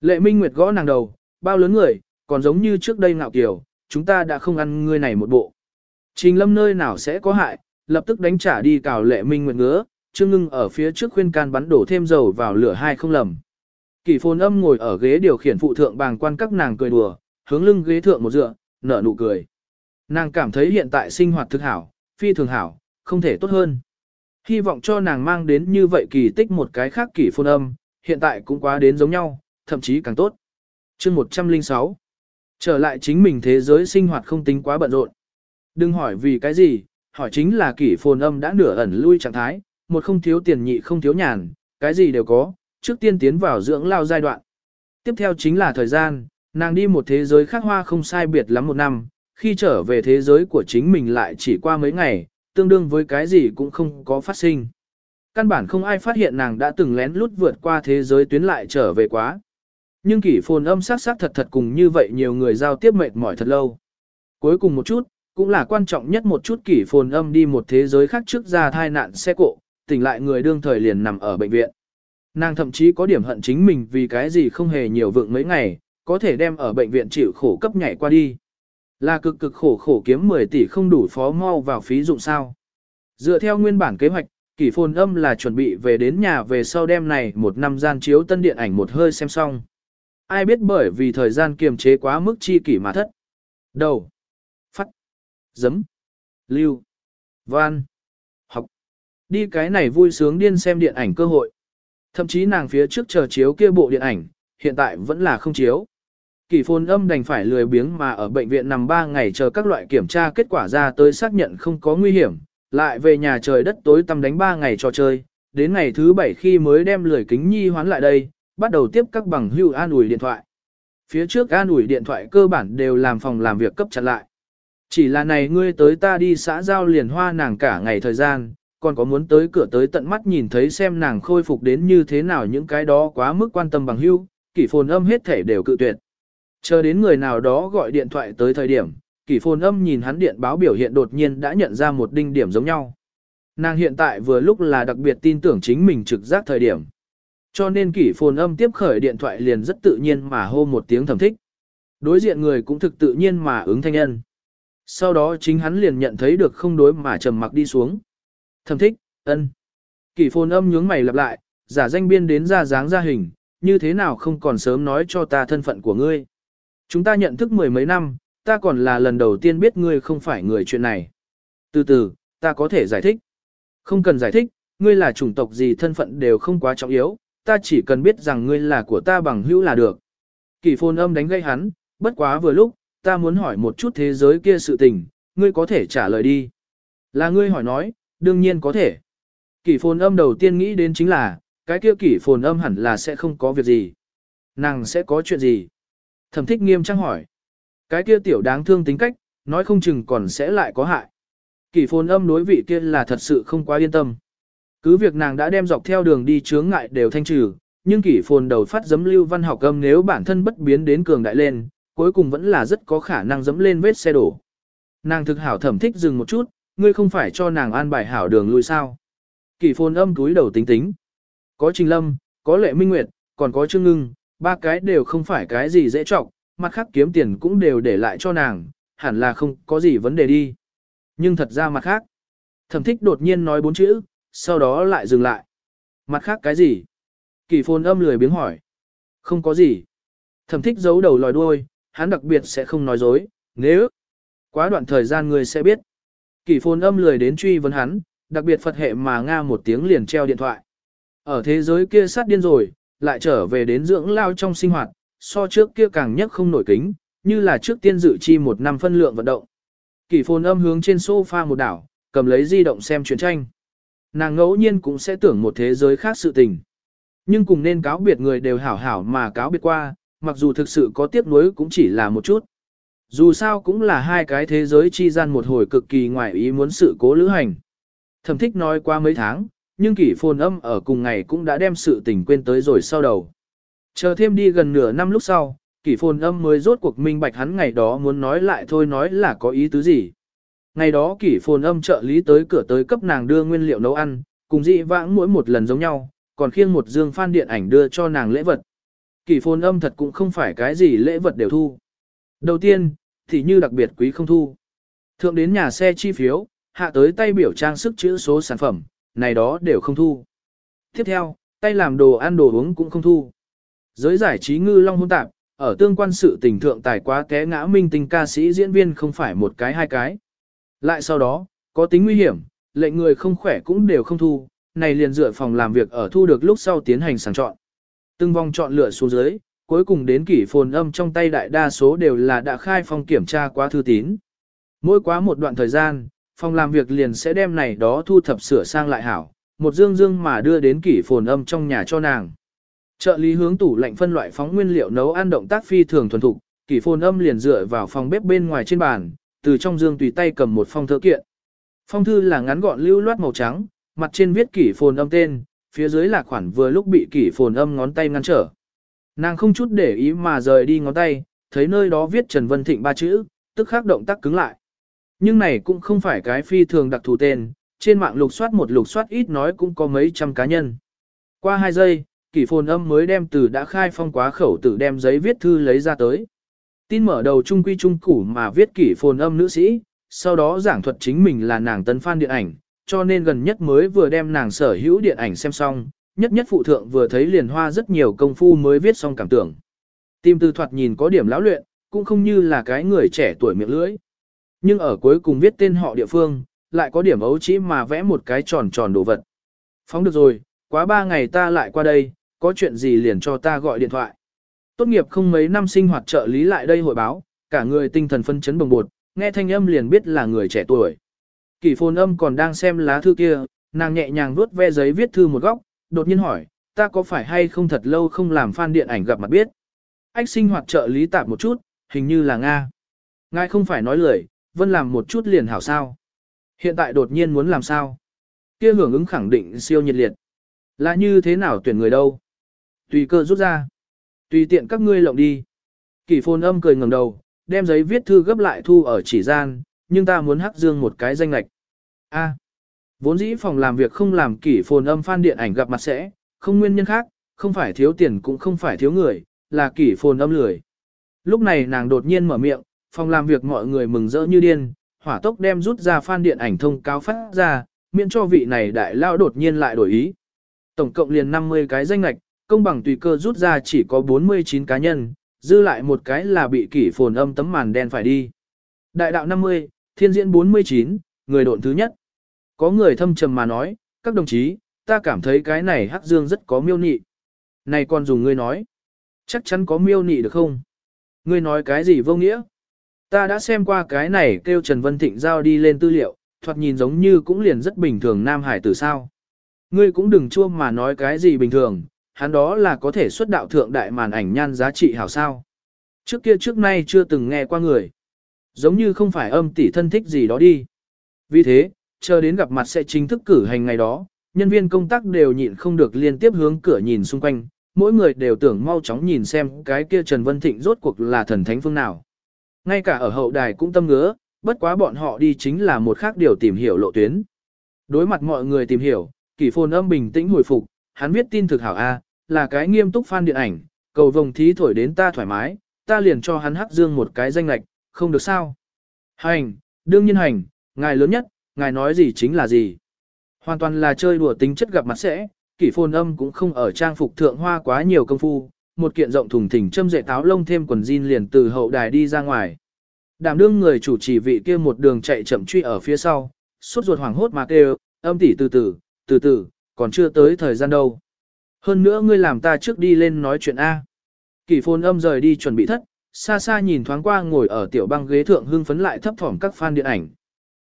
Lệ Minh Nguyệt gõ nàng đầu, bao lớn người, còn giống như trước đây ngạo kiều, chúng ta đã không ăn ngươi này một bộ. Trình lâm nơi nào sẽ có hại, lập tức đánh trả đi cào Lệ Minh nguyện ngứa, Trương Ngưng ở phía trước khuyên can bắn đổ thêm dầu vào lửa hai không lầm. Kỷ phồn âm ngồi ở ghế điều khiển phụ thượng bàng quan các nàng cười đùa, hướng lưng ghế thượng một dựa, nở nụ cười. Nàng cảm thấy hiện tại sinh hoạt thực hảo, phi thường hảo, không thể tốt hơn. Hy vọng cho nàng mang đến như vậy kỳ tích một cái khác kỷ phồn âm, hiện tại cũng quá đến giống nhau, thậm chí càng tốt. chương 106 Trở lại chính mình thế giới sinh hoạt không tính quá bận rộn. Đừng hỏi vì cái gì, hỏi chính là kỷ phồn âm đã nửa ẩn lui trạng thái, một không thiếu tiền nhị không thiếu nhàn, cái gì đều có, trước tiên tiến vào dưỡng lao giai đoạn. Tiếp theo chính là thời gian, nàng đi một thế giới khác hoa không sai biệt lắm một năm, khi trở về thế giới của chính mình lại chỉ qua mấy ngày, tương đương với cái gì cũng không có phát sinh. Căn bản không ai phát hiện nàng đã từng lén lút vượt qua thế giới tuyến lại trở về quá. Nhưng kỷ phồn âm sát sát thật thật cùng như vậy nhiều người giao tiếp mệt mỏi thật lâu. Cuối cùng một chút, cũng là quan trọng nhất một chút kỷ phồn âm đi một thế giới khác trước ra thai nạn xe cộ, tỉnh lại người đương thời liền nằm ở bệnh viện. Nàng thậm chí có điểm hận chính mình vì cái gì không hề nhiều vượng mấy ngày, có thể đem ở bệnh viện chịu khổ cấp nhảy qua đi. Là cực cực khổ khổ kiếm 10 tỷ không đủ phó mau vào phí dụng sao. Dựa theo nguyên bản kế hoạch, kỷ phồn âm là chuẩn bị về đến nhà về sau đêm này một năm gian chiếu tân điện ảnh một hơi xem xong. Ai biết bởi vì thời gian kiềm chế quá mức chi kỷ mà thất. Đầu dấm, Lưu. Van. Đi cái này vui sướng điên xem điện ảnh cơ hội. Thậm chí nàng phía trước chờ chiếu kia bộ điện ảnh, hiện tại vẫn là không chiếu. Kỳ phồn âm đành phải lười biếng mà ở bệnh viện nằm 3 ngày chờ các loại kiểm tra kết quả ra tới xác nhận không có nguy hiểm, lại về nhà trời đất tối tăm đánh 3 ngày trò chơi, đến ngày thứ bảy khi mới đem lười kính nhi hoán lại đây, bắt đầu tiếp các bằng hưu an ủi điện thoại. Phía trước an ủi điện thoại cơ bản đều làm phòng làm việc cấp chặt lại. Chỉ là này ngươi tới ta đi xã giao liền hoa nàng cả ngày thời gian, còn có muốn tới cửa tới tận mắt nhìn thấy xem nàng khôi phục đến như thế nào những cái đó quá mức quan tâm bằng hữu, kỷ phồn âm hết thể đều cự tuyệt. Chờ đến người nào đó gọi điện thoại tới thời điểm, kỷ phồn âm nhìn hắn điện báo biểu hiện đột nhiên đã nhận ra một đinh điểm giống nhau. Nàng hiện tại vừa lúc là đặc biệt tin tưởng chính mình trực giác thời điểm. Cho nên kỷ phồn âm tiếp khởi điện thoại liền rất tự nhiên mà hô một tiếng thầm thích. Đối diện người cũng thực tự nhiên mà ứng thanh nhân. Sau đó chính hắn liền nhận thấy được không đối mà trầm mặc đi xuống. Thầm thích, ân. Kỷ phồn âm nhướng mày lặp lại, giả danh biên đến ra dáng ra hình, như thế nào không còn sớm nói cho ta thân phận của ngươi. Chúng ta nhận thức mười mấy năm, ta còn là lần đầu tiên biết ngươi không phải người chuyện này. Từ từ, ta có thể giải thích. Không cần giải thích, ngươi là chủng tộc gì thân phận đều không quá trọng yếu, ta chỉ cần biết rằng ngươi là của ta bằng hữu là được. Kỳ phồn âm đánh gây hắn, bất quá vừa lúc, ta muốn hỏi một chút thế giới kia sự tình, ngươi có thể trả lời đi. Là ngươi hỏi nói, đương nhiên có thể. Kỷ phồn âm đầu tiên nghĩ đến chính là, cái kia kỷ phồn âm hẳn là sẽ không có việc gì. Nàng sẽ có chuyện gì? Thẩm thích nghiêm trang hỏi. Cái kia tiểu đáng thương tính cách, nói không chừng còn sẽ lại có hại. Kỷ phồn âm đối vị kia là thật sự không quá yên tâm. Cứ việc nàng đã đem dọc theo đường đi chướng ngại đều thanh trừ, nhưng kỷ phồn đầu phát giấm lưu văn học âm nếu bản thân bất biến đến cường đại lên, cuối cùng vẫn là rất có khả năng dẫm lên vết xe đổ. Nàng thực hảo thẩm thích dừng một chút, ngươi không phải cho nàng an bài hảo đường lui sao. kỳ phồn âm túi đầu tính tính. Có Trình Lâm, có Lệ Minh Nguyệt, còn có Trương Ngưng, ba cái đều không phải cái gì dễ trọng, mặt khác kiếm tiền cũng đều để lại cho nàng, hẳn là không có gì vấn đề đi. Nhưng thật ra mặt khác, thẩm thích đột nhiên nói bốn chữ, sau đó lại dừng lại. Mặt khác cái gì? Kỳ phồn âm lười biếng hỏi. Không có gì. Thẩm thích giấu đầu lòi đuôi, hắn đặc biệt sẽ không nói dối, nếu quá đoạn thời gian người sẽ biết. Kỷ phồn âm lười đến truy vấn hắn, đặc biệt Phật hệ mà nga một tiếng liền treo điện thoại. Ở thế giới kia sát điên rồi, lại trở về đến dưỡng lao trong sinh hoạt, so trước kia càng nhất không nổi kính, như là trước tiên dự chi một năm phân lượng vận động. Kỷ phồn âm hướng trên sofa một đảo, cầm lấy di động xem truyền tranh. Nàng ngẫu nhiên cũng sẽ tưởng một thế giới khác sự tình. Nhưng cùng nên cáo biệt người đều hảo hảo mà cáo biệt qua, mặc dù thực sự có tiếc nuối cũng chỉ là một chút. Dù sao cũng là hai cái thế giới chi gian một hồi cực kỳ ngoài ý muốn sự cố lữ hành. Thẩm thích nói qua mấy tháng, nhưng kỷ phồn âm ở cùng ngày cũng đã đem sự tình quên tới rồi sau đầu. Chờ thêm đi gần nửa năm lúc sau, kỷ phồn âm mới rốt cuộc minh bạch hắn ngày đó muốn nói lại thôi nói là có ý tứ gì. Ngày đó kỷ phồn âm trợ lý tới cửa tới cấp nàng đưa nguyên liệu nấu ăn, cùng dị vãng mỗi một lần giống nhau, còn khiêng một dương phan điện ảnh đưa cho nàng lễ vật kỳ phồn âm thật cũng không phải cái gì lễ vật đều thu. Đầu tiên, thì như đặc biệt quý không thu. Thượng đến nhà xe chi phiếu, hạ tới tay biểu trang sức chữ số sản phẩm, này đó đều không thu. Tiếp theo, tay làm đồ ăn đồ uống cũng không thu. Giới giải trí ngư long hôn tạp, ở tương quan sự tình thượng tài quá té ngã minh tinh ca sĩ diễn viên không phải một cái hai cái. Lại sau đó, có tính nguy hiểm, lệnh người không khỏe cũng đều không thu, này liền dựa phòng làm việc ở thu được lúc sau tiến hành sàng chọn. Từng vòng chọn lựa xuống dưới, cuối cùng đến kỷ phồn âm trong tay đại đa số đều là đã khai phong kiểm tra qua thư tín. Mỗi quá một đoạn thời gian, phòng làm việc liền sẽ đem này đó thu thập sửa sang lại hảo, một dương dương mà đưa đến kỷ phồn âm trong nhà cho nàng. Trợ lý hướng tủ lạnh phân loại phóng nguyên liệu nấu ăn động tác phi thường thuần thục, kỷ phồn âm liền dựa vào phòng bếp bên ngoài trên bàn, từ trong dương tùy tay cầm một phong thư kiện. Phong thư là ngắn gọn lưu loát màu trắng, mặt trên viết kỷ phồn âm tên, phía dưới là khoản vừa lúc bị kỷ phồn âm ngón tay ngăn trở. Nàng không chút để ý mà rời đi ngón tay, thấy nơi đó viết Trần Vân Thịnh ba chữ, tức khắc động tác cứng lại. Nhưng này cũng không phải cái phi thường đặc thù tên, trên mạng lục soát một lục soát ít nói cũng có mấy trăm cá nhân. Qua hai giây, kỷ phồn âm mới đem từ đã khai phong quá khẩu tử đem giấy viết thư lấy ra tới. Tin mở đầu trung quy trung củ mà viết kỷ phồn âm nữ sĩ, sau đó giảng thuật chính mình là nàng tấn phan điện ảnh, cho nên gần nhất mới vừa đem nàng sở hữu điện ảnh xem xong, nhất nhất phụ thượng vừa thấy liền hoa rất nhiều công phu mới viết xong cảm tưởng. Tim tư thoạt nhìn có điểm lão luyện, cũng không như là cái người trẻ tuổi miệng lưỡi. Nhưng ở cuối cùng viết tên họ địa phương, lại có điểm ấu chỉ mà vẽ một cái tròn tròn đồ vật. Phóng được rồi, quá ba ngày ta lại qua đây, có chuyện gì liền cho ta gọi điện thoại. Tốt nghiệp không mấy năm sinh hoạt trợ lý lại đây hội báo, cả người tinh thần phân chấn bồng bột, nghe thanh âm liền biết là người trẻ tuổi. Kỷ phồn âm còn đang xem lá thư kia, nàng nhẹ nhàng vuốt ve giấy viết thư một góc, đột nhiên hỏi, ta có phải hay không thật lâu không làm fan điện ảnh gặp mặt biết. Ách sinh hoạt trợ lý tạp một chút, hình như là Nga. Ngài không phải nói lời, vân làm một chút liền hảo sao. Hiện tại đột nhiên muốn làm sao. Kia hưởng ứng khẳng định siêu nhiệt liệt. Là như thế nào tuyển người đâu? Tùy cơ rút ra. Tùy tiện các ngươi lộng đi. Kỷ phồn âm cười ngẩng đầu, đem giấy viết thư gấp lại thu ở chỉ gian, nhưng ta muốn hắc dương một cái danh lạch. A. vốn dĩ phòng làm việc không làm kỷ phồn âm phan điện ảnh gặp mặt sẽ, không nguyên nhân khác, không phải thiếu tiền cũng không phải thiếu người, là kỷ phồn âm lười. Lúc này nàng đột nhiên mở miệng, phòng làm việc mọi người mừng rỡ như điên, hỏa tốc đem rút ra phan điện ảnh thông cáo phát ra, miễn cho vị này đại lao đột nhiên lại đổi ý. Tổng cộng liền 50 cái danh lạch, công bằng tùy cơ rút ra chỉ có 49 cá nhân, dư lại một cái là bị kỷ phồn âm tấm màn đen phải đi. Đại đạo 50, thiên diễn 49, người độn thứ nhất. Có người thâm trầm mà nói, các đồng chí, ta cảm thấy cái này hắc dương rất có miêu nị. Này còn dùng ngươi nói, chắc chắn có miêu nị được không? Ngươi nói cái gì vô nghĩa? Ta đã xem qua cái này kêu Trần Vân Thịnh giao đi lên tư liệu, thoạt nhìn giống như cũng liền rất bình thường Nam Hải tử sao. Ngươi cũng đừng chua mà nói cái gì bình thường, hắn đó là có thể xuất đạo thượng đại màn ảnh nhan giá trị hảo sao. Trước kia trước nay chưa từng nghe qua người. Giống như không phải âm tỷ thân thích gì đó đi. Vì thế, chờ đến gặp mặt sẽ chính thức cử hành ngày đó, nhân viên công tác đều nhịn không được liên tiếp hướng cửa nhìn xung quanh, mỗi người đều tưởng mau chóng nhìn xem cái kia Trần Vân Thịnh rốt cuộc là thần thánh phương nào. Ngay cả ở hậu đài cũng tâm ngứa, bất quá bọn họ đi chính là một khác điều tìm hiểu lộ tuyến. Đối mặt mọi người tìm hiểu, kỷ phồn âm bình tĩnh hồi phục, hắn viết tin thực hảo A, là cái nghiêm túc fan điện ảnh, cầu vồng thí thổi đến ta thoải mái, ta liền cho hắn hắc dương một cái danh lệch, không được sao. Hành, đương nhiên hành, ngài lớn nhất, ngài nói gì chính là gì. Hoàn toàn là chơi đùa tính chất gặp mặt sẽ, kỷ phồn âm cũng không ở trang phục thượng hoa quá nhiều công phu, một kiện rộng thùng thình châm dệ táo lông thêm quần jean liền từ hậu đài đi ra ngoài. Đảm đương người chủ trì vị kia một đường chạy chậm truy ở phía sau, suốt ruột hoảng hốt mà kêu, âm tỉ từ từ, từ từ, còn chưa tới thời gian đâu. Hơn nữa ngươi làm ta trước đi lên nói chuyện A. Kỷ phồn âm rời đi chuẩn bị thất, xa xa nhìn thoáng qua ngồi ở tiểu băng ghế thượng hưng phấn lại thấp thỏm các fan điện ảnh.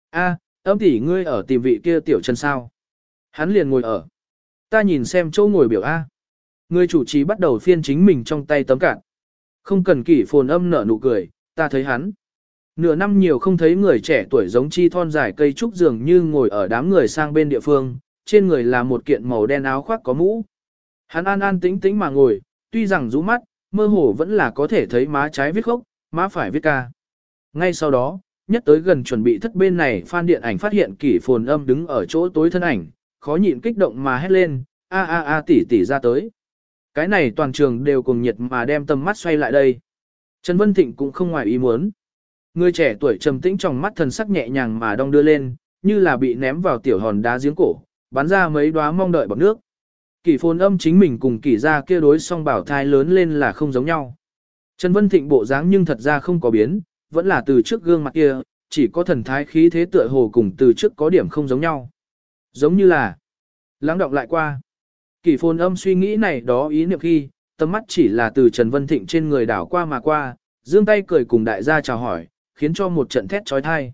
A, âm tỷ ngươi ở tìm vị kia tiểu chân sao. Hắn liền ngồi ở. Ta nhìn xem chỗ ngồi biểu A. Người chủ trì bắt đầu phiên chính mình trong tay tấm cạn. Không cần kỷ phồn âm nở nụ cười, ta thấy hắn. Nửa năm nhiều không thấy người trẻ tuổi giống chi thon dài cây trúc dường như ngồi ở đám người sang bên địa phương, trên người là một kiện màu đen áo khoác có mũ. Hắn an an tĩnh tĩnh mà ngồi, tuy rằng rũ mắt, mơ hồ vẫn là có thể thấy má trái viết khốc, má phải viết ca. Ngay sau đó, nhất tới gần chuẩn bị thất bên này phan điện ảnh phát hiện kỷ phồn âm đứng ở chỗ tối thân ảnh, khó nhịn kích động mà hét lên, a a a tỷ tỷ ra tới. Cái này toàn trường đều cùng nhiệt mà đem tầm mắt xoay lại đây. Trần Vân Thịnh cũng không ngoài ý muốn. Người trẻ tuổi trầm tĩnh trong mắt thần sắc nhẹ nhàng mà đong đưa lên, như là bị ném vào tiểu hòn đá giếng cổ, bắn ra mấy đóa mong đợi bọt nước. Kỷ phồn âm chính mình cùng kỷ ra kia đối song bảo thai lớn lên là không giống nhau. Trần Vân Thịnh bộ dáng nhưng thật ra không có biến, vẫn là từ trước gương mặt kia, chỉ có thần thái khí thế tựa hồ cùng từ trước có điểm không giống nhau. Giống như là lắng động lại qua. Kỷ phồn âm suy nghĩ này đó ý niệm khi, tầm mắt chỉ là từ Trần Vân Thịnh trên người đảo qua mà qua, dương tay cười cùng đại gia chào hỏi, khiến cho một trận thét trói thai.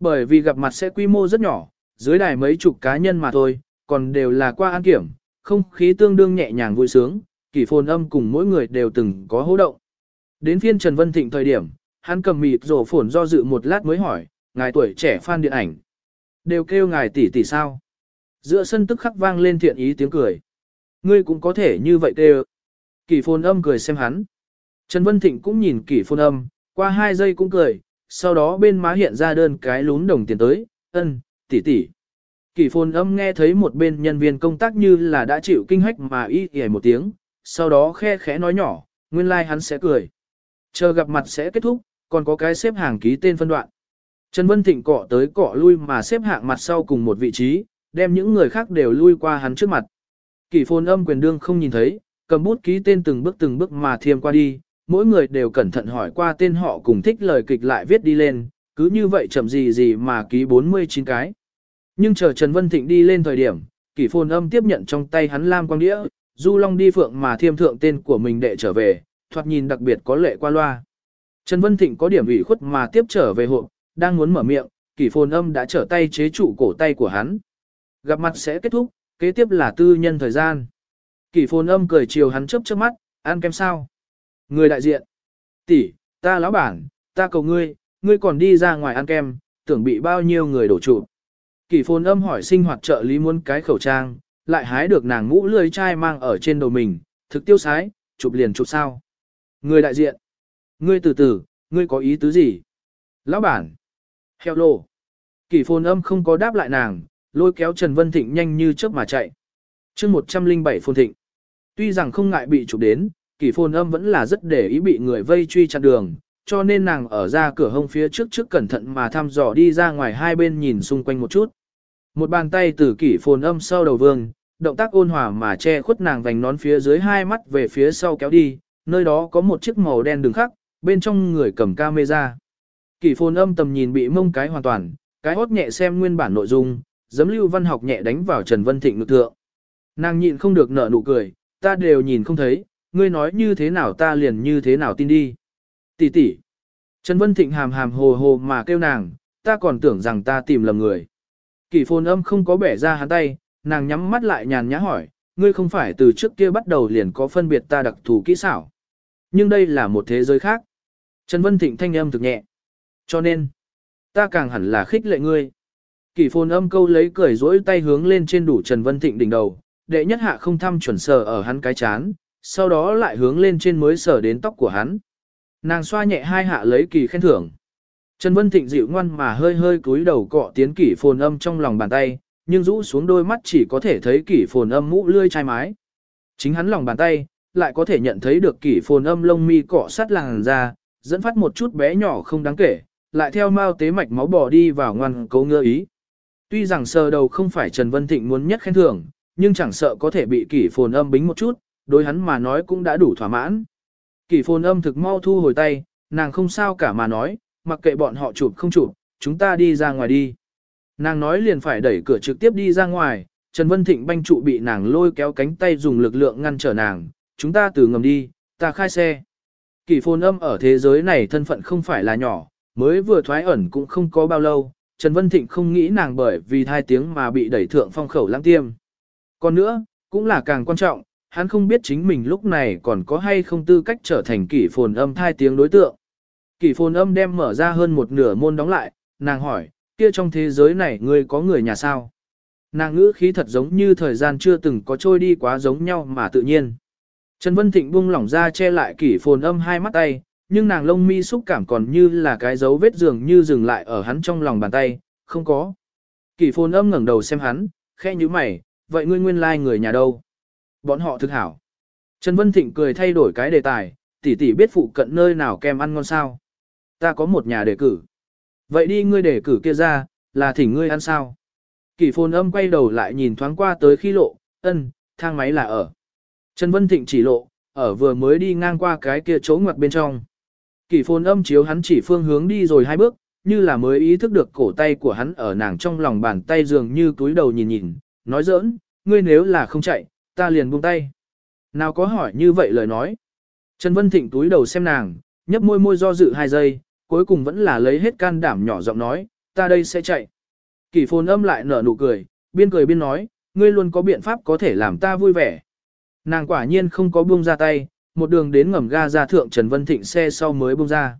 Bởi vì gặp mặt sẽ quy mô rất nhỏ, dưới đài mấy chục cá nhân mà thôi, còn đều là qua an kiểm, không khí tương đương nhẹ nhàng vui sướng, kỷ phồn âm cùng mỗi người đều từng có hô động. Đến phiên Trần Vân Thịnh thời điểm, hắn cầm mịt rổ phồn do dự một lát mới hỏi, ngài tuổi trẻ fan điện ảnh. Đều kêu ngài tỷ tỷ sao. Giữa sân tức khắc vang lên thiện ý tiếng cười. Ngươi cũng có thể như vậy kêu. Kỷ phồn âm cười xem hắn. Trần Vân Thịnh cũng nhìn kỷ phồn âm, qua hai giây cũng cười, sau đó bên má hiện ra đơn cái lún đồng tiền tới, ân, tỷ tỷ. Kỷ phồn âm nghe thấy một bên nhân viên công tác như là đã chịu kinh hách mà y ỉa một tiếng, sau đó khe khẽ nói nhỏ, nguyên lai like hắn sẽ cười. Chờ gặp mặt sẽ kết thúc, còn có cái xếp hàng ký tên phân đoạn. Trần Vân Thịnh cọ tới cọ lui mà xếp hạng mặt sau cùng một vị trí, đem những người khác đều lui qua hắn trước mặt. Kỷ phồn âm quyền đương không nhìn thấy, cầm bút ký tên từng bước từng bước mà thiêm qua đi, mỗi người đều cẩn thận hỏi qua tên họ cùng thích lời kịch lại viết đi lên, cứ như vậy chậm gì gì mà ký 49 cái. Nhưng chờ Trần Vân Thịnh đi lên thời điểm, kỷ phồn âm tiếp nhận trong tay hắn lam quang đĩa, du long đi phượng mà thiêm thượng tên của mình đệ trở về, thoạt nhìn đặc biệt có lệ qua loa. Trần Vân Thịnh có điểm ủy khuất mà tiếp trở về hộ, đang muốn mở miệng, kỷ phồn âm đã trở tay chế trụ cổ tay của hắn. gặp mặt sẽ kết thúc, kế tiếp là tư nhân thời gian. Kỷ phồn âm cười chiều hắn chớp chớp mắt, ăn kem sao? Người đại diện. tỷ, ta lão bản, ta cầu ngươi, ngươi còn đi ra ngoài ăn kem, tưởng bị bao nhiêu người đổ trụ. Kỷ phồn âm hỏi sinh hoạt trợ lý muốn cái khẩu trang, lại hái được nàng ngũ lưỡi chai mang ở trên đầu mình, thực tiêu sái, chụp liền chụp sao. Người đại diện. Ngươi từ từ, ngươi có ý tứ gì? Lão bản. Hello. Kỷ phồn âm không có đáp lại nàng, lôi kéo Trần Vân Thịnh nhanh như chớp mà chạy. chương 107 phồn thịnh. Tuy rằng không ngại bị chụp đến, kỷ phồn âm vẫn là rất để ý bị người vây truy chặn đường, cho nên nàng ở ra cửa hông phía trước trước cẩn thận mà thăm dò đi ra ngoài hai bên nhìn xung quanh một chút. Một bàn tay từ kỷ phồn âm sau đầu vương, động tác ôn hòa mà che khuất nàng vành nón phía dưới hai mắt về phía sau kéo đi, nơi đó có một chiếc màu đen đường khắc, bên trong người cầm camera. Kỷ phồn âm tầm nhìn bị mông cái hoàn toàn, cái hốt nhẹ xem nguyên bản nội dung, giấm lưu văn học nhẹ đánh vào Trần Vân Thịnh ngực thượng. Nàng nhịn không được nở nụ cười, ta đều nhìn không thấy, ngươi nói như thế nào ta liền như thế nào tin đi. Tỷ tỷ. Trần Vân Thịnh hàm hàm hồ hồ mà kêu nàng, ta còn tưởng rằng ta tìm lầm người. Kỷ phồn âm không có bẻ ra hắn tay, nàng nhắm mắt lại nhàn nhã hỏi, ngươi không phải từ trước kia bắt đầu liền có phân biệt ta đặc thù kỹ xảo. Nhưng đây là một thế giới khác. Trần Vân Thịnh thanh âm thực nhẹ. Cho nên, ta càng hẳn là khích lệ ngươi. Kỷ phồn âm câu lấy cười rỗi tay hướng lên trên đủ Trần Vân Thịnh đỉnh đầu, đệ nhất hạ không thăm chuẩn sờ ở hắn cái chán, sau đó lại hướng lên trên mới sờ đến tóc của hắn. Nàng xoa nhẹ hai hạ lấy kỳ khen thưởng. Trần Vân Thịnh dịu ngoan mà hơi hơi cúi đầu cọ tiến kỷ phồn âm trong lòng bàn tay, nhưng rũ xuống đôi mắt chỉ có thể thấy kỷ phồn âm mũ lươi chai mái. Chính hắn lòng bàn tay, lại có thể nhận thấy được kỷ phồn âm lông mi cọ sát làng da, dẫn phát một chút bé nhỏ không đáng kể, lại theo mau tế mạch máu bò đi vào ngoan cố ngơ ý. Tuy rằng sờ đầu không phải Trần Vân Thịnh muốn nhất khen thưởng, nhưng chẳng sợ có thể bị kỷ phồn âm bính một chút, đối hắn mà nói cũng đã đủ thỏa mãn. Kỷ phồn âm thực mau thu hồi tay, nàng không sao cả mà nói, mặc kệ bọn họ chụp không chụp, chúng ta đi ra ngoài đi. Nàng nói liền phải đẩy cửa trực tiếp đi ra ngoài, Trần Vân Thịnh banh trụ bị nàng lôi kéo cánh tay dùng lực lượng ngăn trở nàng, chúng ta từ ngầm đi, ta khai xe. Kỷ phồn âm ở thế giới này thân phận không phải là nhỏ, mới vừa thoái ẩn cũng không có bao lâu, Trần Vân Thịnh không nghĩ nàng bởi vì thai tiếng mà bị đẩy thượng phong khẩu lãng tiêm. Còn nữa, cũng là càng quan trọng, hắn không biết chính mình lúc này còn có hay không tư cách trở thành kỷ phồn âm thai tiếng đối tượng. Kỷ phồn âm đem mở ra hơn một nửa môn đóng lại, nàng hỏi, kia trong thế giới này ngươi có người nhà sao? Nàng ngữ khí thật giống như thời gian chưa từng có trôi đi quá giống nhau mà tự nhiên. Trần Vân Thịnh buông lỏng ra che lại kỷ phồn âm hai mắt tay, nhưng nàng lông mi xúc cảm còn như là cái dấu vết dường như dừng lại ở hắn trong lòng bàn tay, không có. Kỷ phồn âm ngẩng đầu xem hắn, khe như mày, vậy ngươi nguyên lai like người nhà đâu? Bọn họ thực hảo. Trần Vân Thịnh cười thay đổi cái đề tài, tỷ tỷ biết phụ cận nơi nào kem ăn ngon sao? Ta có một nhà đề cử. Vậy đi ngươi đề cử kia ra, là thỉnh ngươi ăn sao? Kỷ phồn âm quay đầu lại nhìn thoáng qua tới khi lộ, ân, thang máy là ở. Trần Vân Thịnh chỉ lộ, ở vừa mới đi ngang qua cái kia chỗ ngoặt bên trong. Kỷ phồn âm chiếu hắn chỉ phương hướng đi rồi hai bước, như là mới ý thức được cổ tay của hắn ở nàng trong lòng bàn tay dường như túi đầu nhìn nhìn, nói giỡn, ngươi nếu là không chạy, ta liền buông tay. Nào có hỏi như vậy lời nói. Trần Vân Thịnh túi đầu xem nàng, nhấp môi môi do dự hai giây, cuối cùng vẫn là lấy hết can đảm nhỏ giọng nói, ta đây sẽ chạy. Kỷ phồn âm lại nở nụ cười, biên cười biên nói, ngươi luôn có biện pháp có thể làm ta vui vẻ. Nàng quả nhiên không có buông ra tay, một đường đến ngầm ga ra thượng Trần Vân Thịnh xe sau mới buông ra.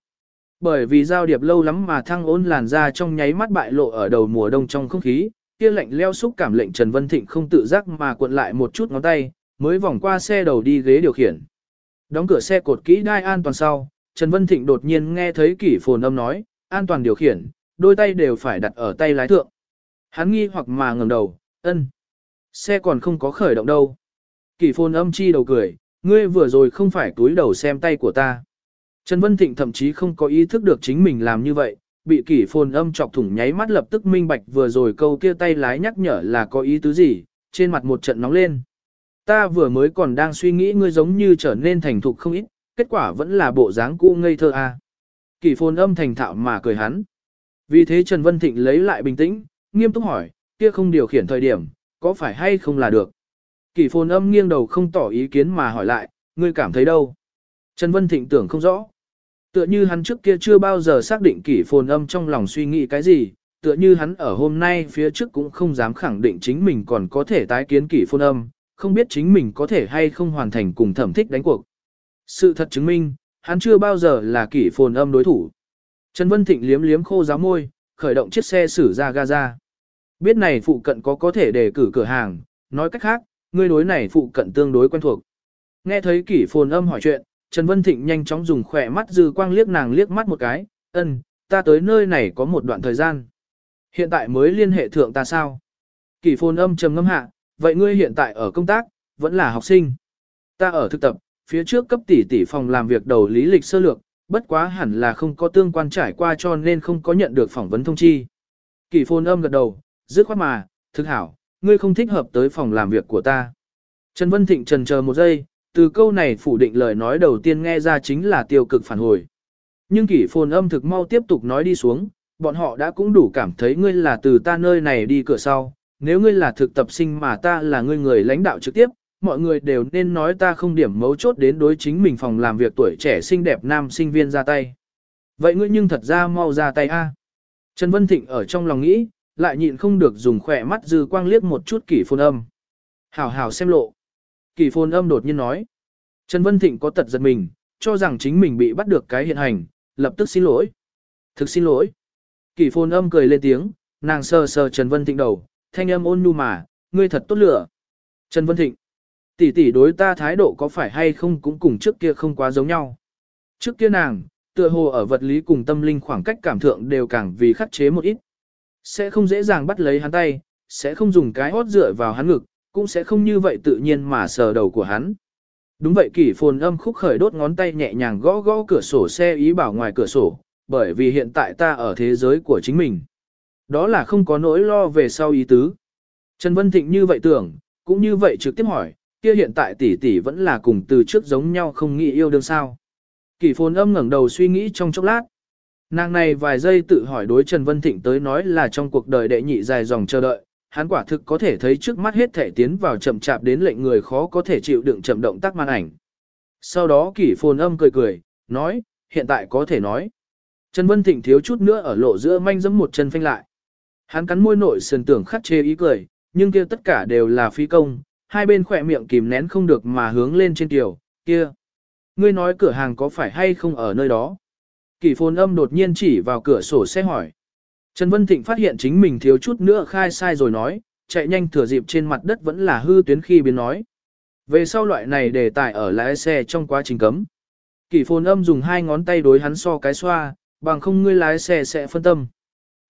Bởi vì giao điệp lâu lắm mà thăng ôn làn ra trong nháy mắt bại lộ ở đầu mùa đông trong không khí, kia lạnh leo xúc cảm lệnh Trần Vân Thịnh không tự giác mà cuộn lại một chút ngón tay, mới vòng qua xe đầu đi ghế điều khiển. Đóng cửa xe cột kỹ đai an toàn sau, Trần Vân Thịnh đột nhiên nghe thấy kỷ phồn âm nói, an toàn điều khiển, đôi tay đều phải đặt ở tay lái thượng. Hắn nghi hoặc mà ngẩng đầu, ân, xe còn không có khởi động đâu. Kỳ phồn âm chi đầu cười, ngươi vừa rồi không phải túi đầu xem tay của ta. Trần Vân Thịnh thậm chí không có ý thức được chính mình làm như vậy, bị kỷ phồn âm chọc thủng nháy mắt lập tức minh bạch vừa rồi câu kia tay lái nhắc nhở là có ý tứ gì, trên mặt một trận nóng lên. Ta vừa mới còn đang suy nghĩ ngươi giống như trở nên thành thục không ít, kết quả vẫn là bộ dáng cũ ngây thơ. À. Kỷ phồn âm thành thạo mà cười hắn. Vì thế Trần Vân Thịnh lấy lại bình tĩnh, nghiêm túc hỏi, kia không điều khiển thời điểm, có phải hay không là được. Kỷ phồn âm nghiêng đầu không tỏ ý kiến mà hỏi lại, ngươi cảm thấy đâu? Trần Vân Thịnh tưởng không rõ. Tựa như hắn trước kia chưa bao giờ xác định kỷ phồn âm trong lòng suy nghĩ cái gì, tựa như hắn ở hôm nay phía trước cũng không dám khẳng định chính mình còn có thể tái kiến kỷ Phồn âm, không biết chính mình có thể hay không hoàn thành cùng thẩm thích đánh cuộc. Sự thật chứng minh, hắn chưa bao giờ là kỷ phồn âm đối thủ. Trần Vân Thịnh liếm liếm khô giáo môi, khởi động chiếc xe xử ra Gaza. Biết này phụ cận có có thể đề cử cửa hàng, nói cách khác, Ngươi đối này phụ cận tương đối quen thuộc. Nghe thấy kỷ phồn âm hỏi chuyện, Trần Vân Thịnh nhanh chóng dùng khỏe mắt dư quang liếc nàng liếc mắt một cái, ân, ta tới nơi này có một đoạn thời gian. Hiện tại mới liên hệ thượng ta sao? Kỷ phồn âm trầm ngâm hạ, vậy ngươi hiện tại ở công tác, vẫn là học sinh. Ta ở thực tập, phía trước cấp tỷ tỷ phòng làm việc đầu lý lịch sơ lược, bất quá hẳn là không có tương quan trải qua cho nên không có nhận được phỏng vấn thông chi. Kỷ phồn âm gật đầu, dứt khoát mà, thực hảo, ngươi không thích hợp tới phòng làm việc của ta. Trần Vân Thịnh trần chờ một giây, từ câu này phủ định lời nói đầu tiên nghe ra chính là tiêu cực phản hồi. Nhưng kỷ phồn âm thực mau tiếp tục nói đi xuống, bọn họ đã cũng đủ cảm thấy ngươi là từ ta nơi này đi cửa sau, nếu ngươi là thực tập sinh mà ta là ngươi người lãnh đạo trực tiếp, mọi người đều nên nói ta không điểm mấu chốt đến đối chính mình phòng làm việc tuổi trẻ xinh đẹp nam sinh viên ra tay. Vậy ngươi nhưng thật ra mau ra tay a. Trần Vân Thịnh ở trong lòng nghĩ, lại nhịn không được dùng khỏe mắt dư quang liếc một chút kỷ phồn âm. Hảo hảo xem lộ. Kỷ phồn âm đột nhiên nói. Trần Vân Thịnh có tật giật mình, cho rằng chính mình bị bắt được cái hiện hành, lập tức xin lỗi. Thực xin lỗi. Kỷ phồn âm cười lên tiếng, nàng sờ sờ Trần Vân Thịnh đầu, thanh âm ôn nhu mà, ngươi thật tốt lửa. Trần Vân Thịnh. Tỷ tỷ đối ta thái độ có phải hay không cũng cùng trước kia không quá giống nhau. Trước kia nàng, tựa hồ ở vật lý cùng tâm linh khoảng cách cảm thượng đều càng vì khắc chế một ít. Sẽ không dễ dàng bắt lấy hắn tay, sẽ không dùng cái hót dựa vào hắn ngực, cũng sẽ không như vậy tự nhiên mà sờ đầu của hắn. Đúng vậy kỷ phồn âm khúc khởi đốt ngón tay nhẹ nhàng gõ gõ cửa sổ xe ý bảo ngoài cửa sổ, bởi vì hiện tại ta ở thế giới của chính mình. Đó là không có nỗi lo về sau ý tứ. Trần Vân Thịnh như vậy tưởng, cũng như vậy trực tiếp hỏi, kia hiện tại tỷ tỷ vẫn là cùng từ trước giống nhau không nghĩ yêu đương sao. Kỷ phồn âm ngẩng đầu suy nghĩ trong chốc lát. Nàng này vài giây tự hỏi đối Trần Vân Thịnh tới nói là trong cuộc đời đệ nhị dài dòng chờ đợi, hắn quả thực có thể thấy trước mắt hết thể tiến vào chậm chạp đến lệnh người khó có thể chịu đựng chậm động tác màn ảnh. Sau đó kỷ phồn âm cười cười, nói, hiện tại có thể nói. Trần Vân Thịnh thiếu chút nữa ở lộ giữa manh dẫm một chân phanh lại. Hắn cắn môi nội sườn tưởng khắc chê ý cười, nhưng kia tất cả đều là phi công, hai bên khỏe miệng kìm nén không được mà hướng lên trên tiểu, kia. Ngươi nói cửa hàng có phải hay không ở nơi đó? Kỷ phồn âm đột nhiên chỉ vào cửa sổ xe hỏi. Trần Vân Thịnh phát hiện chính mình thiếu chút nữa khai sai rồi nói, chạy nhanh thừa dịp trên mặt đất vẫn là hư tuyến khi biến nói. Về sau loại này để tải ở lái xe trong quá trình cấm. Kỷ phồn âm dùng hai ngón tay đối hắn so cái xoa, bằng không ngươi lái xe sẽ phân tâm.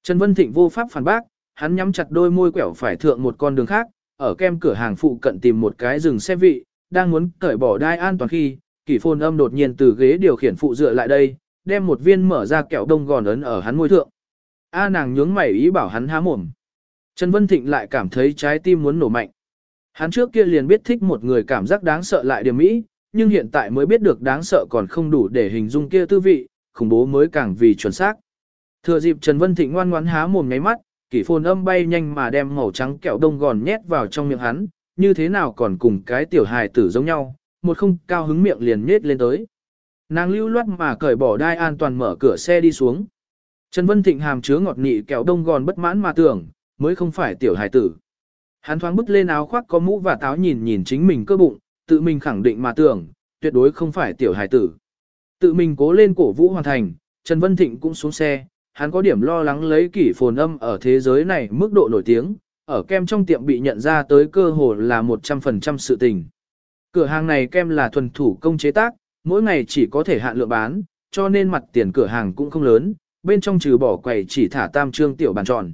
Trần Vân Thịnh vô pháp phản bác, hắn nhắm chặt đôi môi quẹo phải thượng một con đường khác, ở kem cửa hàng phụ cận tìm một cái rừng xe vị, đang muốn cởi bỏ đai an toàn khi, kỷ phồn âm đột nhiên từ ghế điều khiển phụ dựa lại đây, đem một viên mở ra kẹo đông gòn ấn ở hắn môi thượng. A nàng nhướng mày ý bảo hắn há mồm. Trần Vân Thịnh lại cảm thấy trái tim muốn nổ mạnh. Hắn trước kia liền biết thích một người cảm giác đáng sợ lại điểm mỹ, nhưng hiện tại mới biết được đáng sợ còn không đủ để hình dung kia tư vị, khủng bố mới càng vì chuẩn xác. Thừa dịp Trần Vân Thịnh ngoan ngoãn há mồm nháy mắt, kỷ phồn âm bay nhanh mà đem màu trắng kẹo đông gòn nhét vào trong miệng hắn, như thế nào còn cùng cái tiểu hài tử giống nhau, một không cao hứng miệng liền nhét lên tới. Nàng lưu loát mà cởi bỏ đai an toàn mở cửa xe đi xuống. Trần Vân Thịnh hàm chứa ngọt nị kẹo đông gòn bất mãn mà tưởng, mới không phải tiểu hài tử. Hắn thoáng bứt lên áo khoác có mũ và táo nhìn nhìn chính mình cơ bụng, tự mình khẳng định mà tưởng, tuyệt đối không phải tiểu hài tử. Tự mình cố lên cổ vũ hoàn thành, Trần Vân Thịnh cũng xuống xe, hắn có điểm lo lắng lấy kỷ phồn âm ở thế giới này mức độ nổi tiếng, ở kem trong tiệm bị nhận ra tới cơ hồ là 100% sự tình. Cửa hàng này kem là thuần thủ công chế tác, mỗi ngày chỉ có thể hạn lượng bán, cho nên mặt tiền cửa hàng cũng không lớn, bên trong trừ bỏ quầy chỉ thả tam trương tiểu bàn tròn.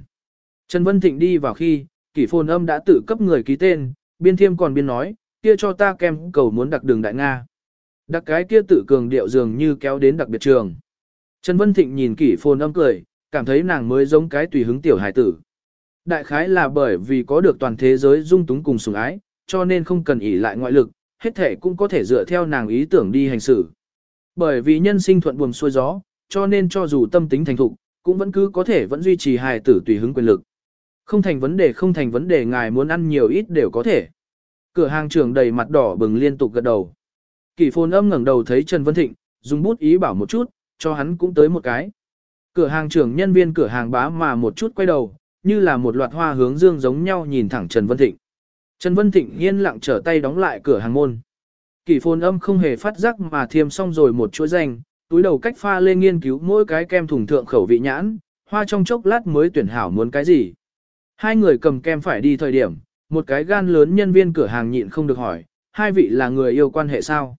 Trần Vân Thịnh đi vào khi, kỷ phồn âm đã tự cấp người ký tên, biên thiêm còn biên nói, kia cho ta kem cầu muốn đặc đường đại Nga. Đặc cái kia tự cường điệu dường như kéo đến đặc biệt trường. Trần Vân Thịnh nhìn kỷ phồn âm cười, cảm thấy nàng mới giống cái tùy hứng tiểu hải tử. Đại khái là bởi vì có được toàn thế giới dung túng cùng sủng ái, cho nên không cần ỷ lại ngoại lực, hết thể cũng có thể dựa theo nàng ý tưởng đi hành xử. Bởi vì nhân sinh thuận buồm xuôi gió, cho nên cho dù tâm tính thành thục, cũng vẫn cứ có thể vẫn duy trì hài tử tùy hứng quyền lực. Không thành vấn đề không thành vấn đề ngài muốn ăn nhiều ít đều có thể. Cửa hàng trưởng đầy mặt đỏ bừng liên tục gật đầu. Kỷ phồn âm ngẩng đầu thấy Trần Vân Thịnh, dùng bút ý bảo một chút, cho hắn cũng tới một cái. Cửa hàng trưởng nhân viên cửa hàng bá mà một chút quay đầu, như là một loạt hoa hướng dương giống nhau nhìn thẳng Trần Vân Thịnh. Trần Vân Thịnh yên lặng trở tay đóng lại cửa hàng môn. Kỷ phồn âm không hề phát giác mà thiêm xong rồi một chuỗi danh, túi đầu cách pha lên nghiên cứu mỗi cái kem thùng thượng khẩu vị nhãn, hoa trong chốc lát mới tuyển hảo muốn cái gì. Hai người cầm kem phải đi thời điểm, một cái gan lớn nhân viên cửa hàng nhịn không được hỏi, hai vị là người yêu quan hệ sao?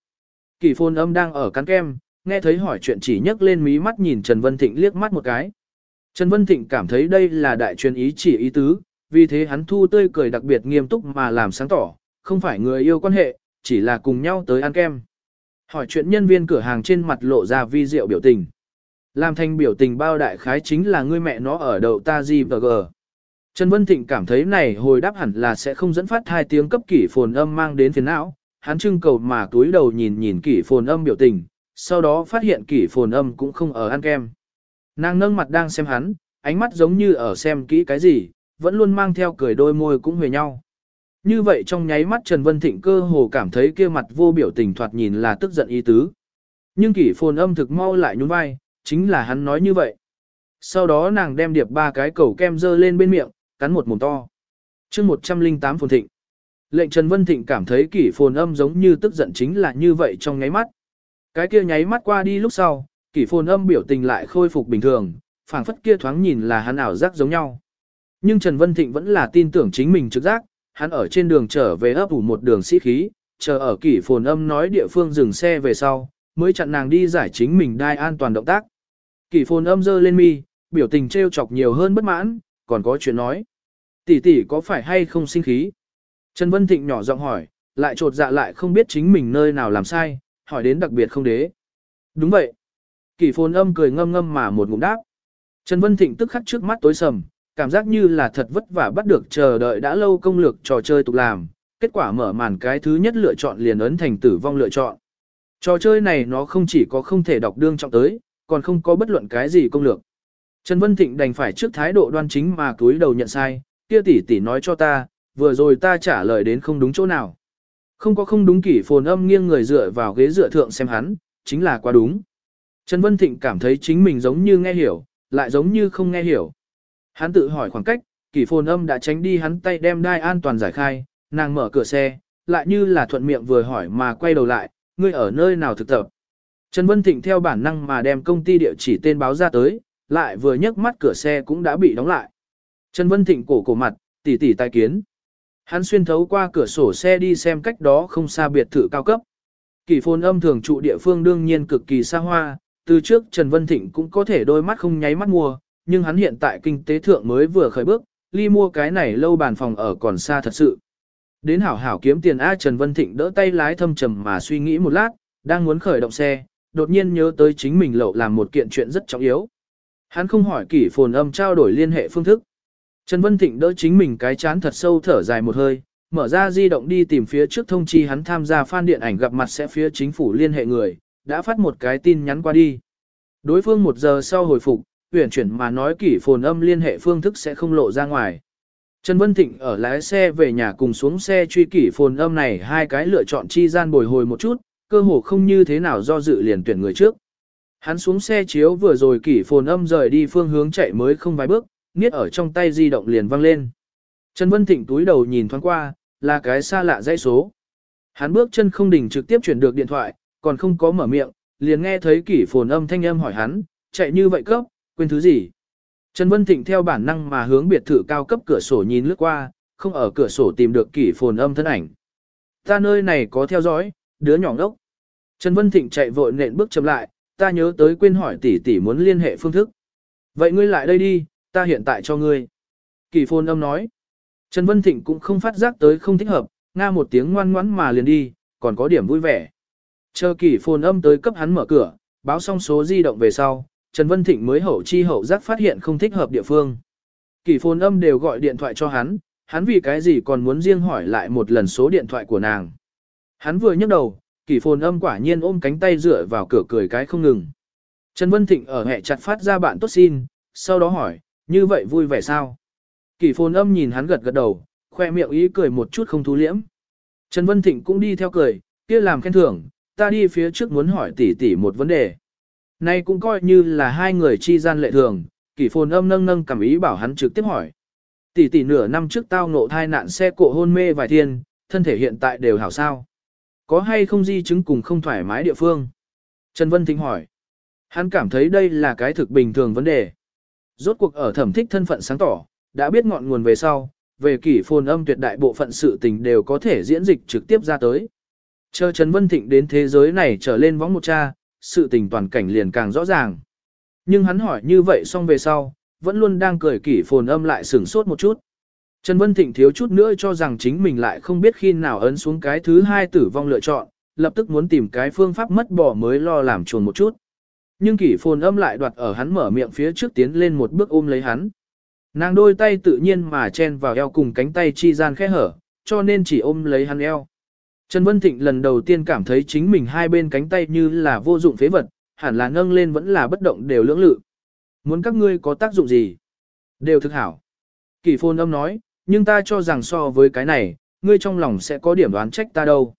Kỷ phồn âm đang ở cắn kem, nghe thấy hỏi chuyện chỉ nhấc lên mí mắt nhìn Trần Vân Thịnh liếc mắt một cái. Trần Vân Thịnh cảm thấy đây là đại truyền ý chỉ ý tứ, vì thế hắn thu tươi cười đặc biệt nghiêm túc mà làm sáng tỏ, không phải người yêu quan hệ, chỉ là cùng nhau tới ăn kem. Hỏi chuyện nhân viên cửa hàng trên mặt lộ ra vi diệu biểu tình. Làm thành biểu tình bao đại khái chính là ngươi mẹ nó ở đầu ta gì và gờ. Trần Vân Thịnh cảm thấy này hồi đáp hẳn là sẽ không dẫn phát hai tiếng cấp kỷ phồn âm mang đến phiền não. Hắn trưng cầu mà túi đầu nhìn nhìn kỷ phồn âm biểu tình, sau đó phát hiện kỷ phồn âm cũng không ở ăn kem. Nàng nâng mặt đang xem hắn, ánh mắt giống như ở xem kỹ cái gì, vẫn luôn mang theo cười đôi môi cũng huề nhau. Như vậy trong nháy mắt Trần Vân Thịnh cơ hồ cảm thấy kia mặt vô biểu tình thoạt nhìn là tức giận ý tứ. Nhưng kỷ phồn âm thực mau lại nhún vai, chính là hắn nói như vậy. Sau đó nàng đem điệp ba cái cầu kem dơ lên bên miệng, cắn một mồm to. chương 108 phồn thịnh. Lệnh Trần Vân Thịnh cảm thấy kỷ phồn âm giống như tức giận chính là như vậy trong nháy mắt. Cái kia nháy mắt qua đi lúc sau, kỷ phồn âm biểu tình lại khôi phục bình thường, phảng phất kia thoáng nhìn là hắn ảo giác giống nhau. Nhưng Trần Vân Thịnh vẫn là tin tưởng chính mình trực giác, hắn ở trên đường trở về ấp ủ một đường sĩ khí, chờ ở kỷ phồn âm nói địa phương dừng xe về sau, mới chặn nàng đi giải chính mình đai an toàn động tác. Kỷ phồn âm dơ lên mi, biểu tình trêu chọc nhiều hơn bất mãn, còn có chuyện nói. Tỷ tỷ có phải hay không sinh khí? Trần Vân Thịnh nhỏ giọng hỏi, lại trột dạ lại không biết chính mình nơi nào làm sai, hỏi đến đặc biệt không đế. Đúng vậy. Kỷ phồn âm cười ngâm ngâm mà một ngụm đáp. Trần Vân Thịnh tức khắc trước mắt tối sầm, cảm giác như là thật vất vả bắt được chờ đợi đã lâu công lược trò chơi tục làm, kết quả mở màn cái thứ nhất lựa chọn liền ấn thành tử vong lựa chọn. Trò chơi này nó không chỉ có không thể đọc đương trọng tới, còn không có bất luận cái gì công lược. Trần Vân Thịnh đành phải trước thái độ đoan chính mà túi đầu nhận sai, kia tỷ tỷ nói cho ta, vừa rồi ta trả lời đến không đúng chỗ nào. Không có không đúng kỷ phồn âm nghiêng người dựa vào ghế dựa thượng xem hắn, chính là quá đúng. Trần Vân Thịnh cảm thấy chính mình giống như nghe hiểu, lại giống như không nghe hiểu. Hắn tự hỏi khoảng cách, kỷ phồn âm đã tránh đi hắn tay đem đai an toàn giải khai, nàng mở cửa xe, lại như là thuận miệng vừa hỏi mà quay đầu lại, ngươi ở nơi nào thực tập. Trần Vân Thịnh theo bản năng mà đem công ty địa chỉ tên báo ra tới, lại vừa nhấc mắt cửa xe cũng đã bị đóng lại. Trần Vân Thịnh cổ cổ mặt, tỉ tỉ tai kiến. Hắn xuyên thấu qua cửa sổ xe đi xem cách đó không xa biệt thự cao cấp. Kỳ phồn âm thường trụ địa phương đương nhiên cực kỳ xa hoa, từ trước Trần Vân Thịnh cũng có thể đôi mắt không nháy mắt mua, nhưng hắn hiện tại kinh tế thượng mới vừa khởi bước, ly mua cái này lâu bàn phòng ở còn xa thật sự. Đến hảo hảo kiếm tiền A Trần Vân Thịnh đỡ tay lái thâm trầm mà suy nghĩ một lát, đang muốn khởi động xe, đột nhiên nhớ tới chính mình lậu làm một kiện chuyện rất trọng yếu. Hắn không hỏi kỷ phồn âm trao đổi liên hệ phương thức. Trần Vân Thịnh đỡ chính mình cái chán thật sâu thở dài một hơi, mở ra di động đi tìm phía trước thông chi hắn tham gia fan điện ảnh gặp mặt sẽ phía chính phủ liên hệ người, đã phát một cái tin nhắn qua đi. Đối phương một giờ sau hồi phục, uyển chuyển mà nói kỷ phồn âm liên hệ phương thức sẽ không lộ ra ngoài. Trần Vân Thịnh ở lái xe về nhà cùng xuống xe truy kỷ phồn âm này hai cái lựa chọn chi gian bồi hồi một chút, cơ hồ không như thế nào do dự liền tuyển người trước. Hắn xuống xe chiếu vừa rồi kỷ phồn âm rời đi phương hướng chạy mới không vài bước, niết ở trong tay di động liền văng lên. Trần Vân Thịnh túi đầu nhìn thoáng qua, là cái xa lạ dãy số. Hắn bước chân không đỉnh trực tiếp chuyển được điện thoại, còn không có mở miệng, liền nghe thấy kỷ phồn âm thanh âm hỏi hắn, chạy như vậy cấp, quên thứ gì. Trần Vân Thịnh theo bản năng mà hướng biệt thự cao cấp cửa sổ nhìn lướt qua, không ở cửa sổ tìm được kỷ phồn âm thân ảnh. Ta nơi này có theo dõi, đứa nhỏ ngốc. Trần Vân Thịnh chạy vội nện bước chậm lại, ta nhớ tới quên hỏi tỷ tỷ muốn liên hệ phương thức. Vậy ngươi lại đây đi, ta hiện tại cho ngươi. Kỳ phồn âm nói. Trần Vân Thịnh cũng không phát giác tới không thích hợp, nga một tiếng ngoan ngoãn mà liền đi, còn có điểm vui vẻ. Chờ kỳ phồn âm tới cấp hắn mở cửa, báo xong số di động về sau, Trần Vân Thịnh mới hậu chi hậu giác phát hiện không thích hợp địa phương. Kỳ phồn âm đều gọi điện thoại cho hắn, hắn vì cái gì còn muốn riêng hỏi lại một lần số điện thoại của nàng. Hắn vừa nhấc đầu, kỳ phồn âm quả nhiên ôm cánh tay dựa vào cửa cười cái không ngừng. Trần Vân Thịnh ở hẹ chặt phát ra bạn tốt xin, sau đó hỏi, như vậy vui vẻ sao? Kỳ phồn âm nhìn hắn gật gật đầu, khoe miệng ý cười một chút không thú liễm. Trần Vân Thịnh cũng đi theo cười, kia làm khen thưởng, ta đi phía trước muốn hỏi tỷ tỷ một vấn đề. Nay cũng coi như là hai người chi gian lệ thường, kỷ phồn âm nâng nâng cảm ý bảo hắn trực tiếp hỏi. Tỷ tỷ nửa năm trước tao ngộ thai nạn xe cộ hôn mê vài thiên, thân thể hiện tại đều hảo sao. Có hay không di chứng cùng không thoải mái địa phương? Trần Vân Thính hỏi. Hắn cảm thấy đây là cái thực bình thường vấn đề. Rốt cuộc ở thẩm thích thân phận sáng tỏ, đã biết ngọn nguồn về sau, về kỷ phồn âm tuyệt đại bộ phận sự tình đều có thể diễn dịch trực tiếp ra tới. Chờ Trần Vân Thịnh đến thế giới này trở lên võng một cha, sự tình toàn cảnh liền càng rõ ràng. Nhưng hắn hỏi như vậy xong về sau, vẫn luôn đang cười kỷ phồn âm lại sửng sốt một chút. Trần Vân Thịnh thiếu chút nữa cho rằng chính mình lại không biết khi nào ấn xuống cái thứ hai tử vong lựa chọn, lập tức muốn tìm cái phương pháp mất bỏ mới lo làm chuồn một chút. Nhưng kỷ phồn âm lại đoạt ở hắn mở miệng phía trước tiến lên một bước ôm lấy hắn. Nàng đôi tay tự nhiên mà chen vào eo cùng cánh tay chi gian khẽ hở, cho nên chỉ ôm lấy hắn eo. Trần Vân Thịnh lần đầu tiên cảm thấy chính mình hai bên cánh tay như là vô dụng phế vật, hẳn là nâng lên vẫn là bất động đều lưỡng lự. Muốn các ngươi có tác dụng gì? Đều thực hảo. Kỷ Phôn âm nói, nhưng ta cho rằng so với cái này, ngươi trong lòng sẽ có điểm đoán trách ta đâu.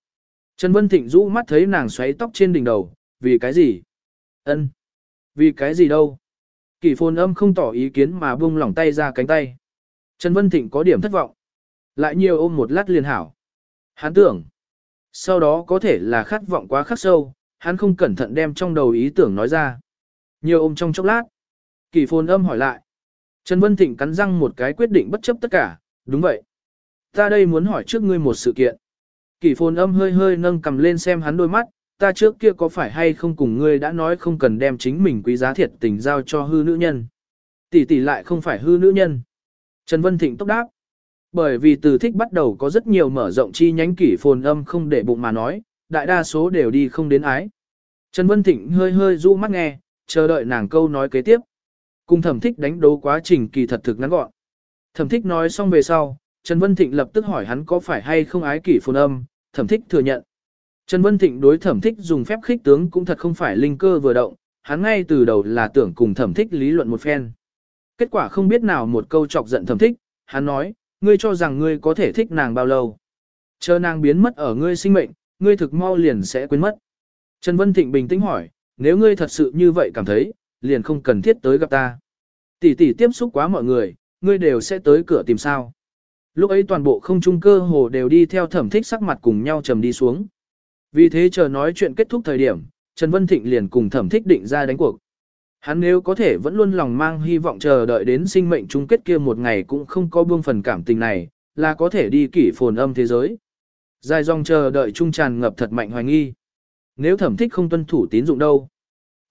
Trần Vân Thịnh rũ mắt thấy nàng xoáy tóc trên đỉnh đầu, vì cái gì? Ân, Vì cái gì đâu? Kỷ Phôn âm không tỏ ý kiến mà buông lỏng tay ra cánh tay. Trần Vân Thịnh có điểm thất vọng. Lại nhiều ôm một lát liền hảo. Hắn tưởng. Sau đó có thể là khát vọng quá khắc sâu, hắn không cẩn thận đem trong đầu ý tưởng nói ra. Nhiều ôm trong chốc lát. kỳ phồn âm hỏi lại. Trần Vân Thịnh cắn răng một cái quyết định bất chấp tất cả, đúng vậy. Ta đây muốn hỏi trước ngươi một sự kiện. kỳ phồn âm hơi hơi nâng cầm lên xem hắn đôi mắt, ta trước kia có phải hay không cùng ngươi đã nói không cần đem chính mình quý giá thiệt tình giao cho hư nữ nhân. Tỷ tỷ lại không phải hư nữ nhân. Trần Vân Thịnh tốc đáp. Bởi vì từ thích bắt đầu có rất nhiều mở rộng chi nhánh kỷ phồn âm không để bụng mà nói, đại đa số đều đi không đến ái. Trần Vân Thịnh hơi hơi du mắt nghe, chờ đợi nàng câu nói kế tiếp. Cùng thẩm thích đánh đấu quá trình kỳ thật thực ngắn gọn. Thẩm thích nói xong về sau, Trần Vân Thịnh lập tức hỏi hắn có phải hay không ái kỷ phồn âm, thẩm thích thừa nhận. Trần Vân Thịnh đối thẩm thích dùng phép khích tướng cũng thật không phải linh cơ vừa động, hắn ngay từ đầu là tưởng cùng thẩm thích lý luận một phen. Kết quả không biết nào một câu chọc giận thẩm thích, hắn nói, ngươi cho rằng ngươi có thể thích nàng bao lâu. Chờ nàng biến mất ở ngươi sinh mệnh, ngươi thực mau liền sẽ quên mất. Trần Vân Thịnh bình tĩnh hỏi, nếu ngươi thật sự như vậy cảm thấy, liền không cần thiết tới gặp ta. Tỷ tỷ tiếp xúc quá mọi người, ngươi đều sẽ tới cửa tìm sao. Lúc ấy toàn bộ không trung cơ hồ đều đi theo thẩm thích sắc mặt cùng nhau trầm đi xuống. Vì thế chờ nói chuyện kết thúc thời điểm, Trần Vân Thịnh liền cùng thẩm thích định ra đánh cuộc. Hắn nếu có thể vẫn luôn lòng mang hy vọng chờ đợi đến sinh mệnh chung kết kia một ngày cũng không có buông phần cảm tình này, là có thể đi kỷ phồn âm thế giới. Dài dòng chờ đợi trung tràn ngập thật mạnh hoài nghi. Nếu thẩm thích không tuân thủ tín dụng đâu.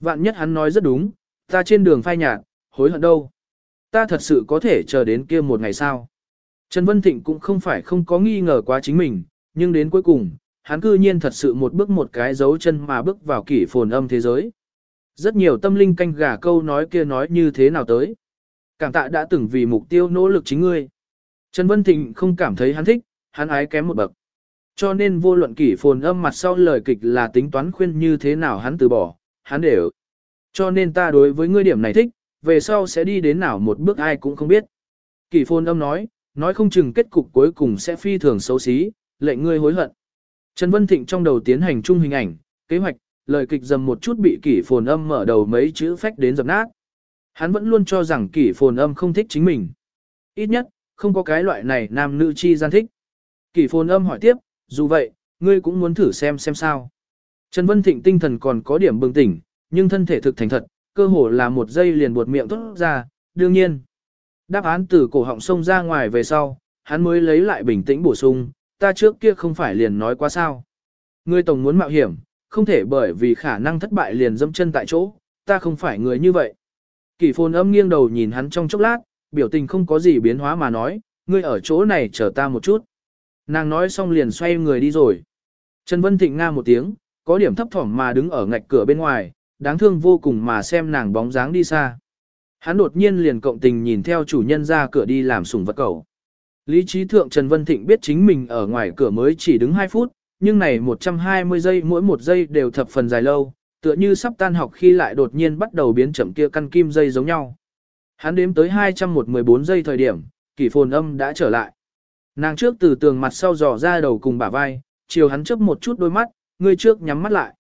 Vạn nhất hắn nói rất đúng, ta trên đường phai nhạt, hối hận đâu. Ta thật sự có thể chờ đến kia một ngày sao. Trần Vân Thịnh cũng không phải không có nghi ngờ quá chính mình, nhưng đến cuối cùng, hắn cư nhiên thật sự một bước một cái dấu chân mà bước vào kỷ phồn âm thế giới. Rất nhiều tâm linh canh gà câu nói kia nói như thế nào tới. Cảm tạ đã từng vì mục tiêu nỗ lực chính ngươi. Trần Vân Thịnh không cảm thấy hắn thích, hắn ái kém một bậc. Cho nên vô luận kỷ phồn âm mặt sau lời kịch là tính toán khuyên như thế nào hắn từ bỏ, hắn đều. Cho nên ta đối với ngươi điểm này thích, về sau sẽ đi đến nào một bước ai cũng không biết. Kỷ phồn âm nói, nói không chừng kết cục cuối cùng sẽ phi thường xấu xí, lệnh ngươi hối hận. Trần Vân Thịnh trong đầu tiến hành chung hình ảnh, kế hoạch, lời kịch dầm một chút bị kỷ phồn âm mở đầu mấy chữ phách đến dập nát. Hắn vẫn luôn cho rằng kỷ phồn âm không thích chính mình. Ít nhất, không có cái loại này nam nữ chi gian thích. Kỷ phồn âm hỏi tiếp, dù vậy, ngươi cũng muốn thử xem xem sao. Trần Vân Thịnh tinh thần còn có điểm bừng tỉnh, nhưng thân thể thực thành thật, cơ hồ là một giây liền buột miệng tốt ra, đương nhiên. Đáp án từ cổ họng sông ra ngoài về sau, hắn mới lấy lại bình tĩnh bổ sung, ta trước kia không phải liền nói quá sao. Ngươi tổng muốn mạo hiểm, không thể bởi vì khả năng thất bại liền dâm chân tại chỗ, ta không phải người như vậy. Kỷ phồn âm nghiêng đầu nhìn hắn trong chốc lát, biểu tình không có gì biến hóa mà nói, ngươi ở chỗ này chờ ta một chút. Nàng nói xong liền xoay người đi rồi. Trần Vân Thịnh nga một tiếng, có điểm thấp thỏm mà đứng ở ngạch cửa bên ngoài, đáng thương vô cùng mà xem nàng bóng dáng đi xa. Hắn đột nhiên liền cộng tình nhìn theo chủ nhân ra cửa đi làm sủng vật cầu. Lý trí thượng Trần Vân Thịnh biết chính mình ở ngoài cửa mới chỉ đứng 2 phút, nhưng này 120 giây mỗi một giây đều thập phần dài lâu, tựa như sắp tan học khi lại đột nhiên bắt đầu biến chậm kia căn kim dây giống nhau. Hắn đếm tới 214 giây thời điểm, kỷ phồn âm đã trở lại. Nàng trước từ tường mặt sau dò ra đầu cùng bả vai, chiều hắn chớp một chút đôi mắt, người trước nhắm mắt lại.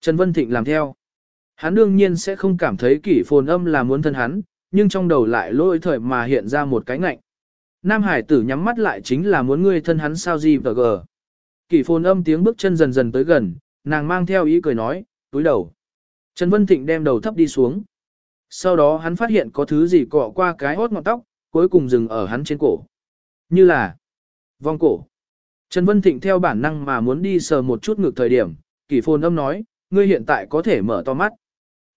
Trần Vân Thịnh làm theo. Hắn đương nhiên sẽ không cảm thấy kỷ phồn âm là muốn thân hắn, nhưng trong đầu lại lôi thời mà hiện ra một cái ngạnh. Nam Hải tử nhắm mắt lại chính là muốn ngươi thân hắn sao gì và gờ. Kỷ phồn âm tiếng bước chân dần dần tới gần, nàng mang theo ý cười nói, túi đầu. Trần Vân Thịnh đem đầu thấp đi xuống. Sau đó hắn phát hiện có thứ gì cọ qua cái hốt ngọn tóc, cuối cùng dừng ở hắn trên cổ. Như là vòng cổ. Trần Vân Thịnh theo bản năng mà muốn đi sờ một chút ngược thời điểm, kỷ phồn âm nói, ngươi hiện tại có thể mở to mắt.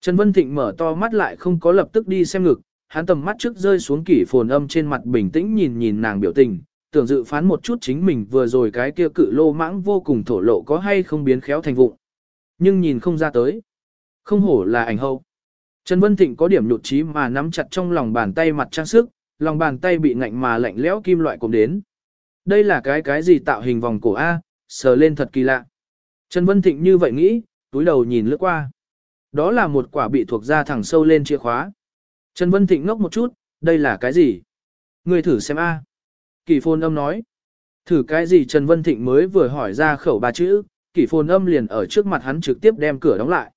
Trần Vân Thịnh mở to mắt lại không có lập tức đi xem ngực, hắn tầm mắt trước rơi xuống kỷ phồn âm trên mặt bình tĩnh nhìn nhìn nàng biểu tình, tưởng dự phán một chút chính mình vừa rồi cái kia cự lô mãng vô cùng thổ lộ có hay không biến khéo thành vụng. Nhưng nhìn không ra tới. Không hổ là ảnh hậu. Trần Vân Thịnh có điểm nhụt chí mà nắm chặt trong lòng bàn tay mặt trang sức, lòng bàn tay bị ngạnh mà lạnh lẽo kim loại cùng đến. Đây là cái cái gì tạo hình vòng cổ A, sờ lên thật kỳ lạ. Trần Vân Thịnh như vậy nghĩ, túi đầu nhìn lướt qua. Đó là một quả bị thuộc ra thẳng sâu lên chìa khóa. Trần Vân Thịnh ngốc một chút, đây là cái gì? Người thử xem A. Kỳ phôn âm nói. Thử cái gì Trần Vân Thịnh mới vừa hỏi ra khẩu ba chữ, kỳ phôn âm liền ở trước mặt hắn trực tiếp đem cửa đóng lại.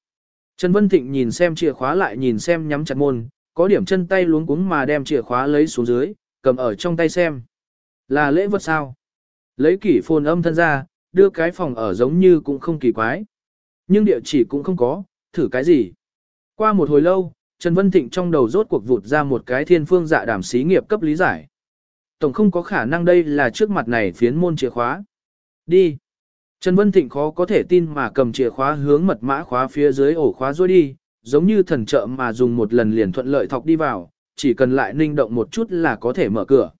Trần Vân Thịnh nhìn xem chìa khóa lại nhìn xem nhắm chặt môn, có điểm chân tay luống cuống mà đem chìa khóa lấy xuống dưới, cầm ở trong tay xem. Là lễ vật sao? Lấy kỷ phồn âm thân ra, đưa cái phòng ở giống như cũng không kỳ quái. Nhưng địa chỉ cũng không có, thử cái gì. Qua một hồi lâu, Trần Vân Thịnh trong đầu rốt cuộc vụt ra một cái thiên phương dạ đảm xí nghiệp cấp lý giải. Tổng không có khả năng đây là trước mặt này phiến môn chìa khóa. Đi. Trần Vân Thịnh khó có thể tin mà cầm chìa khóa hướng mật mã khóa phía dưới ổ khóa rồi đi, giống như thần trợ mà dùng một lần liền thuận lợi thọc đi vào, chỉ cần lại ninh động một chút là có thể mở cửa.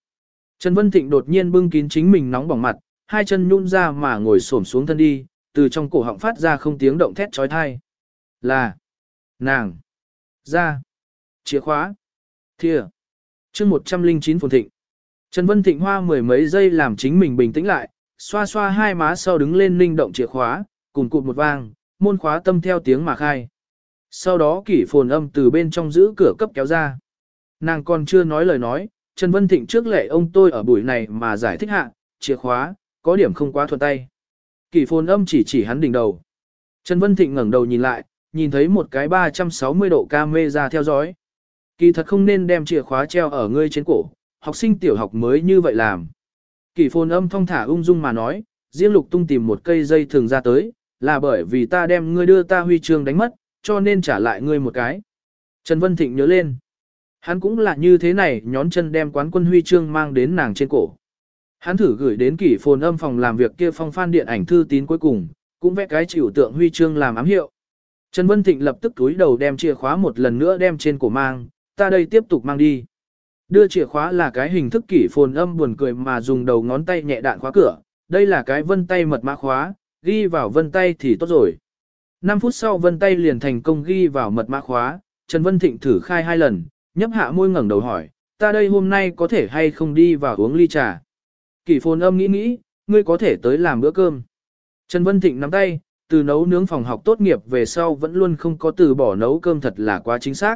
Trần Vân Thịnh đột nhiên bưng kín chính mình nóng bỏng mặt, hai chân nhún ra mà ngồi xổm xuống thân đi, từ trong cổ họng phát ra không tiếng động thét trói thai. Là, nàng, ra, chìa khóa, thìa, chương 109 phồn thịnh. Trần Vân Thịnh hoa mười mấy giây làm chính mình bình tĩnh lại, xoa xoa hai má sau đứng lên linh động chìa khóa, cùng cụt một vang, môn khóa tâm theo tiếng mà khai. Sau đó kỷ phồn âm từ bên trong giữ cửa cấp kéo ra. Nàng còn chưa nói lời nói, Trần Vân Thịnh trước lệ ông tôi ở buổi này mà giải thích hạ, chìa khóa, có điểm không quá thuận tay. Kỷ phồn âm chỉ chỉ hắn đỉnh đầu. Trần Vân Thịnh ngẩng đầu nhìn lại, nhìn thấy một cái 360 độ camera theo dõi. Kỳ thật không nên đem chìa khóa treo ở ngươi trên cổ, học sinh tiểu học mới như vậy làm. Kỷ phồn âm thong thả ung dung mà nói, riêng lục tung tìm một cây dây thường ra tới, là bởi vì ta đem ngươi đưa ta huy chương đánh mất, cho nên trả lại ngươi một cái. Trần Vân Thịnh nhớ lên. Hắn cũng là như thế này nhón chân đem quán quân huy chương mang đến nàng trên cổ. Hắn thử gửi đến kỷ phồn âm phòng làm việc kia phong phan điện ảnh thư tín cuối cùng, cũng vẽ cái chịu tượng huy chương làm ám hiệu. Trần Vân Thịnh lập tức túi đầu đem chìa khóa một lần nữa đem trên cổ mang, ta đây tiếp tục mang đi. Đưa chìa khóa là cái hình thức kỷ phồn âm buồn cười mà dùng đầu ngón tay nhẹ đạn khóa cửa, đây là cái vân tay mật mã khóa, ghi vào vân tay thì tốt rồi. 5 phút sau vân tay liền thành công ghi vào mật mã khóa, Trần Vân Thịnh thử khai hai lần, nhấp hạ môi ngẩng đầu hỏi, ta đây hôm nay có thể hay không đi vào uống ly trà. Kỷ phồn âm nghĩ nghĩ, ngươi có thể tới làm bữa cơm. Trần Vân Thịnh nắm tay, từ nấu nướng phòng học tốt nghiệp về sau vẫn luôn không có từ bỏ nấu cơm thật là quá chính xác.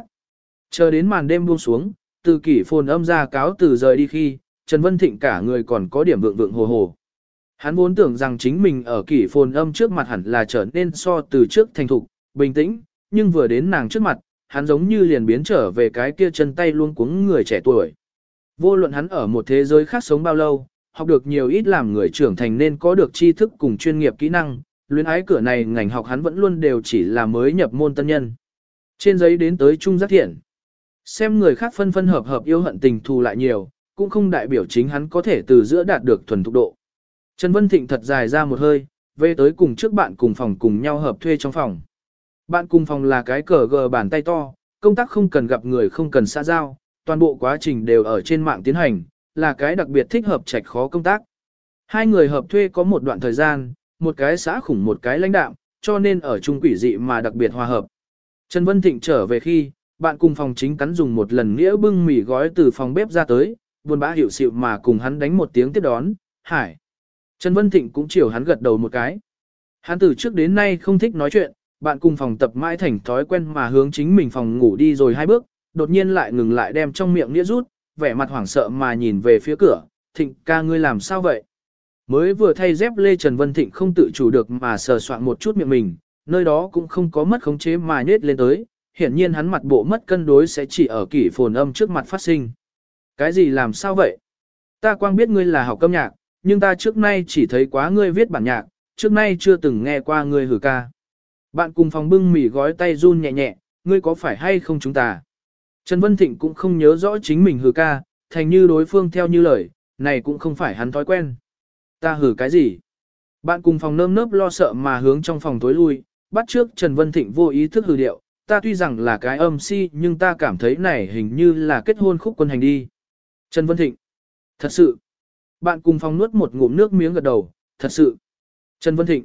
Chờ đến màn đêm buông xuống, từ kỷ phồn âm ra cáo từ rời đi khi, Trần Vân Thịnh cả người còn có điểm vượng vượng hồ hồ. Hắn vốn tưởng rằng chính mình ở kỷ phồn âm trước mặt hẳn là trở nên so từ trước thành thục, bình tĩnh, nhưng vừa đến nàng trước mặt, hắn giống như liền biến trở về cái kia chân tay luôn cuống người trẻ tuổi. Vô luận hắn ở một thế giới khác sống bao lâu, học được nhiều ít làm người trưởng thành nên có được tri thức cùng chuyên nghiệp kỹ năng, luyến ái cửa này ngành học hắn vẫn luôn đều chỉ là mới nhập môn tân nhân. Trên giấy đến tới trung giác thiện. Xem người khác phân phân hợp hợp yêu hận tình thù lại nhiều, cũng không đại biểu chính hắn có thể từ giữa đạt được thuần thục độ. Trần Vân Thịnh thật dài ra một hơi, về tới cùng trước bạn cùng phòng cùng nhau hợp thuê trong phòng. Bạn cùng phòng là cái cờ gờ bàn tay to, công tác không cần gặp người không cần xã giao, toàn bộ quá trình đều ở trên mạng tiến hành, là cái đặc biệt thích hợp trạch khó công tác. Hai người hợp thuê có một đoạn thời gian, một cái xã khủng một cái lãnh đạm, cho nên ở chung quỷ dị mà đặc biệt hòa hợp. Trần Vân Thịnh trở về khi, bạn cùng phòng chính cắn dùng một lần nghĩa bưng mì gói từ phòng bếp ra tới, buồn bã hiểu xịu mà cùng hắn đánh một tiếng tiếp đón, hải. Trần Vân Thịnh cũng chiều hắn gật đầu một cái. Hắn từ trước đến nay không thích nói chuyện, bạn cùng phòng tập mãi thành thói quen mà hướng chính mình phòng ngủ đi rồi hai bước, đột nhiên lại ngừng lại đem trong miệng nĩa rút, vẻ mặt hoảng sợ mà nhìn về phía cửa, Thịnh ca ngươi làm sao vậy? Mới vừa thay dép lê Trần Vân Thịnh không tự chủ được mà sờ soạn một chút miệng mình, nơi đó cũng không có mất khống chế mà nết lên tới, hiển nhiên hắn mặt bộ mất cân đối sẽ chỉ ở kỷ phồn âm trước mặt phát sinh. Cái gì làm sao vậy? Ta quang biết ngươi là học âm nhạc, nhưng ta trước nay chỉ thấy quá ngươi viết bản nhạc, trước nay chưa từng nghe qua ngươi hử ca. Bạn cùng phòng bưng mì gói tay run nhẹ nhẹ, ngươi có phải hay không chúng ta? Trần Vân Thịnh cũng không nhớ rõ chính mình hử ca, thành như đối phương theo như lời, này cũng không phải hắn thói quen. Ta hử cái gì? Bạn cùng phòng nơm nớp lo sợ mà hướng trong phòng tối lui, bắt trước Trần Vân Thịnh vô ý thức hử điệu, ta tuy rằng là cái âm si nhưng ta cảm thấy này hình như là kết hôn khúc quân hành đi. Trần Vân Thịnh. Thật sự. Bạn cùng phòng nuốt một ngụm nước miếng gật đầu, thật sự. Trần Vân Thịnh.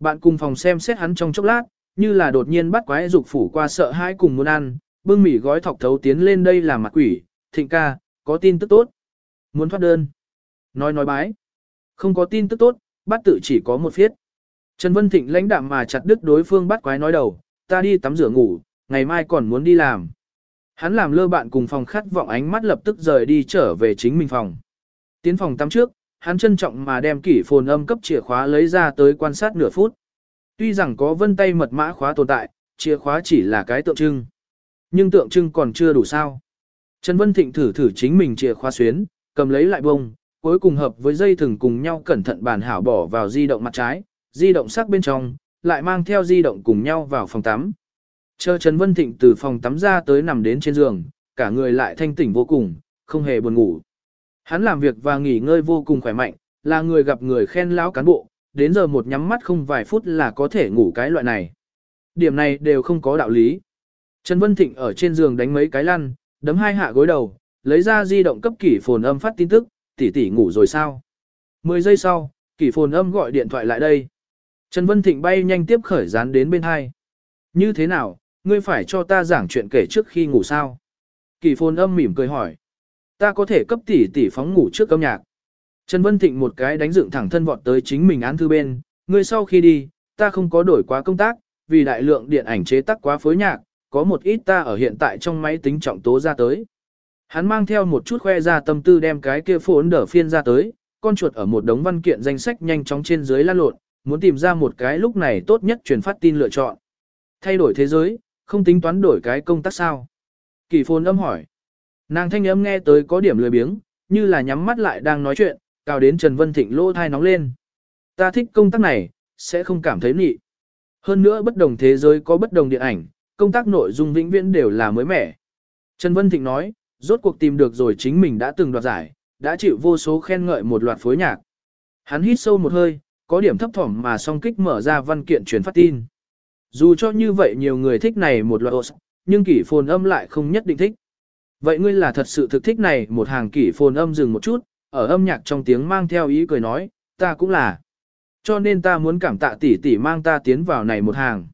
Bạn cùng phòng xem xét hắn trong chốc lát, như là đột nhiên bắt quái dục phủ qua sợ hãi cùng muốn ăn, bưng mỉ gói thọc thấu tiến lên đây là mặt quỷ, thịnh ca, có tin tức tốt. Muốn thoát đơn. Nói nói bái. Không có tin tức tốt, bắt tự chỉ có một phiết. Trần Vân Thịnh lãnh đạm mà chặt đứt đối phương bắt quái nói đầu, ta đi tắm rửa ngủ, ngày mai còn muốn đi làm. Hắn làm lơ bạn cùng phòng khát vọng ánh mắt lập tức rời đi trở về chính mình phòng. Tiến phòng tắm trước, hắn trân trọng mà đem kỷ phồn âm cấp chìa khóa lấy ra tới quan sát nửa phút. Tuy rằng có vân tay mật mã khóa tồn tại, chìa khóa chỉ là cái tượng trưng. Nhưng tượng trưng còn chưa đủ sao. Trần Vân Thịnh thử thử chính mình chìa khóa xuyến, cầm lấy lại bông, cuối cùng hợp với dây thừng cùng nhau cẩn thận bàn hảo bỏ vào di động mặt trái, di động sắc bên trong, lại mang theo di động cùng nhau vào phòng tắm. Chờ Trần Vân Thịnh từ phòng tắm ra tới nằm đến trên giường, cả người lại thanh tỉnh vô cùng, không hề buồn ngủ. Hắn làm việc và nghỉ ngơi vô cùng khỏe mạnh, là người gặp người khen lão cán bộ, đến giờ một nhắm mắt không vài phút là có thể ngủ cái loại này. Điểm này đều không có đạo lý. Trần Vân Thịnh ở trên giường đánh mấy cái lăn, đấm hai hạ gối đầu, lấy ra di động cấp kỷ phồn âm phát tin tức, tỷ tỷ ngủ rồi sao? 10 giây sau, kỷ phồn âm gọi điện thoại lại đây. Trần Vân Thịnh bay nhanh tiếp khởi dán đến bên hai. Như thế nào, ngươi phải cho ta giảng chuyện kể trước khi ngủ sao? Kỳ phồn âm mỉm cười hỏi. Ta có thể cấp tỷ tỷ phóng ngủ trước âm nhạc. Trần Vân Thịnh một cái đánh dựng thẳng thân vọt tới chính mình án thư bên, ngươi sau khi đi, ta không có đổi quá công tác, vì đại lượng điện ảnh chế tác quá phối nhạc, có một ít ta ở hiện tại trong máy tính trọng tố ra tới. Hắn mang theo một chút khoe ra tâm tư đem cái kia phốn đở phiên ra tới, con chuột ở một đống văn kiện danh sách nhanh chóng trên dưới lan lộn, muốn tìm ra một cái lúc này tốt nhất truyền phát tin lựa chọn. Thay đổi thế giới, không tính toán đổi cái công tác sao? Kỳ phồn âm hỏi. Nàng thanh âm nghe tới có điểm lười biếng, như là nhắm mắt lại đang nói chuyện, cao đến Trần Vân Thịnh lỗ thai nóng lên. Ta thích công tác này, sẽ không cảm thấy nị. Hơn nữa bất đồng thế giới có bất đồng điện ảnh, công tác nội dung vĩnh viễn đều là mới mẻ. Trần Vân Thịnh nói, rốt cuộc tìm được rồi chính mình đã từng đoạt giải, đã chịu vô số khen ngợi một loạt phối nhạc. Hắn hít sâu một hơi, có điểm thấp thỏm mà song kích mở ra văn kiện truyền phát tin. Dù cho như vậy nhiều người thích này một loại ổ nhưng kỷ phồn âm lại không nhất định thích. Vậy ngươi là thật sự thực thích này một hàng kỷ phồn âm dừng một chút, ở âm nhạc trong tiếng mang theo ý cười nói, ta cũng là. Cho nên ta muốn cảm tạ tỷ tỷ mang ta tiến vào này một hàng.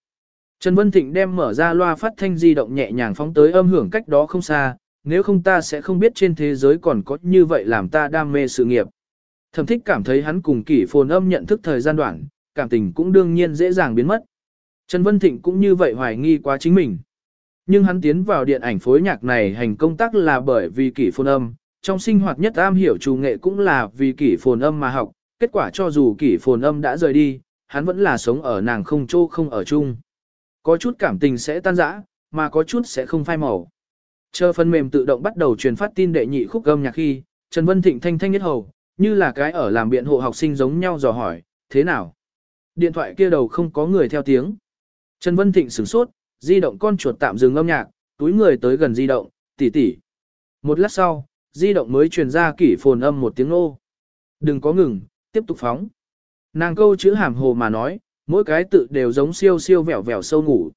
Trần Vân Thịnh đem mở ra loa phát thanh di động nhẹ nhàng phóng tới âm hưởng cách đó không xa, nếu không ta sẽ không biết trên thế giới còn có như vậy làm ta đam mê sự nghiệp. Thẩm thích cảm thấy hắn cùng kỷ phồn âm nhận thức thời gian đoạn, cảm tình cũng đương nhiên dễ dàng biến mất. Trần Vân Thịnh cũng như vậy hoài nghi quá chính mình. Nhưng hắn tiến vào điện ảnh phối nhạc này hành công tác là bởi vì kỷ phồn âm, trong sinh hoạt nhất am hiểu chủ nghệ cũng là vì kỷ phồn âm mà học, kết quả cho dù kỷ phồn âm đã rời đi, hắn vẫn là sống ở nàng không chô không ở chung. Có chút cảm tình sẽ tan rã, mà có chút sẽ không phai màu. Chờ phần mềm tự động bắt đầu truyền phát tin đệ nhị khúc âm nhạc khi, Trần Vân Thịnh thanh thanh nhất hầu, như là cái ở làm biện hộ học sinh giống nhau dò hỏi, thế nào? Điện thoại kia đầu không có người theo tiếng. Trần Vân Thịnh sửng sốt, di động con chuột tạm dừng âm nhạc, túi người tới gần di động, tỉ tỉ. Một lát sau, di động mới truyền ra kỷ phồn âm một tiếng ô. Đừng có ngừng, tiếp tục phóng. Nàng câu chữ hàm hồ mà nói, mỗi cái tự đều giống siêu siêu vẻo vẻo sâu ngủ.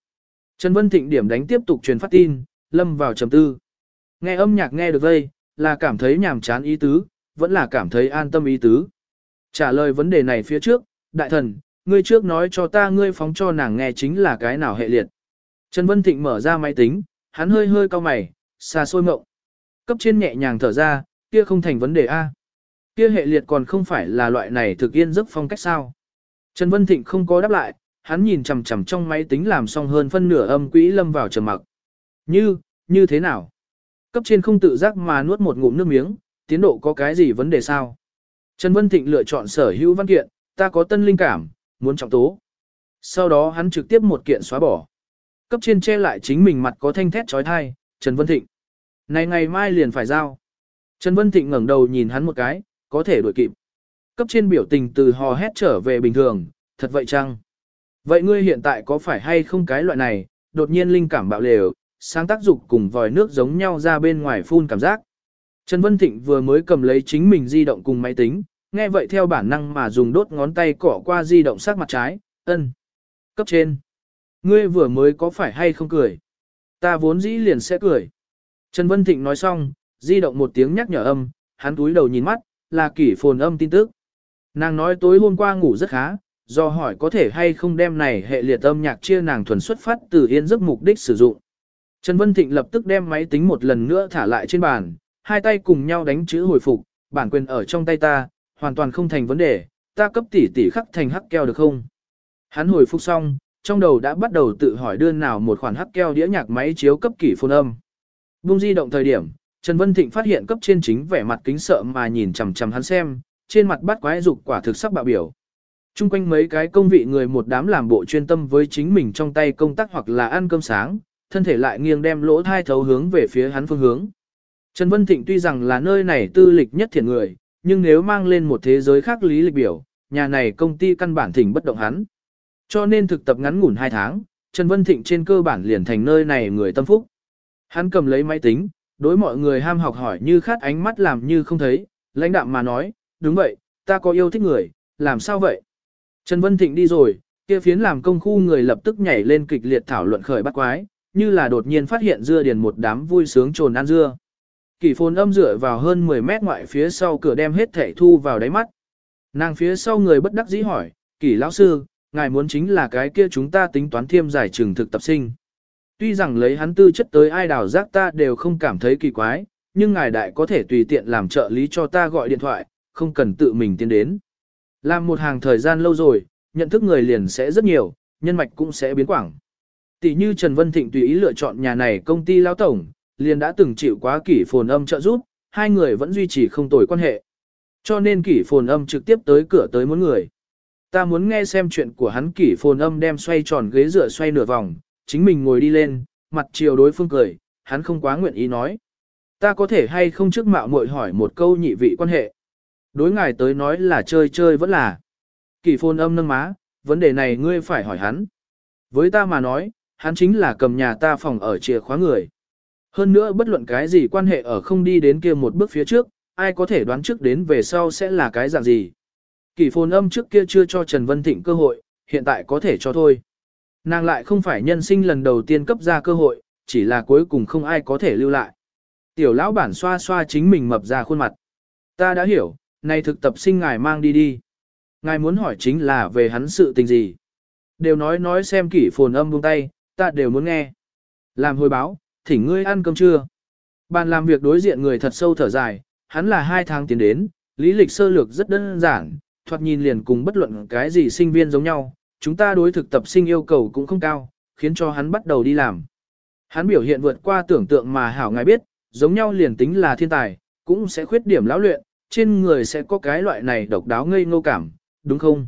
Trần Vân Thịnh điểm đánh tiếp tục truyền phát tin, lâm vào trầm tư. Nghe âm nhạc nghe được vây, là cảm thấy nhàm chán ý tứ, vẫn là cảm thấy an tâm ý tứ. Trả lời vấn đề này phía trước, đại thần, ngươi trước nói cho ta ngươi phóng cho nàng nghe chính là cái nào hệ liệt. Trần Vân Thịnh mở ra máy tính, hắn hơi hơi cao mày, xa xôi mộng. Cấp trên nhẹ nhàng thở ra, kia không thành vấn đề A. Kia hệ liệt còn không phải là loại này thực yên giấc phong cách sao. Trần Vân Thịnh không có đáp lại, hắn nhìn chằm chằm trong máy tính làm xong hơn phân nửa âm quỹ lâm vào trầm mặc. Như, như thế nào? Cấp trên không tự giác mà nuốt một ngụm nước miếng, tiến độ có cái gì vấn đề sao? Trần Vân Thịnh lựa chọn sở hữu văn kiện, ta có tân linh cảm, muốn trọng tố. Sau đó hắn trực tiếp một kiện xóa bỏ. Cấp trên che lại chính mình mặt có thanh thét trói thai, Trần Vân Thịnh. Này ngày mai liền phải giao. Trần Vân Thịnh ngẩng đầu nhìn hắn một cái, có thể đuổi kịp. Cấp trên biểu tình từ hò hét trở về bình thường, thật vậy chăng? Vậy ngươi hiện tại có phải hay không cái loại này, đột nhiên linh cảm bạo lều, sáng tác dục cùng vòi nước giống nhau ra bên ngoài phun cảm giác. Trần Vân Thịnh vừa mới cầm lấy chính mình di động cùng máy tính, nghe vậy theo bản năng mà dùng đốt ngón tay cỏ qua di động sát mặt trái, ân. Cấp trên. Ngươi vừa mới có phải hay không cười? Ta vốn dĩ liền sẽ cười. Trần Vân Thịnh nói xong, di động một tiếng nhắc nhở âm, hắn túi đầu nhìn mắt, là kỷ phồn âm tin tức. Nàng nói tối hôm qua ngủ rất khá, do hỏi có thể hay không đem này hệ liệt âm nhạc chia nàng thuần xuất phát từ yên giấc mục đích sử dụng. Trần Vân Thịnh lập tức đem máy tính một lần nữa thả lại trên bàn, hai tay cùng nhau đánh chữ hồi phục, bản quyền ở trong tay ta, hoàn toàn không thành vấn đề, ta cấp tỷ tỷ khắc thành hắc keo được không? Hắn hồi phục xong, trong đầu đã bắt đầu tự hỏi đưa nào một khoản hắc keo đĩa nhạc máy chiếu cấp kỷ phôn âm. Bung di động thời điểm, Trần Vân Thịnh phát hiện cấp trên chính vẻ mặt kính sợ mà nhìn chằm chằm hắn xem, trên mặt bắt quái dục quả thực sắc bạo biểu. Trung quanh mấy cái công vị người một đám làm bộ chuyên tâm với chính mình trong tay công tác hoặc là ăn cơm sáng, thân thể lại nghiêng đem lỗ thai thấu hướng về phía hắn phương hướng. Trần Vân Thịnh tuy rằng là nơi này tư lịch nhất thiện người, nhưng nếu mang lên một thế giới khác lý lịch biểu, nhà này công ty căn bản thỉnh bất động hắn. Cho nên thực tập ngắn ngủn 2 tháng, Trần Vân Thịnh trên cơ bản liền thành nơi này người tâm phúc. Hắn cầm lấy máy tính, đối mọi người ham học hỏi như khát ánh mắt làm như không thấy, lãnh đạm mà nói, đúng vậy, ta có yêu thích người, làm sao vậy? Trần Vân Thịnh đi rồi, kia phiến làm công khu người lập tức nhảy lên kịch liệt thảo luận khởi bắt quái, như là đột nhiên phát hiện dưa điền một đám vui sướng trồn ăn dưa. Kỷ phồn âm dựa vào hơn 10 mét ngoại phía sau cửa đem hết thể thu vào đáy mắt. Nàng phía sau người bất đắc dĩ hỏi, kỷ lão sư, ngài muốn chính là cái kia chúng ta tính toán thiêm giải trường thực tập sinh. Tuy rằng lấy hắn tư chất tới ai đào giác ta đều không cảm thấy kỳ quái, nhưng ngài đại có thể tùy tiện làm trợ lý cho ta gọi điện thoại, không cần tự mình tiến đến. Làm một hàng thời gian lâu rồi, nhận thức người liền sẽ rất nhiều, nhân mạch cũng sẽ biến quảng. Tỷ như Trần Vân Thịnh tùy ý lựa chọn nhà này công ty lao tổng, liền đã từng chịu quá kỷ phồn âm trợ giúp, hai người vẫn duy trì không tồi quan hệ. Cho nên kỷ phồn âm trực tiếp tới cửa tới muốn người. Ta muốn nghe xem chuyện của hắn kỷ phồn âm đem xoay tròn ghế dựa xoay nửa vòng, chính mình ngồi đi lên, mặt chiều đối phương cười, hắn không quá nguyện ý nói. Ta có thể hay không trước mạo muội hỏi một câu nhị vị quan hệ. Đối ngài tới nói là chơi chơi vẫn là. Kỷ phồn âm nâng má, vấn đề này ngươi phải hỏi hắn. Với ta mà nói, hắn chính là cầm nhà ta phòng ở chìa khóa người. Hơn nữa bất luận cái gì quan hệ ở không đi đến kia một bước phía trước, ai có thể đoán trước đến về sau sẽ là cái dạng gì. Kỷ phồn âm trước kia chưa cho Trần Vân Thịnh cơ hội, hiện tại có thể cho thôi. Nàng lại không phải nhân sinh lần đầu tiên cấp ra cơ hội, chỉ là cuối cùng không ai có thể lưu lại. Tiểu lão bản xoa xoa chính mình mập ra khuôn mặt. Ta đã hiểu, nay thực tập sinh ngài mang đi đi. Ngài muốn hỏi chính là về hắn sự tình gì. Đều nói nói xem kỷ phồn âm buông tay, ta đều muốn nghe. Làm hồi báo, thỉnh ngươi ăn cơm trưa. Bàn làm việc đối diện người thật sâu thở dài, hắn là hai tháng tiến đến, lý lịch sơ lược rất đơn giản, thoạt nhìn liền cùng bất luận cái gì sinh viên giống nhau, chúng ta đối thực tập sinh yêu cầu cũng không cao, khiến cho hắn bắt đầu đi làm. Hắn biểu hiện vượt qua tưởng tượng mà hảo ngài biết, giống nhau liền tính là thiên tài, cũng sẽ khuyết điểm lão luyện, trên người sẽ có cái loại này độc đáo ngây ngô cảm, đúng không?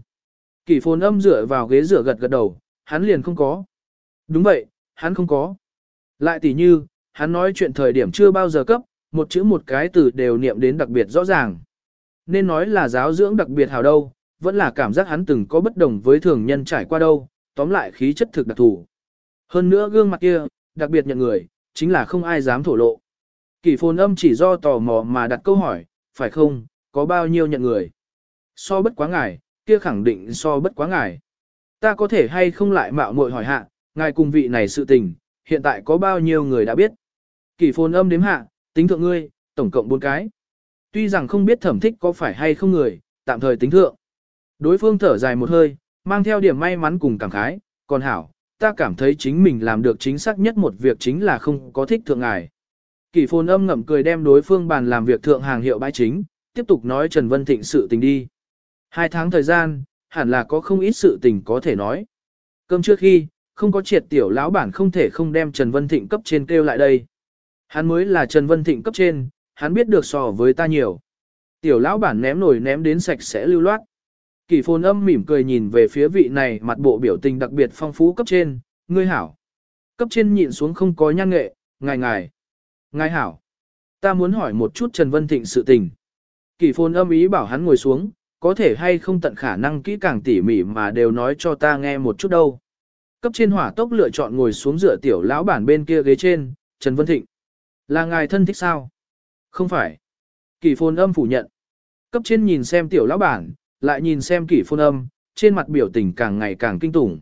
Kỷ phồn âm dựa vào ghế rửa gật gật đầu, hắn liền không có. Đúng vậy, hắn không có. Lại tỉ như, hắn nói chuyện thời điểm chưa bao giờ cấp, một chữ một cái từ đều niệm đến đặc biệt rõ ràng. Nên nói là giáo dưỡng đặc biệt hào đâu, vẫn là cảm giác hắn từng có bất đồng với thường nhân trải qua đâu, tóm lại khí chất thực đặc thù. Hơn nữa gương mặt kia, đặc biệt nhận người, chính là không ai dám thổ lộ. Kỷ phồn âm chỉ do tò mò mà đặt câu hỏi, phải không, có bao nhiêu nhận người? So bất quá ngài, kia khẳng định so bất quá ngài. Ta có thể hay không lại mạo muội hỏi hạ, ngài cùng vị này sự tình, hiện tại có bao nhiêu người đã biết. Kỷ phồn âm đếm hạ, tính thượng ngươi, tổng cộng 4 cái. Tuy rằng không biết thẩm thích có phải hay không người, tạm thời tính thượng. Đối phương thở dài một hơi, mang theo điểm may mắn cùng cảm khái, còn hảo, ta cảm thấy chính mình làm được chính xác nhất một việc chính là không có thích thượng ngài. Kỷ phồn âm ngậm cười đem đối phương bàn làm việc thượng hàng hiệu bãi chính, tiếp tục nói Trần Vân Thịnh sự tình đi. Hai tháng thời gian, hẳn là có không ít sự tình có thể nói. Cơm trước khi, không có triệt tiểu lão bản không thể không đem Trần Vân Thịnh cấp trên kêu lại đây. Hắn mới là Trần Vân Thịnh cấp trên, hắn biết được so với ta nhiều. Tiểu lão bản ném nổi ném đến sạch sẽ lưu loát. kỳ phồn âm mỉm cười nhìn về phía vị này mặt bộ biểu tình đặc biệt phong phú cấp trên, ngươi hảo. Cấp trên nhịn xuống không có nhan nghệ, ngài ngài. Ngài hảo. Ta muốn hỏi một chút Trần Vân Thịnh sự tình. kỳ phồn âm ý bảo hắn ngồi xuống, có thể hay không tận khả năng kỹ càng tỉ mỉ mà đều nói cho ta nghe một chút đâu. Cấp trên hỏa tốc lựa chọn ngồi xuống dựa tiểu lão bản bên kia ghế trên, Trần Vân Thịnh. Là ngài thân thích sao? Không phải. Kỷ phồn âm phủ nhận. Cấp trên nhìn xem tiểu lão bản, lại nhìn xem kỷ phồn âm, trên mặt biểu tình càng ngày càng kinh tủng.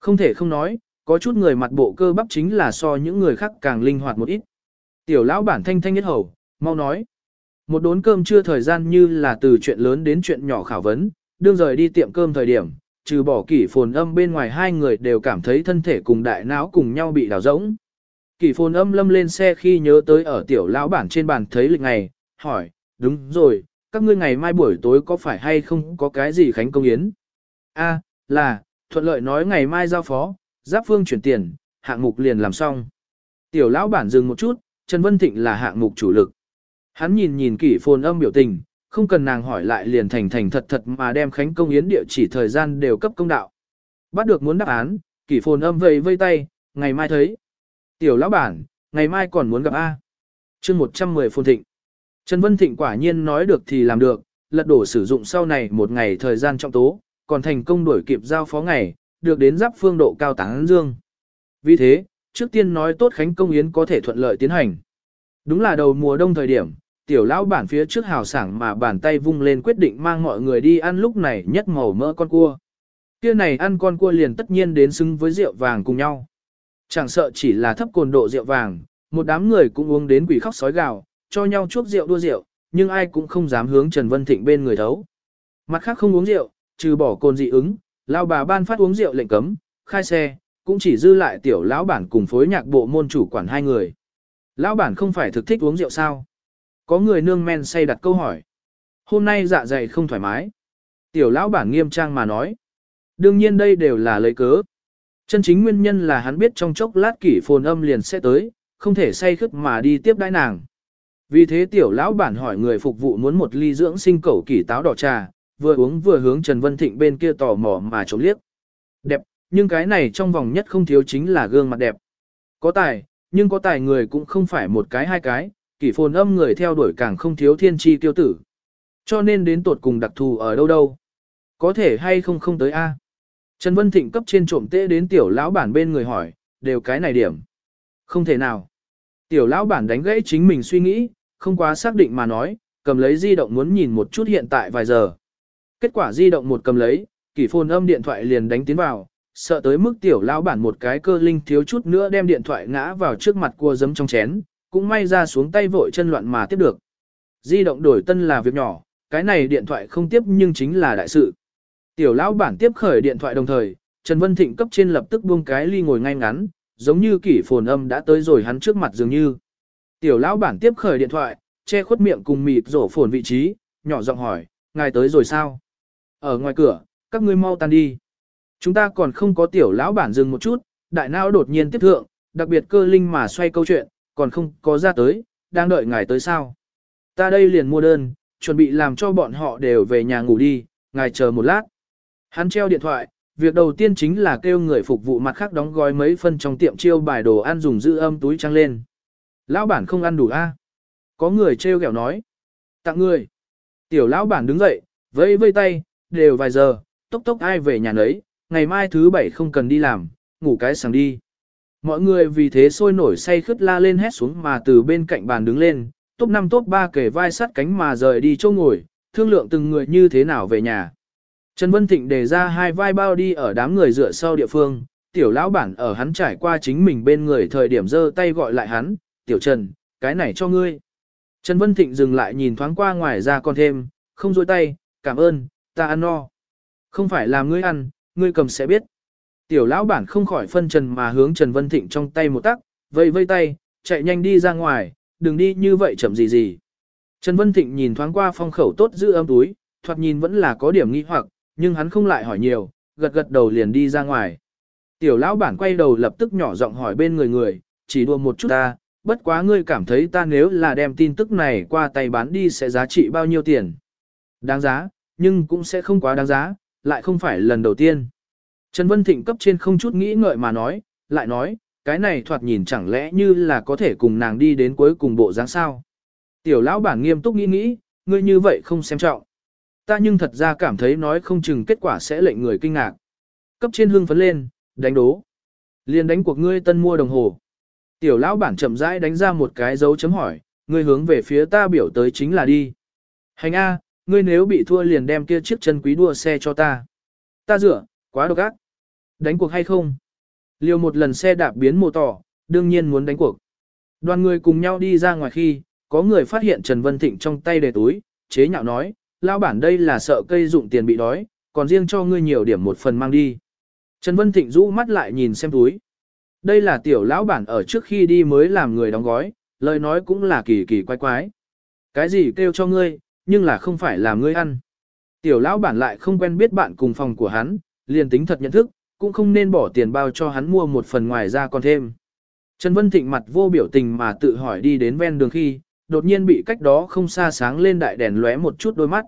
Không thể không nói, có chút người mặt bộ cơ bắp chính là so những người khác càng linh hoạt một ít. Tiểu lão bản thanh thanh nhất hầu, mau nói. Một đốn cơm chưa thời gian như là từ chuyện lớn đến chuyện nhỏ khảo vấn, đương rời đi tiệm cơm thời điểm, trừ bỏ kỷ phồn âm bên ngoài hai người đều cảm thấy thân thể cùng đại não cùng nhau bị đào rỗng. Kỷ phồn âm lâm lên xe khi nhớ tới ở tiểu lão bản trên bàn thấy lịch ngày, hỏi, đúng rồi, các ngươi ngày mai buổi tối có phải hay không có cái gì khánh công yến? A, là, thuận lợi nói ngày mai giao phó, giáp phương chuyển tiền, hạng mục liền làm xong. Tiểu lão bản dừng một chút, Trần Vân Thịnh là hạng mục chủ lực. Hắn nhìn nhìn kỷ phồn âm biểu tình, không cần nàng hỏi lại liền thành thành thật thật mà đem khánh công yến địa chỉ thời gian đều cấp công đạo. Bắt được muốn đáp án, kỷ phồn âm vây vây tay, ngày mai thấy. Tiểu lão bản, ngày mai còn muốn gặp A. chương 110 phồn thịnh. Trần Vân Thịnh quả nhiên nói được thì làm được, lật đổ sử dụng sau này một ngày thời gian trọng tố, còn thành công đuổi kịp giao phó ngày, được đến giáp phương độ cao tán dương. Vì thế, trước tiên nói tốt khánh công yến có thể thuận lợi tiến hành. Đúng là đầu mùa đông thời điểm, tiểu lão bản phía trước hào sảng mà bàn tay vung lên quyết định mang mọi người đi ăn lúc này nhất màu mỡ con cua. Kia này ăn con cua liền tất nhiên đến xứng với rượu vàng cùng nhau. Chẳng sợ chỉ là thấp cồn độ rượu vàng, một đám người cũng uống đến quỷ khóc sói gào, cho nhau chuốc rượu đua rượu, nhưng ai cũng không dám hướng Trần Vân Thịnh bên người thấu. Mặt khác không uống rượu, trừ bỏ cồn dị ứng, lao bà ban phát uống rượu lệnh cấm, khai xe, cũng chỉ dư lại tiểu lão bản cùng phối nhạc bộ môn chủ quản hai người. Lão bản không phải thực thích uống rượu sao? Có người nương men say đặt câu hỏi. Hôm nay dạ dày không thoải mái. Tiểu lão bản nghiêm trang mà nói. Đương nhiên đây đều là lấy cớ. Chân chính nguyên nhân là hắn biết trong chốc lát kỷ phồn âm liền sẽ tới, không thể say khướt mà đi tiếp đãi nàng. Vì thế tiểu lão bản hỏi người phục vụ muốn một ly dưỡng sinh cẩu kỷ táo đỏ trà, vừa uống vừa hướng Trần Vân Thịnh bên kia tò mò mà trống liếc. Đẹp, nhưng cái này trong vòng nhất không thiếu chính là gương mặt đẹp. Có tài, nhưng có tài người cũng không phải một cái hai cái, kỷ phồn âm người theo đuổi càng không thiếu thiên tri tiêu tử. Cho nên đến tột cùng đặc thù ở đâu đâu. Có thể hay không không tới A. Trần Vân Thịnh cấp trên trộm tê đến tiểu lão bản bên người hỏi, đều cái này điểm. Không thể nào. Tiểu lão bản đánh gãy chính mình suy nghĩ, không quá xác định mà nói, cầm lấy di động muốn nhìn một chút hiện tại vài giờ. Kết quả di động một cầm lấy, kỷ phồn âm điện thoại liền đánh tiến vào, sợ tới mức tiểu lão bản một cái cơ linh thiếu chút nữa đem điện thoại ngã vào trước mặt cua giấm trong chén, cũng may ra xuống tay vội chân loạn mà tiếp được. Di động đổi tân là việc nhỏ, cái này điện thoại không tiếp nhưng chính là đại sự. Tiểu lão bản tiếp khởi điện thoại đồng thời, Trần Vân Thịnh cấp trên lập tức buông cái ly ngồi ngay ngắn, giống như kỷ phồn âm đã tới rồi hắn trước mặt dường như. Tiểu lão bản tiếp khởi điện thoại, che khuất miệng cùng mịt rổ phồn vị trí, nhỏ giọng hỏi, ngài tới rồi sao? Ở ngoài cửa, các ngươi mau tan đi. Chúng ta còn không có tiểu lão bản dừng một chút, đại não đột nhiên tiếp thượng, đặc biệt cơ linh mà xoay câu chuyện, còn không có ra tới, đang đợi ngài tới sao. Ta đây liền mua đơn, chuẩn bị làm cho bọn họ đều về nhà ngủ đi, ngài chờ một lát. Hắn treo điện thoại, việc đầu tiên chính là kêu người phục vụ mặt khác đóng gói mấy phân trong tiệm chiêu bài đồ ăn dùng giữ âm túi trăng lên. Lão bản không ăn đủ a? Có người treo kẹo nói. Tặng người. Tiểu lão bản đứng dậy, vẫy vây tay, đều vài giờ, tốc tốc ai về nhà nấy, ngày mai thứ bảy không cần đi làm, ngủ cái sáng đi. Mọi người vì thế sôi nổi say khướt la lên hét xuống mà từ bên cạnh bàn đứng lên, top 5 top 3 kể vai sắt cánh mà rời đi chỗ ngồi, thương lượng từng người như thế nào về nhà. Trần Vân Thịnh đề ra hai vai bao đi ở đám người dựa sau địa phương, tiểu lão bản ở hắn trải qua chính mình bên người thời điểm giơ tay gọi lại hắn, tiểu Trần, cái này cho ngươi. Trần Vân Thịnh dừng lại nhìn thoáng qua ngoài ra con thêm, không dôi tay, cảm ơn, ta ăn no. Không phải làm ngươi ăn, ngươi cầm sẽ biết. Tiểu lão bản không khỏi phân trần mà hướng Trần Vân Thịnh trong tay một tắc, vây vây tay, chạy nhanh đi ra ngoài, đừng đi như vậy chậm gì gì. Trần Vân Thịnh nhìn thoáng qua phong khẩu tốt giữ âm túi, thoạt nhìn vẫn là có điểm nghi hoặc, nhưng hắn không lại hỏi nhiều, gật gật đầu liền đi ra ngoài. Tiểu lão bản quay đầu lập tức nhỏ giọng hỏi bên người người, chỉ đùa một chút ta, bất quá ngươi cảm thấy ta nếu là đem tin tức này qua tay bán đi sẽ giá trị bao nhiêu tiền. Đáng giá, nhưng cũng sẽ không quá đáng giá, lại không phải lần đầu tiên. Trần Vân Thịnh cấp trên không chút nghĩ ngợi mà nói, lại nói, cái này thoạt nhìn chẳng lẽ như là có thể cùng nàng đi đến cuối cùng bộ dáng sao. Tiểu lão bản nghiêm túc nghĩ nghĩ, ngươi như vậy không xem trọng. Ta nhưng thật ra cảm thấy nói không chừng kết quả sẽ lệnh người kinh ngạc. Cấp trên hương phấn lên, đánh đố. Liên đánh cuộc ngươi tân mua đồng hồ. Tiểu lão bản chậm rãi đánh ra một cái dấu chấm hỏi, ngươi hướng về phía ta biểu tới chính là đi. Hành A, ngươi nếu bị thua liền đem kia chiếc chân quý đua xe cho ta. Ta dựa, quá độc ác. Đánh cuộc hay không? Liều một lần xe đạp biến mô tỏ, đương nhiên muốn đánh cuộc. Đoàn người cùng nhau đi ra ngoài khi, có người phát hiện Trần Vân Thịnh trong tay đề túi, chế nhạo nói, lao bản đây là sợ cây dụng tiền bị đói, còn riêng cho ngươi nhiều điểm một phần mang đi. Trần Vân Thịnh rũ mắt lại nhìn xem túi. Đây là tiểu lão bản ở trước khi đi mới làm người đóng gói, lời nói cũng là kỳ kỳ quái quái. Cái gì kêu cho ngươi, nhưng là không phải là ngươi ăn. Tiểu lão bản lại không quen biết bạn cùng phòng của hắn, liền tính thật nhận thức, cũng không nên bỏ tiền bao cho hắn mua một phần ngoài ra còn thêm. Trần Vân Thịnh mặt vô biểu tình mà tự hỏi đi đến ven đường khi, đột nhiên bị cách đó không xa sáng lên đại đèn lóe một chút đôi mắt.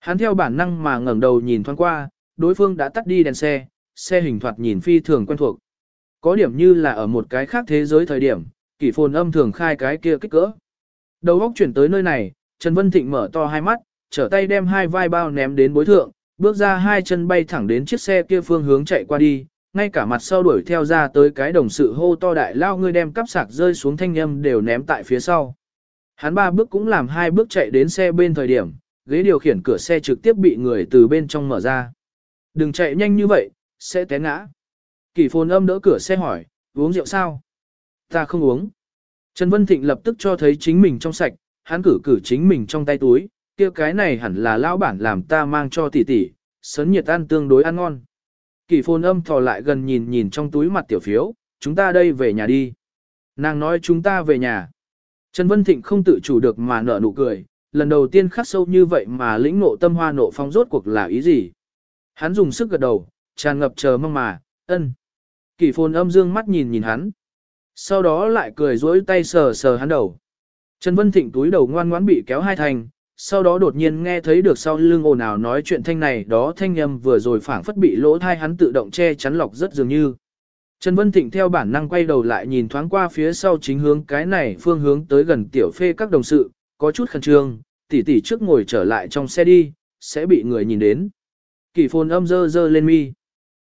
Hắn theo bản năng mà ngẩng đầu nhìn thoáng qua, đối phương đã tắt đi đèn xe, xe hình thoạt nhìn phi thường quen thuộc. Có điểm như là ở một cái khác thế giới thời điểm, kỷ phồn âm thường khai cái kia kích cỡ. Đầu óc chuyển tới nơi này, Trần Vân Thịnh mở to hai mắt, trở tay đem hai vai bao ném đến bối thượng, bước ra hai chân bay thẳng đến chiếc xe kia phương hướng chạy qua đi, ngay cả mặt sau đuổi theo ra tới cái đồng sự hô to đại lao ngươi đem cắp sạc rơi xuống thanh âm đều ném tại phía sau. Hắn ba bước cũng làm hai bước chạy đến xe bên thời điểm, ghế điều khiển cửa xe trực tiếp bị người từ bên trong mở ra. Đừng chạy nhanh như vậy, sẽ té ngã. Kỳ phồn âm đỡ cửa xe hỏi, uống rượu sao? Ta không uống. Trần Vân Thịnh lập tức cho thấy chính mình trong sạch, hắn cử cử chính mình trong tay túi, kia cái này hẳn là lão bản làm ta mang cho tỷ tỷ, sấn nhiệt ăn tương đối ăn ngon. Kỳ phồn âm thò lại gần nhìn nhìn trong túi mặt tiểu phiếu, chúng ta đây về nhà đi. Nàng nói chúng ta về nhà. Trần Vân Thịnh không tự chủ được mà nở nụ cười, lần đầu tiên khắc sâu như vậy mà lĩnh nộ tâm hoa nộ phong rốt cuộc là ý gì. Hắn dùng sức gật đầu, tràn ngập chờ mong mà, ân. Kỳ phồn âm dương mắt nhìn nhìn hắn. Sau đó lại cười dối tay sờ sờ hắn đầu. Trần Vân Thịnh túi đầu ngoan ngoãn bị kéo hai thành, sau đó đột nhiên nghe thấy được sau lưng ồn ào nói chuyện thanh này đó thanh âm vừa rồi phảng phất bị lỗ thai hắn tự động che chắn lọc rất dường như. Trần Vân Thịnh theo bản năng quay đầu lại nhìn thoáng qua phía sau chính hướng cái này phương hướng tới gần tiểu phê các đồng sự, có chút khẩn trương, tỷ tỷ trước ngồi trở lại trong xe đi, sẽ bị người nhìn đến. Kỳ phồn âm dơ dơ lên mi.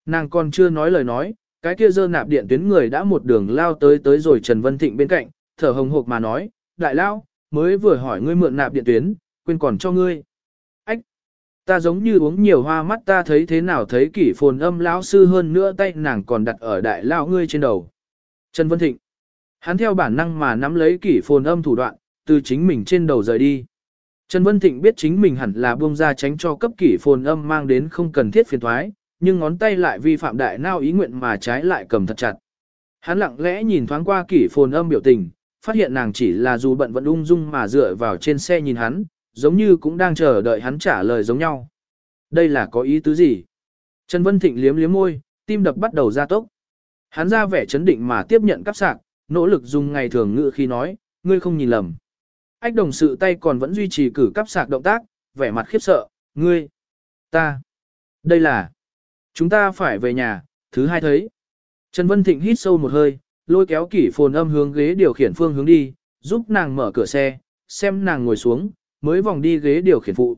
Nàng còn chưa nói lời nói, cái kia dơ nạp điện tuyến người đã một đường lao tới tới rồi Trần Vân Thịnh bên cạnh, thở hồng hộc mà nói, đại lao, mới vừa hỏi ngươi mượn nạp điện tuyến, quên còn cho ngươi. Ách! Ta giống như uống nhiều hoa mắt ta thấy thế nào thấy kỷ phồn âm lão sư hơn nữa tay nàng còn đặt ở đại lão ngươi trên đầu. Trần Vân Thịnh. Hắn theo bản năng mà nắm lấy kỷ phồn âm thủ đoạn, từ chính mình trên đầu rời đi. Trần Vân Thịnh biết chính mình hẳn là buông ra tránh cho cấp kỷ phồn âm mang đến không cần thiết phiền thoái, nhưng ngón tay lại vi phạm đại nao ý nguyện mà trái lại cầm thật chặt. Hắn lặng lẽ nhìn thoáng qua kỷ phồn âm biểu tình, phát hiện nàng chỉ là dù bận vẫn ung dung mà dựa vào trên xe nhìn hắn, giống như cũng đang chờ đợi hắn trả lời giống nhau. Đây là có ý tứ gì? Trần Vân Thịnh liếm liếm môi, tim đập bắt đầu ra tốc. Hắn ra vẻ chấn định mà tiếp nhận cắp sạc, nỗ lực dùng ngày thường ngữ khi nói, ngươi không nhìn lầm. Ách đồng sự tay còn vẫn duy trì cử cắp sạc động tác, vẻ mặt khiếp sợ, ngươi, ta, đây là, chúng ta phải về nhà, thứ hai thấy. Trần Vân Thịnh hít sâu một hơi, lôi kéo kỷ phồn âm hướng ghế điều khiển phương hướng đi, giúp nàng mở cửa xe, xem nàng ngồi xuống, mới vòng đi ghế điều khiển phụ.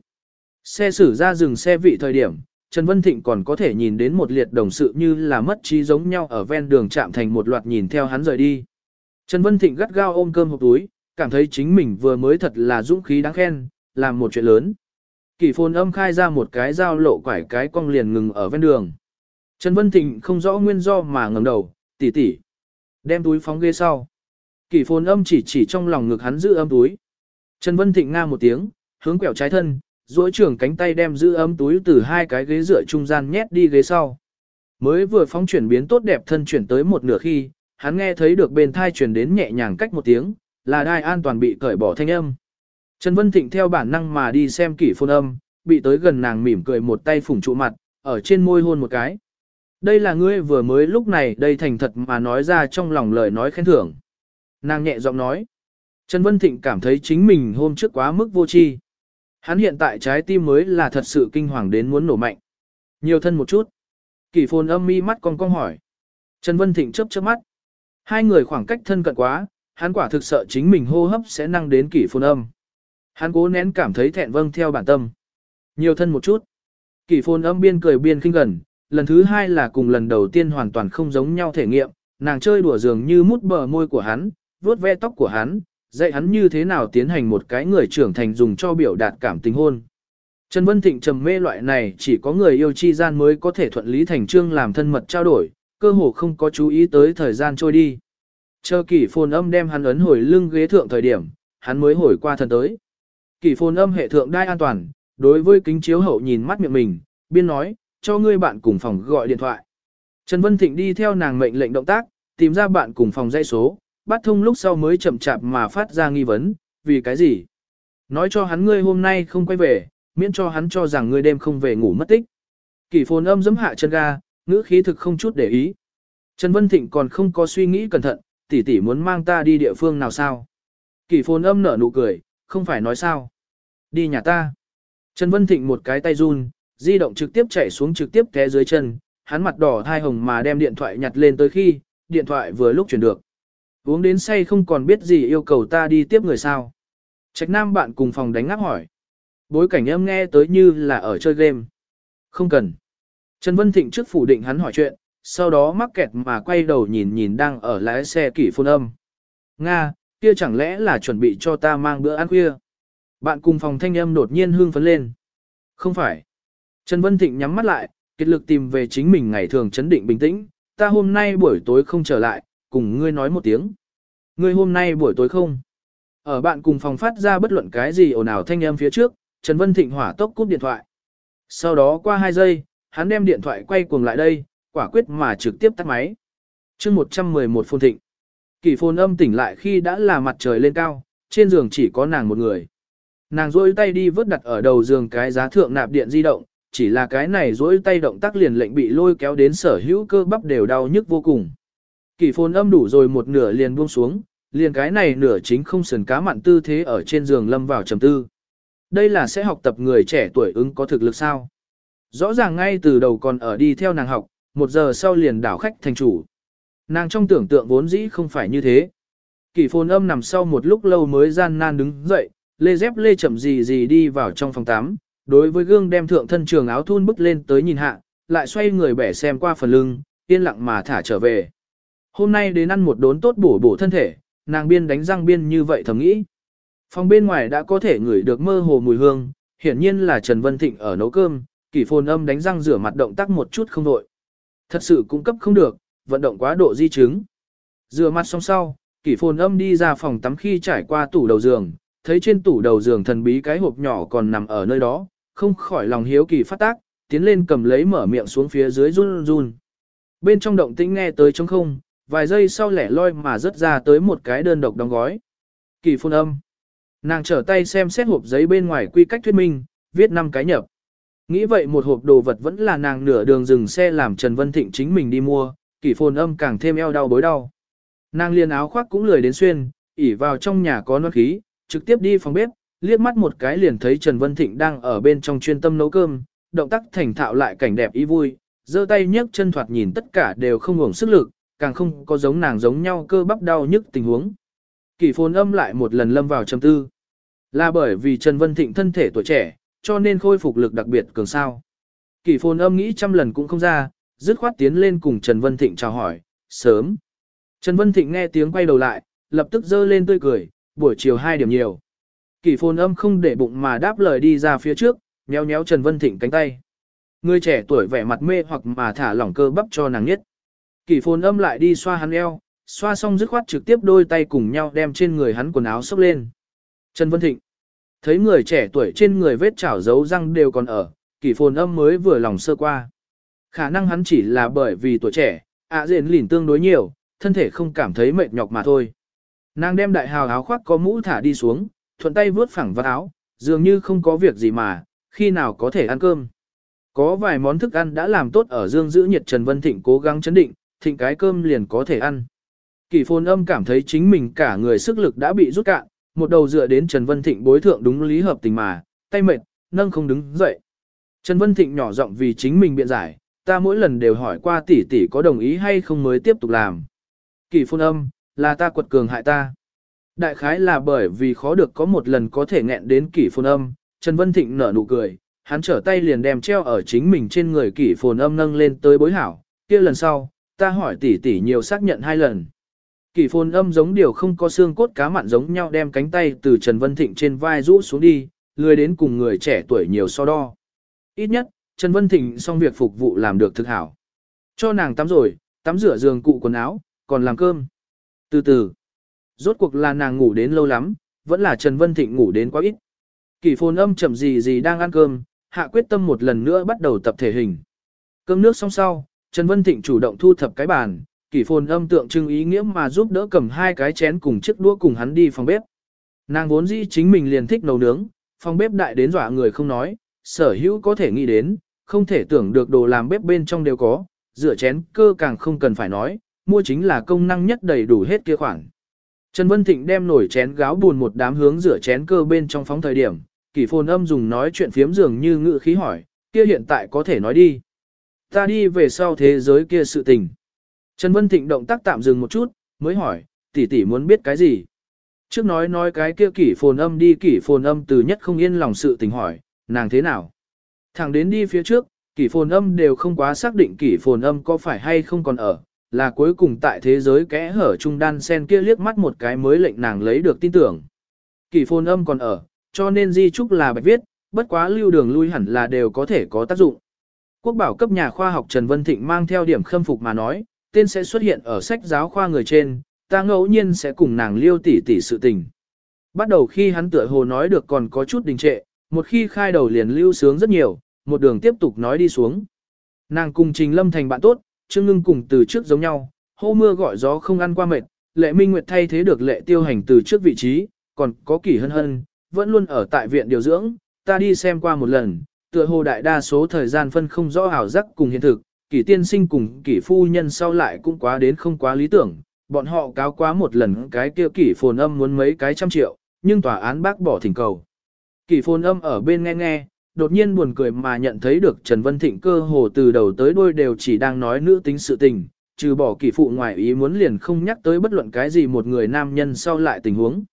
Xe xử ra dừng xe vị thời điểm, Trần Vân Thịnh còn có thể nhìn đến một liệt đồng sự như là mất trí giống nhau ở ven đường chạm thành một loạt nhìn theo hắn rời đi. Trần Vân Thịnh gắt gao ôm cơm hộp túi, cảm thấy chính mình vừa mới thật là dũng khí đáng khen, làm một chuyện lớn. Kỷ phồn âm khai ra một cái dao lộ quải cái cong liền ngừng ở ven đường. Trần Vân Thịnh không rõ nguyên do mà ngẩng đầu, tỉ tỉ. Đem túi phóng ghế sau. Kỷ phồn âm chỉ chỉ trong lòng ngực hắn giữ âm túi. Trần Vân Thịnh nga một tiếng, hướng quẹo trái thân, duỗi trưởng cánh tay đem giữ ấm túi từ hai cái ghế dựa trung gian nhét đi ghế sau. Mới vừa phóng chuyển biến tốt đẹp thân chuyển tới một nửa khi, hắn nghe thấy được bên thai chuyển đến nhẹ nhàng cách một tiếng, là đai an toàn bị cởi bỏ thanh âm. Trần Vân Thịnh theo bản năng mà đi xem kỷ phôn âm, bị tới gần nàng mỉm cười một tay phủng trụ mặt, ở trên môi hôn một cái. Đây là ngươi vừa mới lúc này đây thành thật mà nói ra trong lòng lời nói khen thưởng. Nàng nhẹ giọng nói. Trần Vân Thịnh cảm thấy chính mình hôm trước quá mức vô tri. Hắn hiện tại trái tim mới là thật sự kinh hoàng đến muốn nổ mạnh. Nhiều thân một chút. Kỷ phồn âm mi mắt con cong hỏi. Trần Vân Thịnh chớp chớp mắt. Hai người khoảng cách thân cận quá, hắn quả thực sợ chính mình hô hấp sẽ năng đến kỷ phồn âm. Hắn cố nén cảm thấy thẹn vâng theo bản tâm. Nhiều thân một chút. Kỷ phồn âm biên cười biên khinh gần, lần thứ hai là cùng lần đầu tiên hoàn toàn không giống nhau thể nghiệm, nàng chơi đùa dường như mút bờ môi của hắn, vuốt ve tóc của hắn, dạy hắn như thế nào tiến hành một cái người trưởng thành dùng cho biểu đạt cảm tình hôn. Trần Vân Thịnh trầm mê loại này chỉ có người yêu chi gian mới có thể thuận lý thành trương làm thân mật trao đổi, cơ hồ không có chú ý tới thời gian trôi đi. Chờ kỷ phồn âm đem hắn ấn hồi lưng ghế thượng thời điểm, hắn mới hồi qua thần tới. Kỷ phồn âm hệ thượng đai an toàn, đối với kính chiếu hậu nhìn mắt miệng mình, biên nói, cho ngươi bạn cùng phòng gọi điện thoại. Trần Vân Thịnh đi theo nàng mệnh lệnh động tác, tìm ra bạn cùng phòng dây số, bắt thông lúc sau mới chậm chạp mà phát ra nghi vấn, vì cái gì? Nói cho hắn ngươi hôm nay không quay về, miễn cho hắn cho rằng ngươi đêm không về ngủ mất tích. Kỷ phồn âm giấm hạ chân ga, ngữ khí thực không chút để ý. Trần Vân Thịnh còn không có suy nghĩ cẩn thận, tỷ tỷ muốn mang ta đi địa phương nào sao? Kỷ phồn âm nở nụ cười, không phải nói sao? Đi nhà ta. Trần Vân Thịnh một cái tay run, di động trực tiếp chạy xuống trực tiếp té dưới chân, hắn mặt đỏ thai hồng mà đem điện thoại nhặt lên tới khi, điện thoại vừa lúc chuyển được. Uống đến say không còn biết gì yêu cầu ta đi tiếp người sao. Trạch nam bạn cùng phòng đánh ngáp hỏi. Bối cảnh em nghe tới như là ở chơi game. Không cần. Trần Vân Thịnh trước phủ định hắn hỏi chuyện, sau đó mắc kẹt mà quay đầu nhìn nhìn đang ở lái xe kỷ phôn âm. Nga, kia chẳng lẽ là chuẩn bị cho ta mang bữa ăn khuya? Bạn cùng phòng thanh âm đột nhiên hương phấn lên. Không phải. Trần Vân Thịnh nhắm mắt lại, kết lực tìm về chính mình ngày thường chấn định bình tĩnh. Ta hôm nay buổi tối không trở lại, cùng ngươi nói một tiếng. Ngươi hôm nay buổi tối không? Ở bạn cùng phòng phát ra bất luận cái gì ồn ào thanh âm phía trước, Trần Vân Thịnh hỏa tốc cúp điện thoại. Sau đó qua 2 giây, hắn đem điện thoại quay cuồng lại đây, quả quyết mà trực tiếp tắt máy. chương 111 phôn thịnh. Kỳ phôn âm tỉnh lại khi đã là mặt trời lên cao, trên giường chỉ có nàng một người. Nàng rỗi tay đi vớt đặt ở đầu giường cái giá thượng nạp điện di động, chỉ là cái này rỗi tay động tác liền lệnh bị lôi kéo đến sở hữu cơ bắp đều đau nhức vô cùng. Kỳ phồn âm đủ rồi một nửa liền buông xuống, liền cái này nửa chính không sườn cá mặn tư thế ở trên giường lâm vào trầm tư. Đây là sẽ học tập người trẻ tuổi ứng có thực lực sao? Rõ ràng ngay từ đầu còn ở đi theo nàng học, một giờ sau liền đảo khách thành chủ. Nàng trong tưởng tượng vốn dĩ không phải như thế. Kỷ phồn âm nằm sau một lúc lâu mới gian nan đứng dậy, lê dép lê chậm gì gì đi vào trong phòng tắm, đối với gương đem thượng thân trường áo thun bức lên tới nhìn hạ, lại xoay người bẻ xem qua phần lưng, yên lặng mà thả trở về. Hôm nay đến ăn một đốn tốt bổ bổ thân thể, nàng biên đánh răng biên như vậy thầm nghĩ. Phòng bên ngoài đã có thể ngửi được mơ hồ mùi hương, hiển nhiên là Trần Vân Thịnh ở nấu cơm, kỷ phồn âm đánh răng rửa mặt động tác một chút không đội. Thật sự cung cấp không được, vận động quá độ di chứng. Rửa mặt xong sau, kỷ phồn âm đi ra phòng tắm khi trải qua tủ đầu giường, thấy trên tủ đầu giường thần bí cái hộp nhỏ còn nằm ở nơi đó, không khỏi lòng hiếu kỳ phát tác, tiến lên cầm lấy mở miệng xuống phía dưới run run. Bên trong động tĩnh nghe tới trống không, vài giây sau lẻ loi mà rớt ra tới một cái đơn độc đóng gói. Kỳ phun âm. Nàng trở tay xem xét hộp giấy bên ngoài quy cách thuyết minh, viết năm cái nhập. Nghĩ vậy một hộp đồ vật vẫn là nàng nửa đường dừng xe làm Trần Vân Thịnh chính mình đi mua, kỳ phồn âm càng thêm eo đau bối đau. Nàng liền áo khoác cũng lười đến xuyên, ỉ vào trong nhà có nốt khí, trực tiếp đi phòng bếp, liếc mắt một cái liền thấy Trần Vân Thịnh đang ở bên trong chuyên tâm nấu cơm, động tác thành thạo lại cảnh đẹp ý vui, giơ tay nhấc chân thoạt nhìn tất cả đều không ngủng sức lực, càng không có giống nàng giống nhau cơ bắp đau nhức tình huống. Kỳ phồn âm lại một lần lâm vào trầm tư. Là bởi vì Trần Vân Thịnh thân thể tuổi trẻ, cho nên khôi phục lực đặc biệt cường sao. Kỳ phồn âm nghĩ trăm lần cũng không ra, dứt khoát tiến lên cùng Trần Vân Thịnh chào hỏi, sớm. Trần Vân Thịnh nghe tiếng quay đầu lại, lập tức dơ lên tươi cười, buổi chiều hai điểm nhiều. Kỳ phồn âm không để bụng mà đáp lời đi ra phía trước, nhéo nhéo Trần Vân Thịnh cánh tay. Người trẻ tuổi vẻ mặt mê hoặc mà thả lỏng cơ bắp cho nàng nhất. Kỳ phồn âm lại đi xoa hắn eo, xoa xong dứt khoát trực tiếp đôi tay cùng nhau đem trên người hắn quần áo xốc lên. Trần Vân Thịnh. Thấy người trẻ tuổi trên người vết chảo dấu răng đều còn ở, kỳ phồn âm mới vừa lòng sơ qua. Khả năng hắn chỉ là bởi vì tuổi trẻ, ạ à diện lỉn tương đối nhiều, thân thể không cảm thấy mệt nhọc mà thôi. Nàng đem đại hào áo khoác có mũ thả đi xuống, thuận tay vướt phẳng vào áo, dường như không có việc gì mà, khi nào có thể ăn cơm. Có vài món thức ăn đã làm tốt ở dương giữ nhiệt Trần Vân Thịnh cố gắng chấn định, thịnh cái cơm liền có thể ăn. kỷ phồn âm cảm thấy chính mình cả người sức lực đã bị rút cạn, một đầu dựa đến Trần Vân Thịnh bối thượng đúng lý hợp tình mà, tay mệt, nâng không đứng dậy. Trần Vân Thịnh nhỏ giọng vì chính mình biện giải, ta mỗi lần đều hỏi qua tỷ tỷ có đồng ý hay không mới tiếp tục làm. kỷ phôn âm, là ta quật cường hại ta. Đại khái là bởi vì khó được có một lần có thể nghẹn đến kỷ phồn âm, Trần Vân Thịnh nở nụ cười, hắn trở tay liền đem treo ở chính mình trên người kỷ phồn âm nâng lên tới bối hảo, kia lần sau, ta hỏi tỷ tỷ nhiều xác nhận hai lần. Kỷ phồn âm giống điều không có xương cốt cá mặn giống nhau đem cánh tay từ Trần Vân Thịnh trên vai rũ xuống đi, lười đến cùng người trẻ tuổi nhiều so đo. Ít nhất, Trần Vân Thịnh xong việc phục vụ làm được thực hảo. Cho nàng tắm rồi, tắm rửa giường cụ quần áo, còn làm cơm. Từ từ, rốt cuộc là nàng ngủ đến lâu lắm, vẫn là Trần Vân Thịnh ngủ đến quá ít. Kỷ phồn âm chậm gì gì đang ăn cơm, hạ quyết tâm một lần nữa bắt đầu tập thể hình. Cơm nước xong sau, Trần Vân Thịnh chủ động thu thập cái bàn, kỷ phồn âm tượng trưng ý nghĩa mà giúp đỡ cầm hai cái chén cùng chiếc đũa cùng hắn đi phòng bếp. Nàng vốn dĩ chính mình liền thích nấu nướng, phòng bếp đại đến dọa người không nói, sở hữu có thể nghĩ đến, không thể tưởng được đồ làm bếp bên trong đều có, rửa chén cơ càng không cần phải nói, mua chính là công năng nhất đầy đủ hết kia khoản. Trần Vân Thịnh đem nổi chén gáo buồn một đám hướng rửa chén cơ bên trong phóng thời điểm, kỷ phồn âm dùng nói chuyện phiếm dường như ngự khí hỏi, kia hiện tại có thể nói đi. Ta đi về sau thế giới kia sự tình. Trần Vân Thịnh động tác tạm dừng một chút, mới hỏi, tỷ tỷ muốn biết cái gì? Trước nói nói cái kia kỷ phồn âm đi kỷ phồn âm từ nhất không yên lòng sự tình hỏi, nàng thế nào? Thẳng đến đi phía trước, kỷ phồn âm đều không quá xác định kỷ phồn âm có phải hay không còn ở, là cuối cùng tại thế giới kẽ hở trung đan sen kia liếc mắt một cái mới lệnh nàng lấy được tin tưởng. Kỷ phồn âm còn ở, cho nên di trúc là bạch viết, bất quá lưu đường lui hẳn là đều có thể có tác dụng. Quốc bảo cấp nhà khoa học Trần Vân Thịnh mang theo điểm khâm phục mà nói, tên sẽ xuất hiện ở sách giáo khoa người trên, ta ngẫu nhiên sẽ cùng nàng liêu tỉ tỉ sự tình. Bắt đầu khi hắn tựa hồ nói được còn có chút đình trệ, một khi khai đầu liền lưu sướng rất nhiều, một đường tiếp tục nói đi xuống. Nàng cùng Trình Lâm thành bạn tốt, Trương Ngưng cùng từ trước giống nhau, hô mưa gọi gió không ăn qua mệt, lệ minh nguyệt thay thế được lệ tiêu hành từ trước vị trí, còn có kỷ hân hân, vẫn luôn ở tại viện điều dưỡng, ta đi xem qua một lần, tựa hồ đại đa số thời gian phân không rõ ảo giác cùng hiện thực, kỷ tiên sinh cùng kỷ phu nhân sau lại cũng quá đến không quá lý tưởng, bọn họ cáo quá một lần cái kia kỷ phồn âm muốn mấy cái trăm triệu, nhưng tòa án bác bỏ thỉnh cầu. Kỷ phồn âm ở bên nghe nghe, đột nhiên buồn cười mà nhận thấy được Trần Vân Thịnh cơ hồ từ đầu tới đuôi đều chỉ đang nói nữ tính sự tình, trừ bỏ kỷ phụ ngoài ý muốn liền không nhắc tới bất luận cái gì một người nam nhân sau lại tình huống.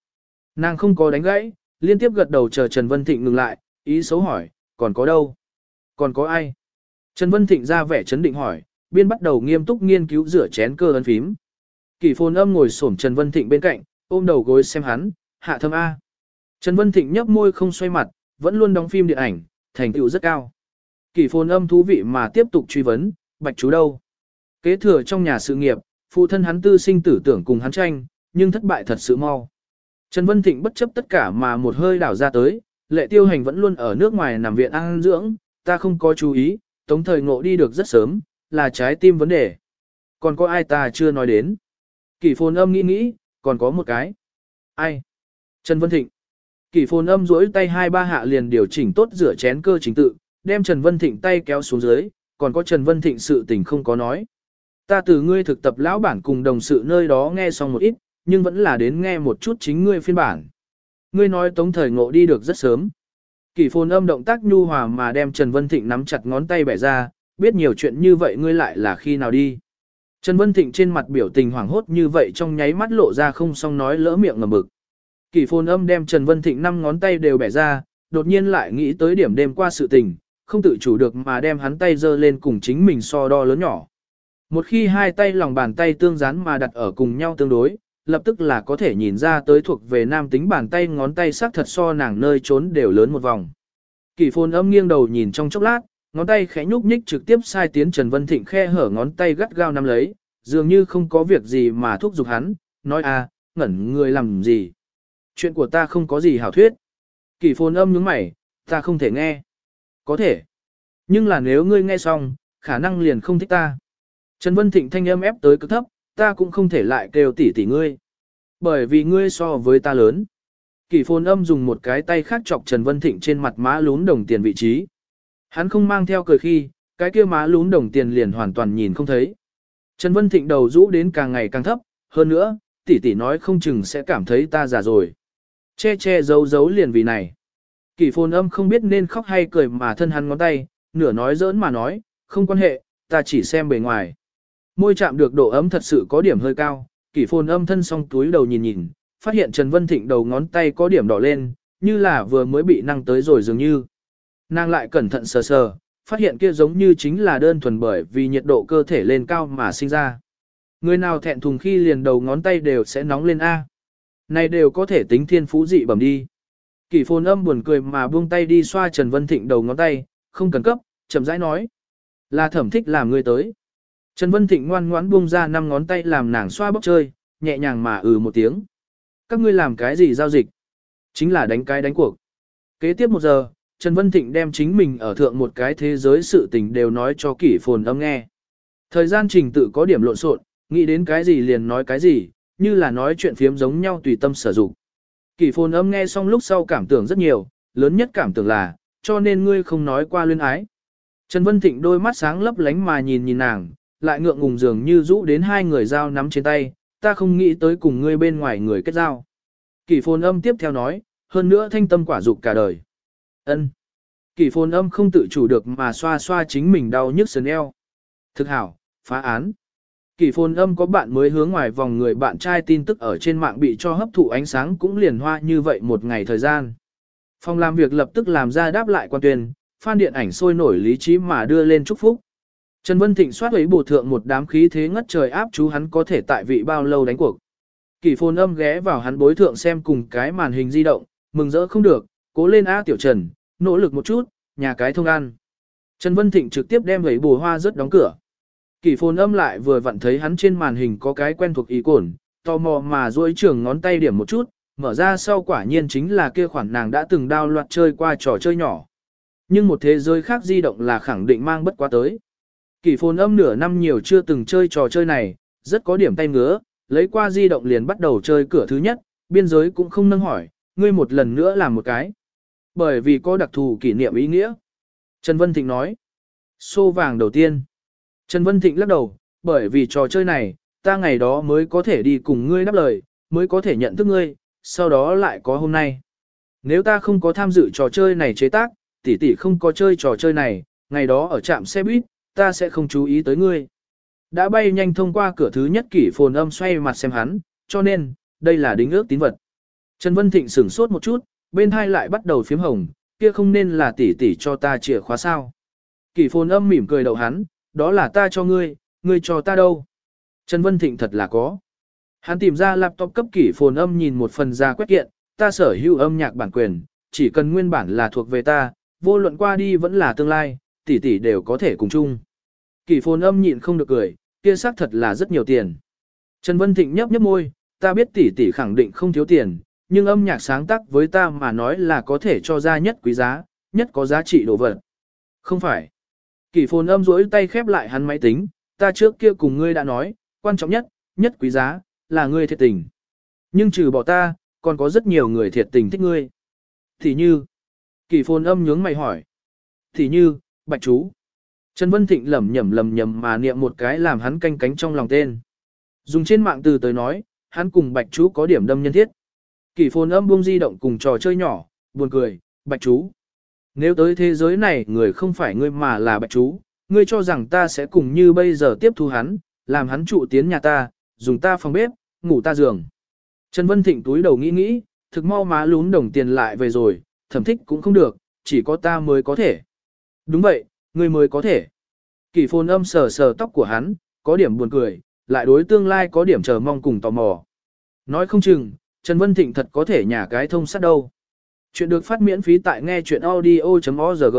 Nàng không có đánh gãy, liên tiếp gật đầu chờ Trần Vân Thịnh ngừng lại, ý xấu hỏi, còn có đâu? Còn có ai? Trần Vân Thịnh ra vẻ chấn định hỏi, biên bắt đầu nghiêm túc nghiên cứu rửa chén cơ ấn phím. Kỷ phồn âm ngồi xổm Trần Vân Thịnh bên cạnh, ôm đầu gối xem hắn, hạ thâm A. Trần Vân Thịnh nhấp môi không xoay mặt, vẫn luôn đóng phim điện ảnh, thành tựu rất cao. Kỷ phồn âm thú vị mà tiếp tục truy vấn, bạch chú đâu? Kế thừa trong nhà sự nghiệp, phụ thân hắn tư sinh tử tưởng cùng hắn tranh, nhưng thất bại thật sự mau. Trần Vân Thịnh bất chấp tất cả mà một hơi đảo ra tới, lệ tiêu hành vẫn luôn ở nước ngoài nằm viện ăn dưỡng, ta không có chú ý, tống thời ngộ đi được rất sớm, là trái tim vấn đề. Còn có ai ta chưa nói đến? Kỷ phồn âm nghĩ nghĩ, còn có một cái. Ai? Trần Vân Thịnh. Kỷ phồn âm duỗi tay hai ba hạ liền điều chỉnh tốt rửa chén cơ chính tự, đem Trần Vân Thịnh tay kéo xuống dưới, còn có Trần Vân Thịnh sự tình không có nói. Ta từ ngươi thực tập lão bản cùng đồng sự nơi đó nghe xong một ít, nhưng vẫn là đến nghe một chút chính ngươi phiên bản. Ngươi nói tống thời ngộ đi được rất sớm. Kỷ phồn âm động tác nhu hòa mà đem Trần Vân Thịnh nắm chặt ngón tay bẻ ra, biết nhiều chuyện như vậy ngươi lại là khi nào đi. Trần Vân Thịnh trên mặt biểu tình hoảng hốt như vậy trong nháy mắt lộ ra không xong nói lỡ miệng ngầm bực. Kỷ phồn âm đem Trần Vân Thịnh năm ngón tay đều bẻ ra, đột nhiên lại nghĩ tới điểm đêm qua sự tình, không tự chủ được mà đem hắn tay giơ lên cùng chính mình so đo lớn nhỏ. Một khi hai tay lòng bàn tay tương dán mà đặt ở cùng nhau tương đối, lập tức là có thể nhìn ra tới thuộc về nam tính bàn tay ngón tay sắc thật so nàng nơi trốn đều lớn một vòng. Kỷ phồn âm nghiêng đầu nhìn trong chốc lát, ngón tay khẽ nhúc nhích trực tiếp sai tiến Trần Vân Thịnh khe hở ngón tay gắt gao nắm lấy, dường như không có việc gì mà thúc giục hắn, nói à, ngẩn người làm gì. Chuyện của ta không có gì hảo thuyết. Kỷ phồn âm nhướng mày, ta không thể nghe. Có thể. Nhưng là nếu ngươi nghe xong, khả năng liền không thích ta. Trần Vân Thịnh thanh âm ép tới cực thấp, ta cũng không thể lại kêu tỉ tỉ ngươi. Bởi vì ngươi so với ta lớn. Kỷ phồn âm dùng một cái tay khác chọc Trần Vân Thịnh trên mặt má lún đồng tiền vị trí. Hắn không mang theo cười khi, cái kia má lún đồng tiền liền hoàn toàn nhìn không thấy. Trần Vân Thịnh đầu rũ đến càng ngày càng thấp, hơn nữa, tỷ tỷ nói không chừng sẽ cảm thấy ta già rồi. Che che giấu giấu liền vì này. Kỷ phồn âm không biết nên khóc hay cười mà thân hắn ngón tay, nửa nói giỡn mà nói, không quan hệ, ta chỉ xem bề ngoài. Môi chạm được độ ấm thật sự có điểm hơi cao, kỷ phồn âm thân song túi đầu nhìn nhìn, phát hiện Trần Vân Thịnh đầu ngón tay có điểm đỏ lên, như là vừa mới bị năng tới rồi dường như. Nàng lại cẩn thận sờ sờ, phát hiện kia giống như chính là đơn thuần bởi vì nhiệt độ cơ thể lên cao mà sinh ra. Người nào thẹn thùng khi liền đầu ngón tay đều sẽ nóng lên A. Này đều có thể tính thiên phú dị bẩm đi. Kỷ phồn âm buồn cười mà buông tay đi xoa Trần Vân Thịnh đầu ngón tay, không cần cấp, chậm rãi nói. Là thẩm thích làm người tới. Trần Vân Thịnh ngoan ngoãn buông ra năm ngón tay làm nàng xoa bóc chơi, nhẹ nhàng mà ừ một tiếng. Các ngươi làm cái gì giao dịch? Chính là đánh cái đánh cuộc. Kế tiếp một giờ, Trần Vân Thịnh đem chính mình ở thượng một cái thế giới sự tình đều nói cho kỷ phồn âm nghe. Thời gian trình tự có điểm lộn xộn, nghĩ đến cái gì liền nói cái gì, như là nói chuyện phiếm giống nhau tùy tâm sử dụng. Kỷ phồn âm nghe xong lúc sau cảm tưởng rất nhiều, lớn nhất cảm tưởng là, cho nên ngươi không nói qua luyên ái. Trần Vân Thịnh đôi mắt sáng lấp lánh mà nhìn nhìn nàng, lại ngượng ngùng dường như rũ đến hai người giao nắm trên tay, ta không nghĩ tới cùng ngươi bên ngoài người kết giao. Kỷ phồn âm tiếp theo nói, hơn nữa thanh tâm quả dục cả đời. ân Kỷ phồn âm không tự chủ được mà xoa xoa chính mình đau nhức sườn eo. Thực hảo, phá án. Kỷ phồn âm có bạn mới hướng ngoài vòng người bạn trai tin tức ở trên mạng bị cho hấp thụ ánh sáng cũng liền hoa như vậy một ngày thời gian. Phòng làm việc lập tức làm ra đáp lại quan tuyên, phan điện ảnh sôi nổi lý trí mà đưa lên chúc phúc. Trần Vân Thịnh soát ấy bổ thượng một đám khí thế ngất trời áp chú hắn có thể tại vị bao lâu đánh cuộc. Kỷ phồn âm ghé vào hắn bối thượng xem cùng cái màn hình di động, mừng rỡ không được, cố lên á tiểu trần, nỗ lực một chút, nhà cái thông ăn. Trần Vân Thịnh trực tiếp đem ấy bổ hoa rất đóng cửa. Kỷ phồn âm lại vừa vặn thấy hắn trên màn hình có cái quen thuộc ý cổn, tò mò mà duỗi trường ngón tay điểm một chút, mở ra sau quả nhiên chính là kia khoản nàng đã từng đao loạt chơi qua trò chơi nhỏ. Nhưng một thế giới khác di động là khẳng định mang bất quá tới. Kỷ phồn âm nửa năm nhiều chưa từng chơi trò chơi này, rất có điểm tay ngứa, lấy qua di động liền bắt đầu chơi cửa thứ nhất, biên giới cũng không nâng hỏi, ngươi một lần nữa làm một cái. Bởi vì có đặc thù kỷ niệm ý nghĩa. Trần Vân Thịnh nói, xô vàng đầu tiên. Trần Vân Thịnh lắc đầu, bởi vì trò chơi này, ta ngày đó mới có thể đi cùng ngươi đáp lời, mới có thể nhận thức ngươi, sau đó lại có hôm nay. Nếu ta không có tham dự trò chơi này chế tác, tỷ tỷ không có chơi trò chơi này, ngày đó ở trạm xe buýt, ta sẽ không chú ý tới ngươi. Đã bay nhanh thông qua cửa thứ nhất kỷ phồn âm xoay mặt xem hắn, cho nên, đây là đính ước tín vật. Trần Vân Thịnh sửng sốt một chút, bên hai lại bắt đầu phím hồng, kia không nên là tỷ tỷ cho ta chìa khóa sao. Kỷ phồn âm mỉm cười đầu hắn, đó là ta cho ngươi, ngươi cho ta đâu. Trần Vân Thịnh thật là có. Hắn tìm ra laptop cấp kỷ phồn âm nhìn một phần ra quét kiện, ta sở hữu âm nhạc bản quyền, chỉ cần nguyên bản là thuộc về ta, vô luận qua đi vẫn là tương lai, tỷ tỷ đều có thể cùng chung. Kỷ phồn âm nhịn không được cười, kia xác thật là rất nhiều tiền. Trần Vân Thịnh nhấp nhấp môi, ta biết tỷ tỷ khẳng định không thiếu tiền, nhưng âm nhạc sáng tác với ta mà nói là có thể cho ra nhất quý giá, nhất có giá trị đồ vật. Không phải. Kỷ phồn âm rỗi tay khép lại hắn máy tính, ta trước kia cùng ngươi đã nói, quan trọng nhất, nhất quý giá, là ngươi thiệt tình. Nhưng trừ bỏ ta, còn có rất nhiều người thiệt tình thích ngươi. Thì như, kỷ phồn âm nhướng mày hỏi. Thì như, bạch chú. Trần Vân Thịnh lẩm nhẩm lẩm nhẩm mà niệm một cái làm hắn canh cánh trong lòng tên. Dùng trên mạng từ tới nói, hắn cùng bạch chú có điểm đâm nhân thiết. Kỷ phồn âm buông di động cùng trò chơi nhỏ, buồn cười, bạch chú. Nếu tới thế giới này người không phải ngươi mà là bạch chú, ngươi cho rằng ta sẽ cùng như bây giờ tiếp thu hắn, làm hắn trụ tiến nhà ta, dùng ta phòng bếp, ngủ ta giường. Trần Vân Thịnh túi đầu nghĩ nghĩ, thực mau má lún đồng tiền lại về rồi, thẩm thích cũng không được, chỉ có ta mới có thể. Đúng vậy, ngươi mới có thể. Kỷ phồn âm sờ sờ tóc của hắn, có điểm buồn cười, lại đối tương lai có điểm chờ mong cùng tò mò. Nói không chừng, Trần Vân Thịnh thật có thể nhả cái thông sắt đâu. Chuyện được phát miễn phí tại nghe chuyện audio.org.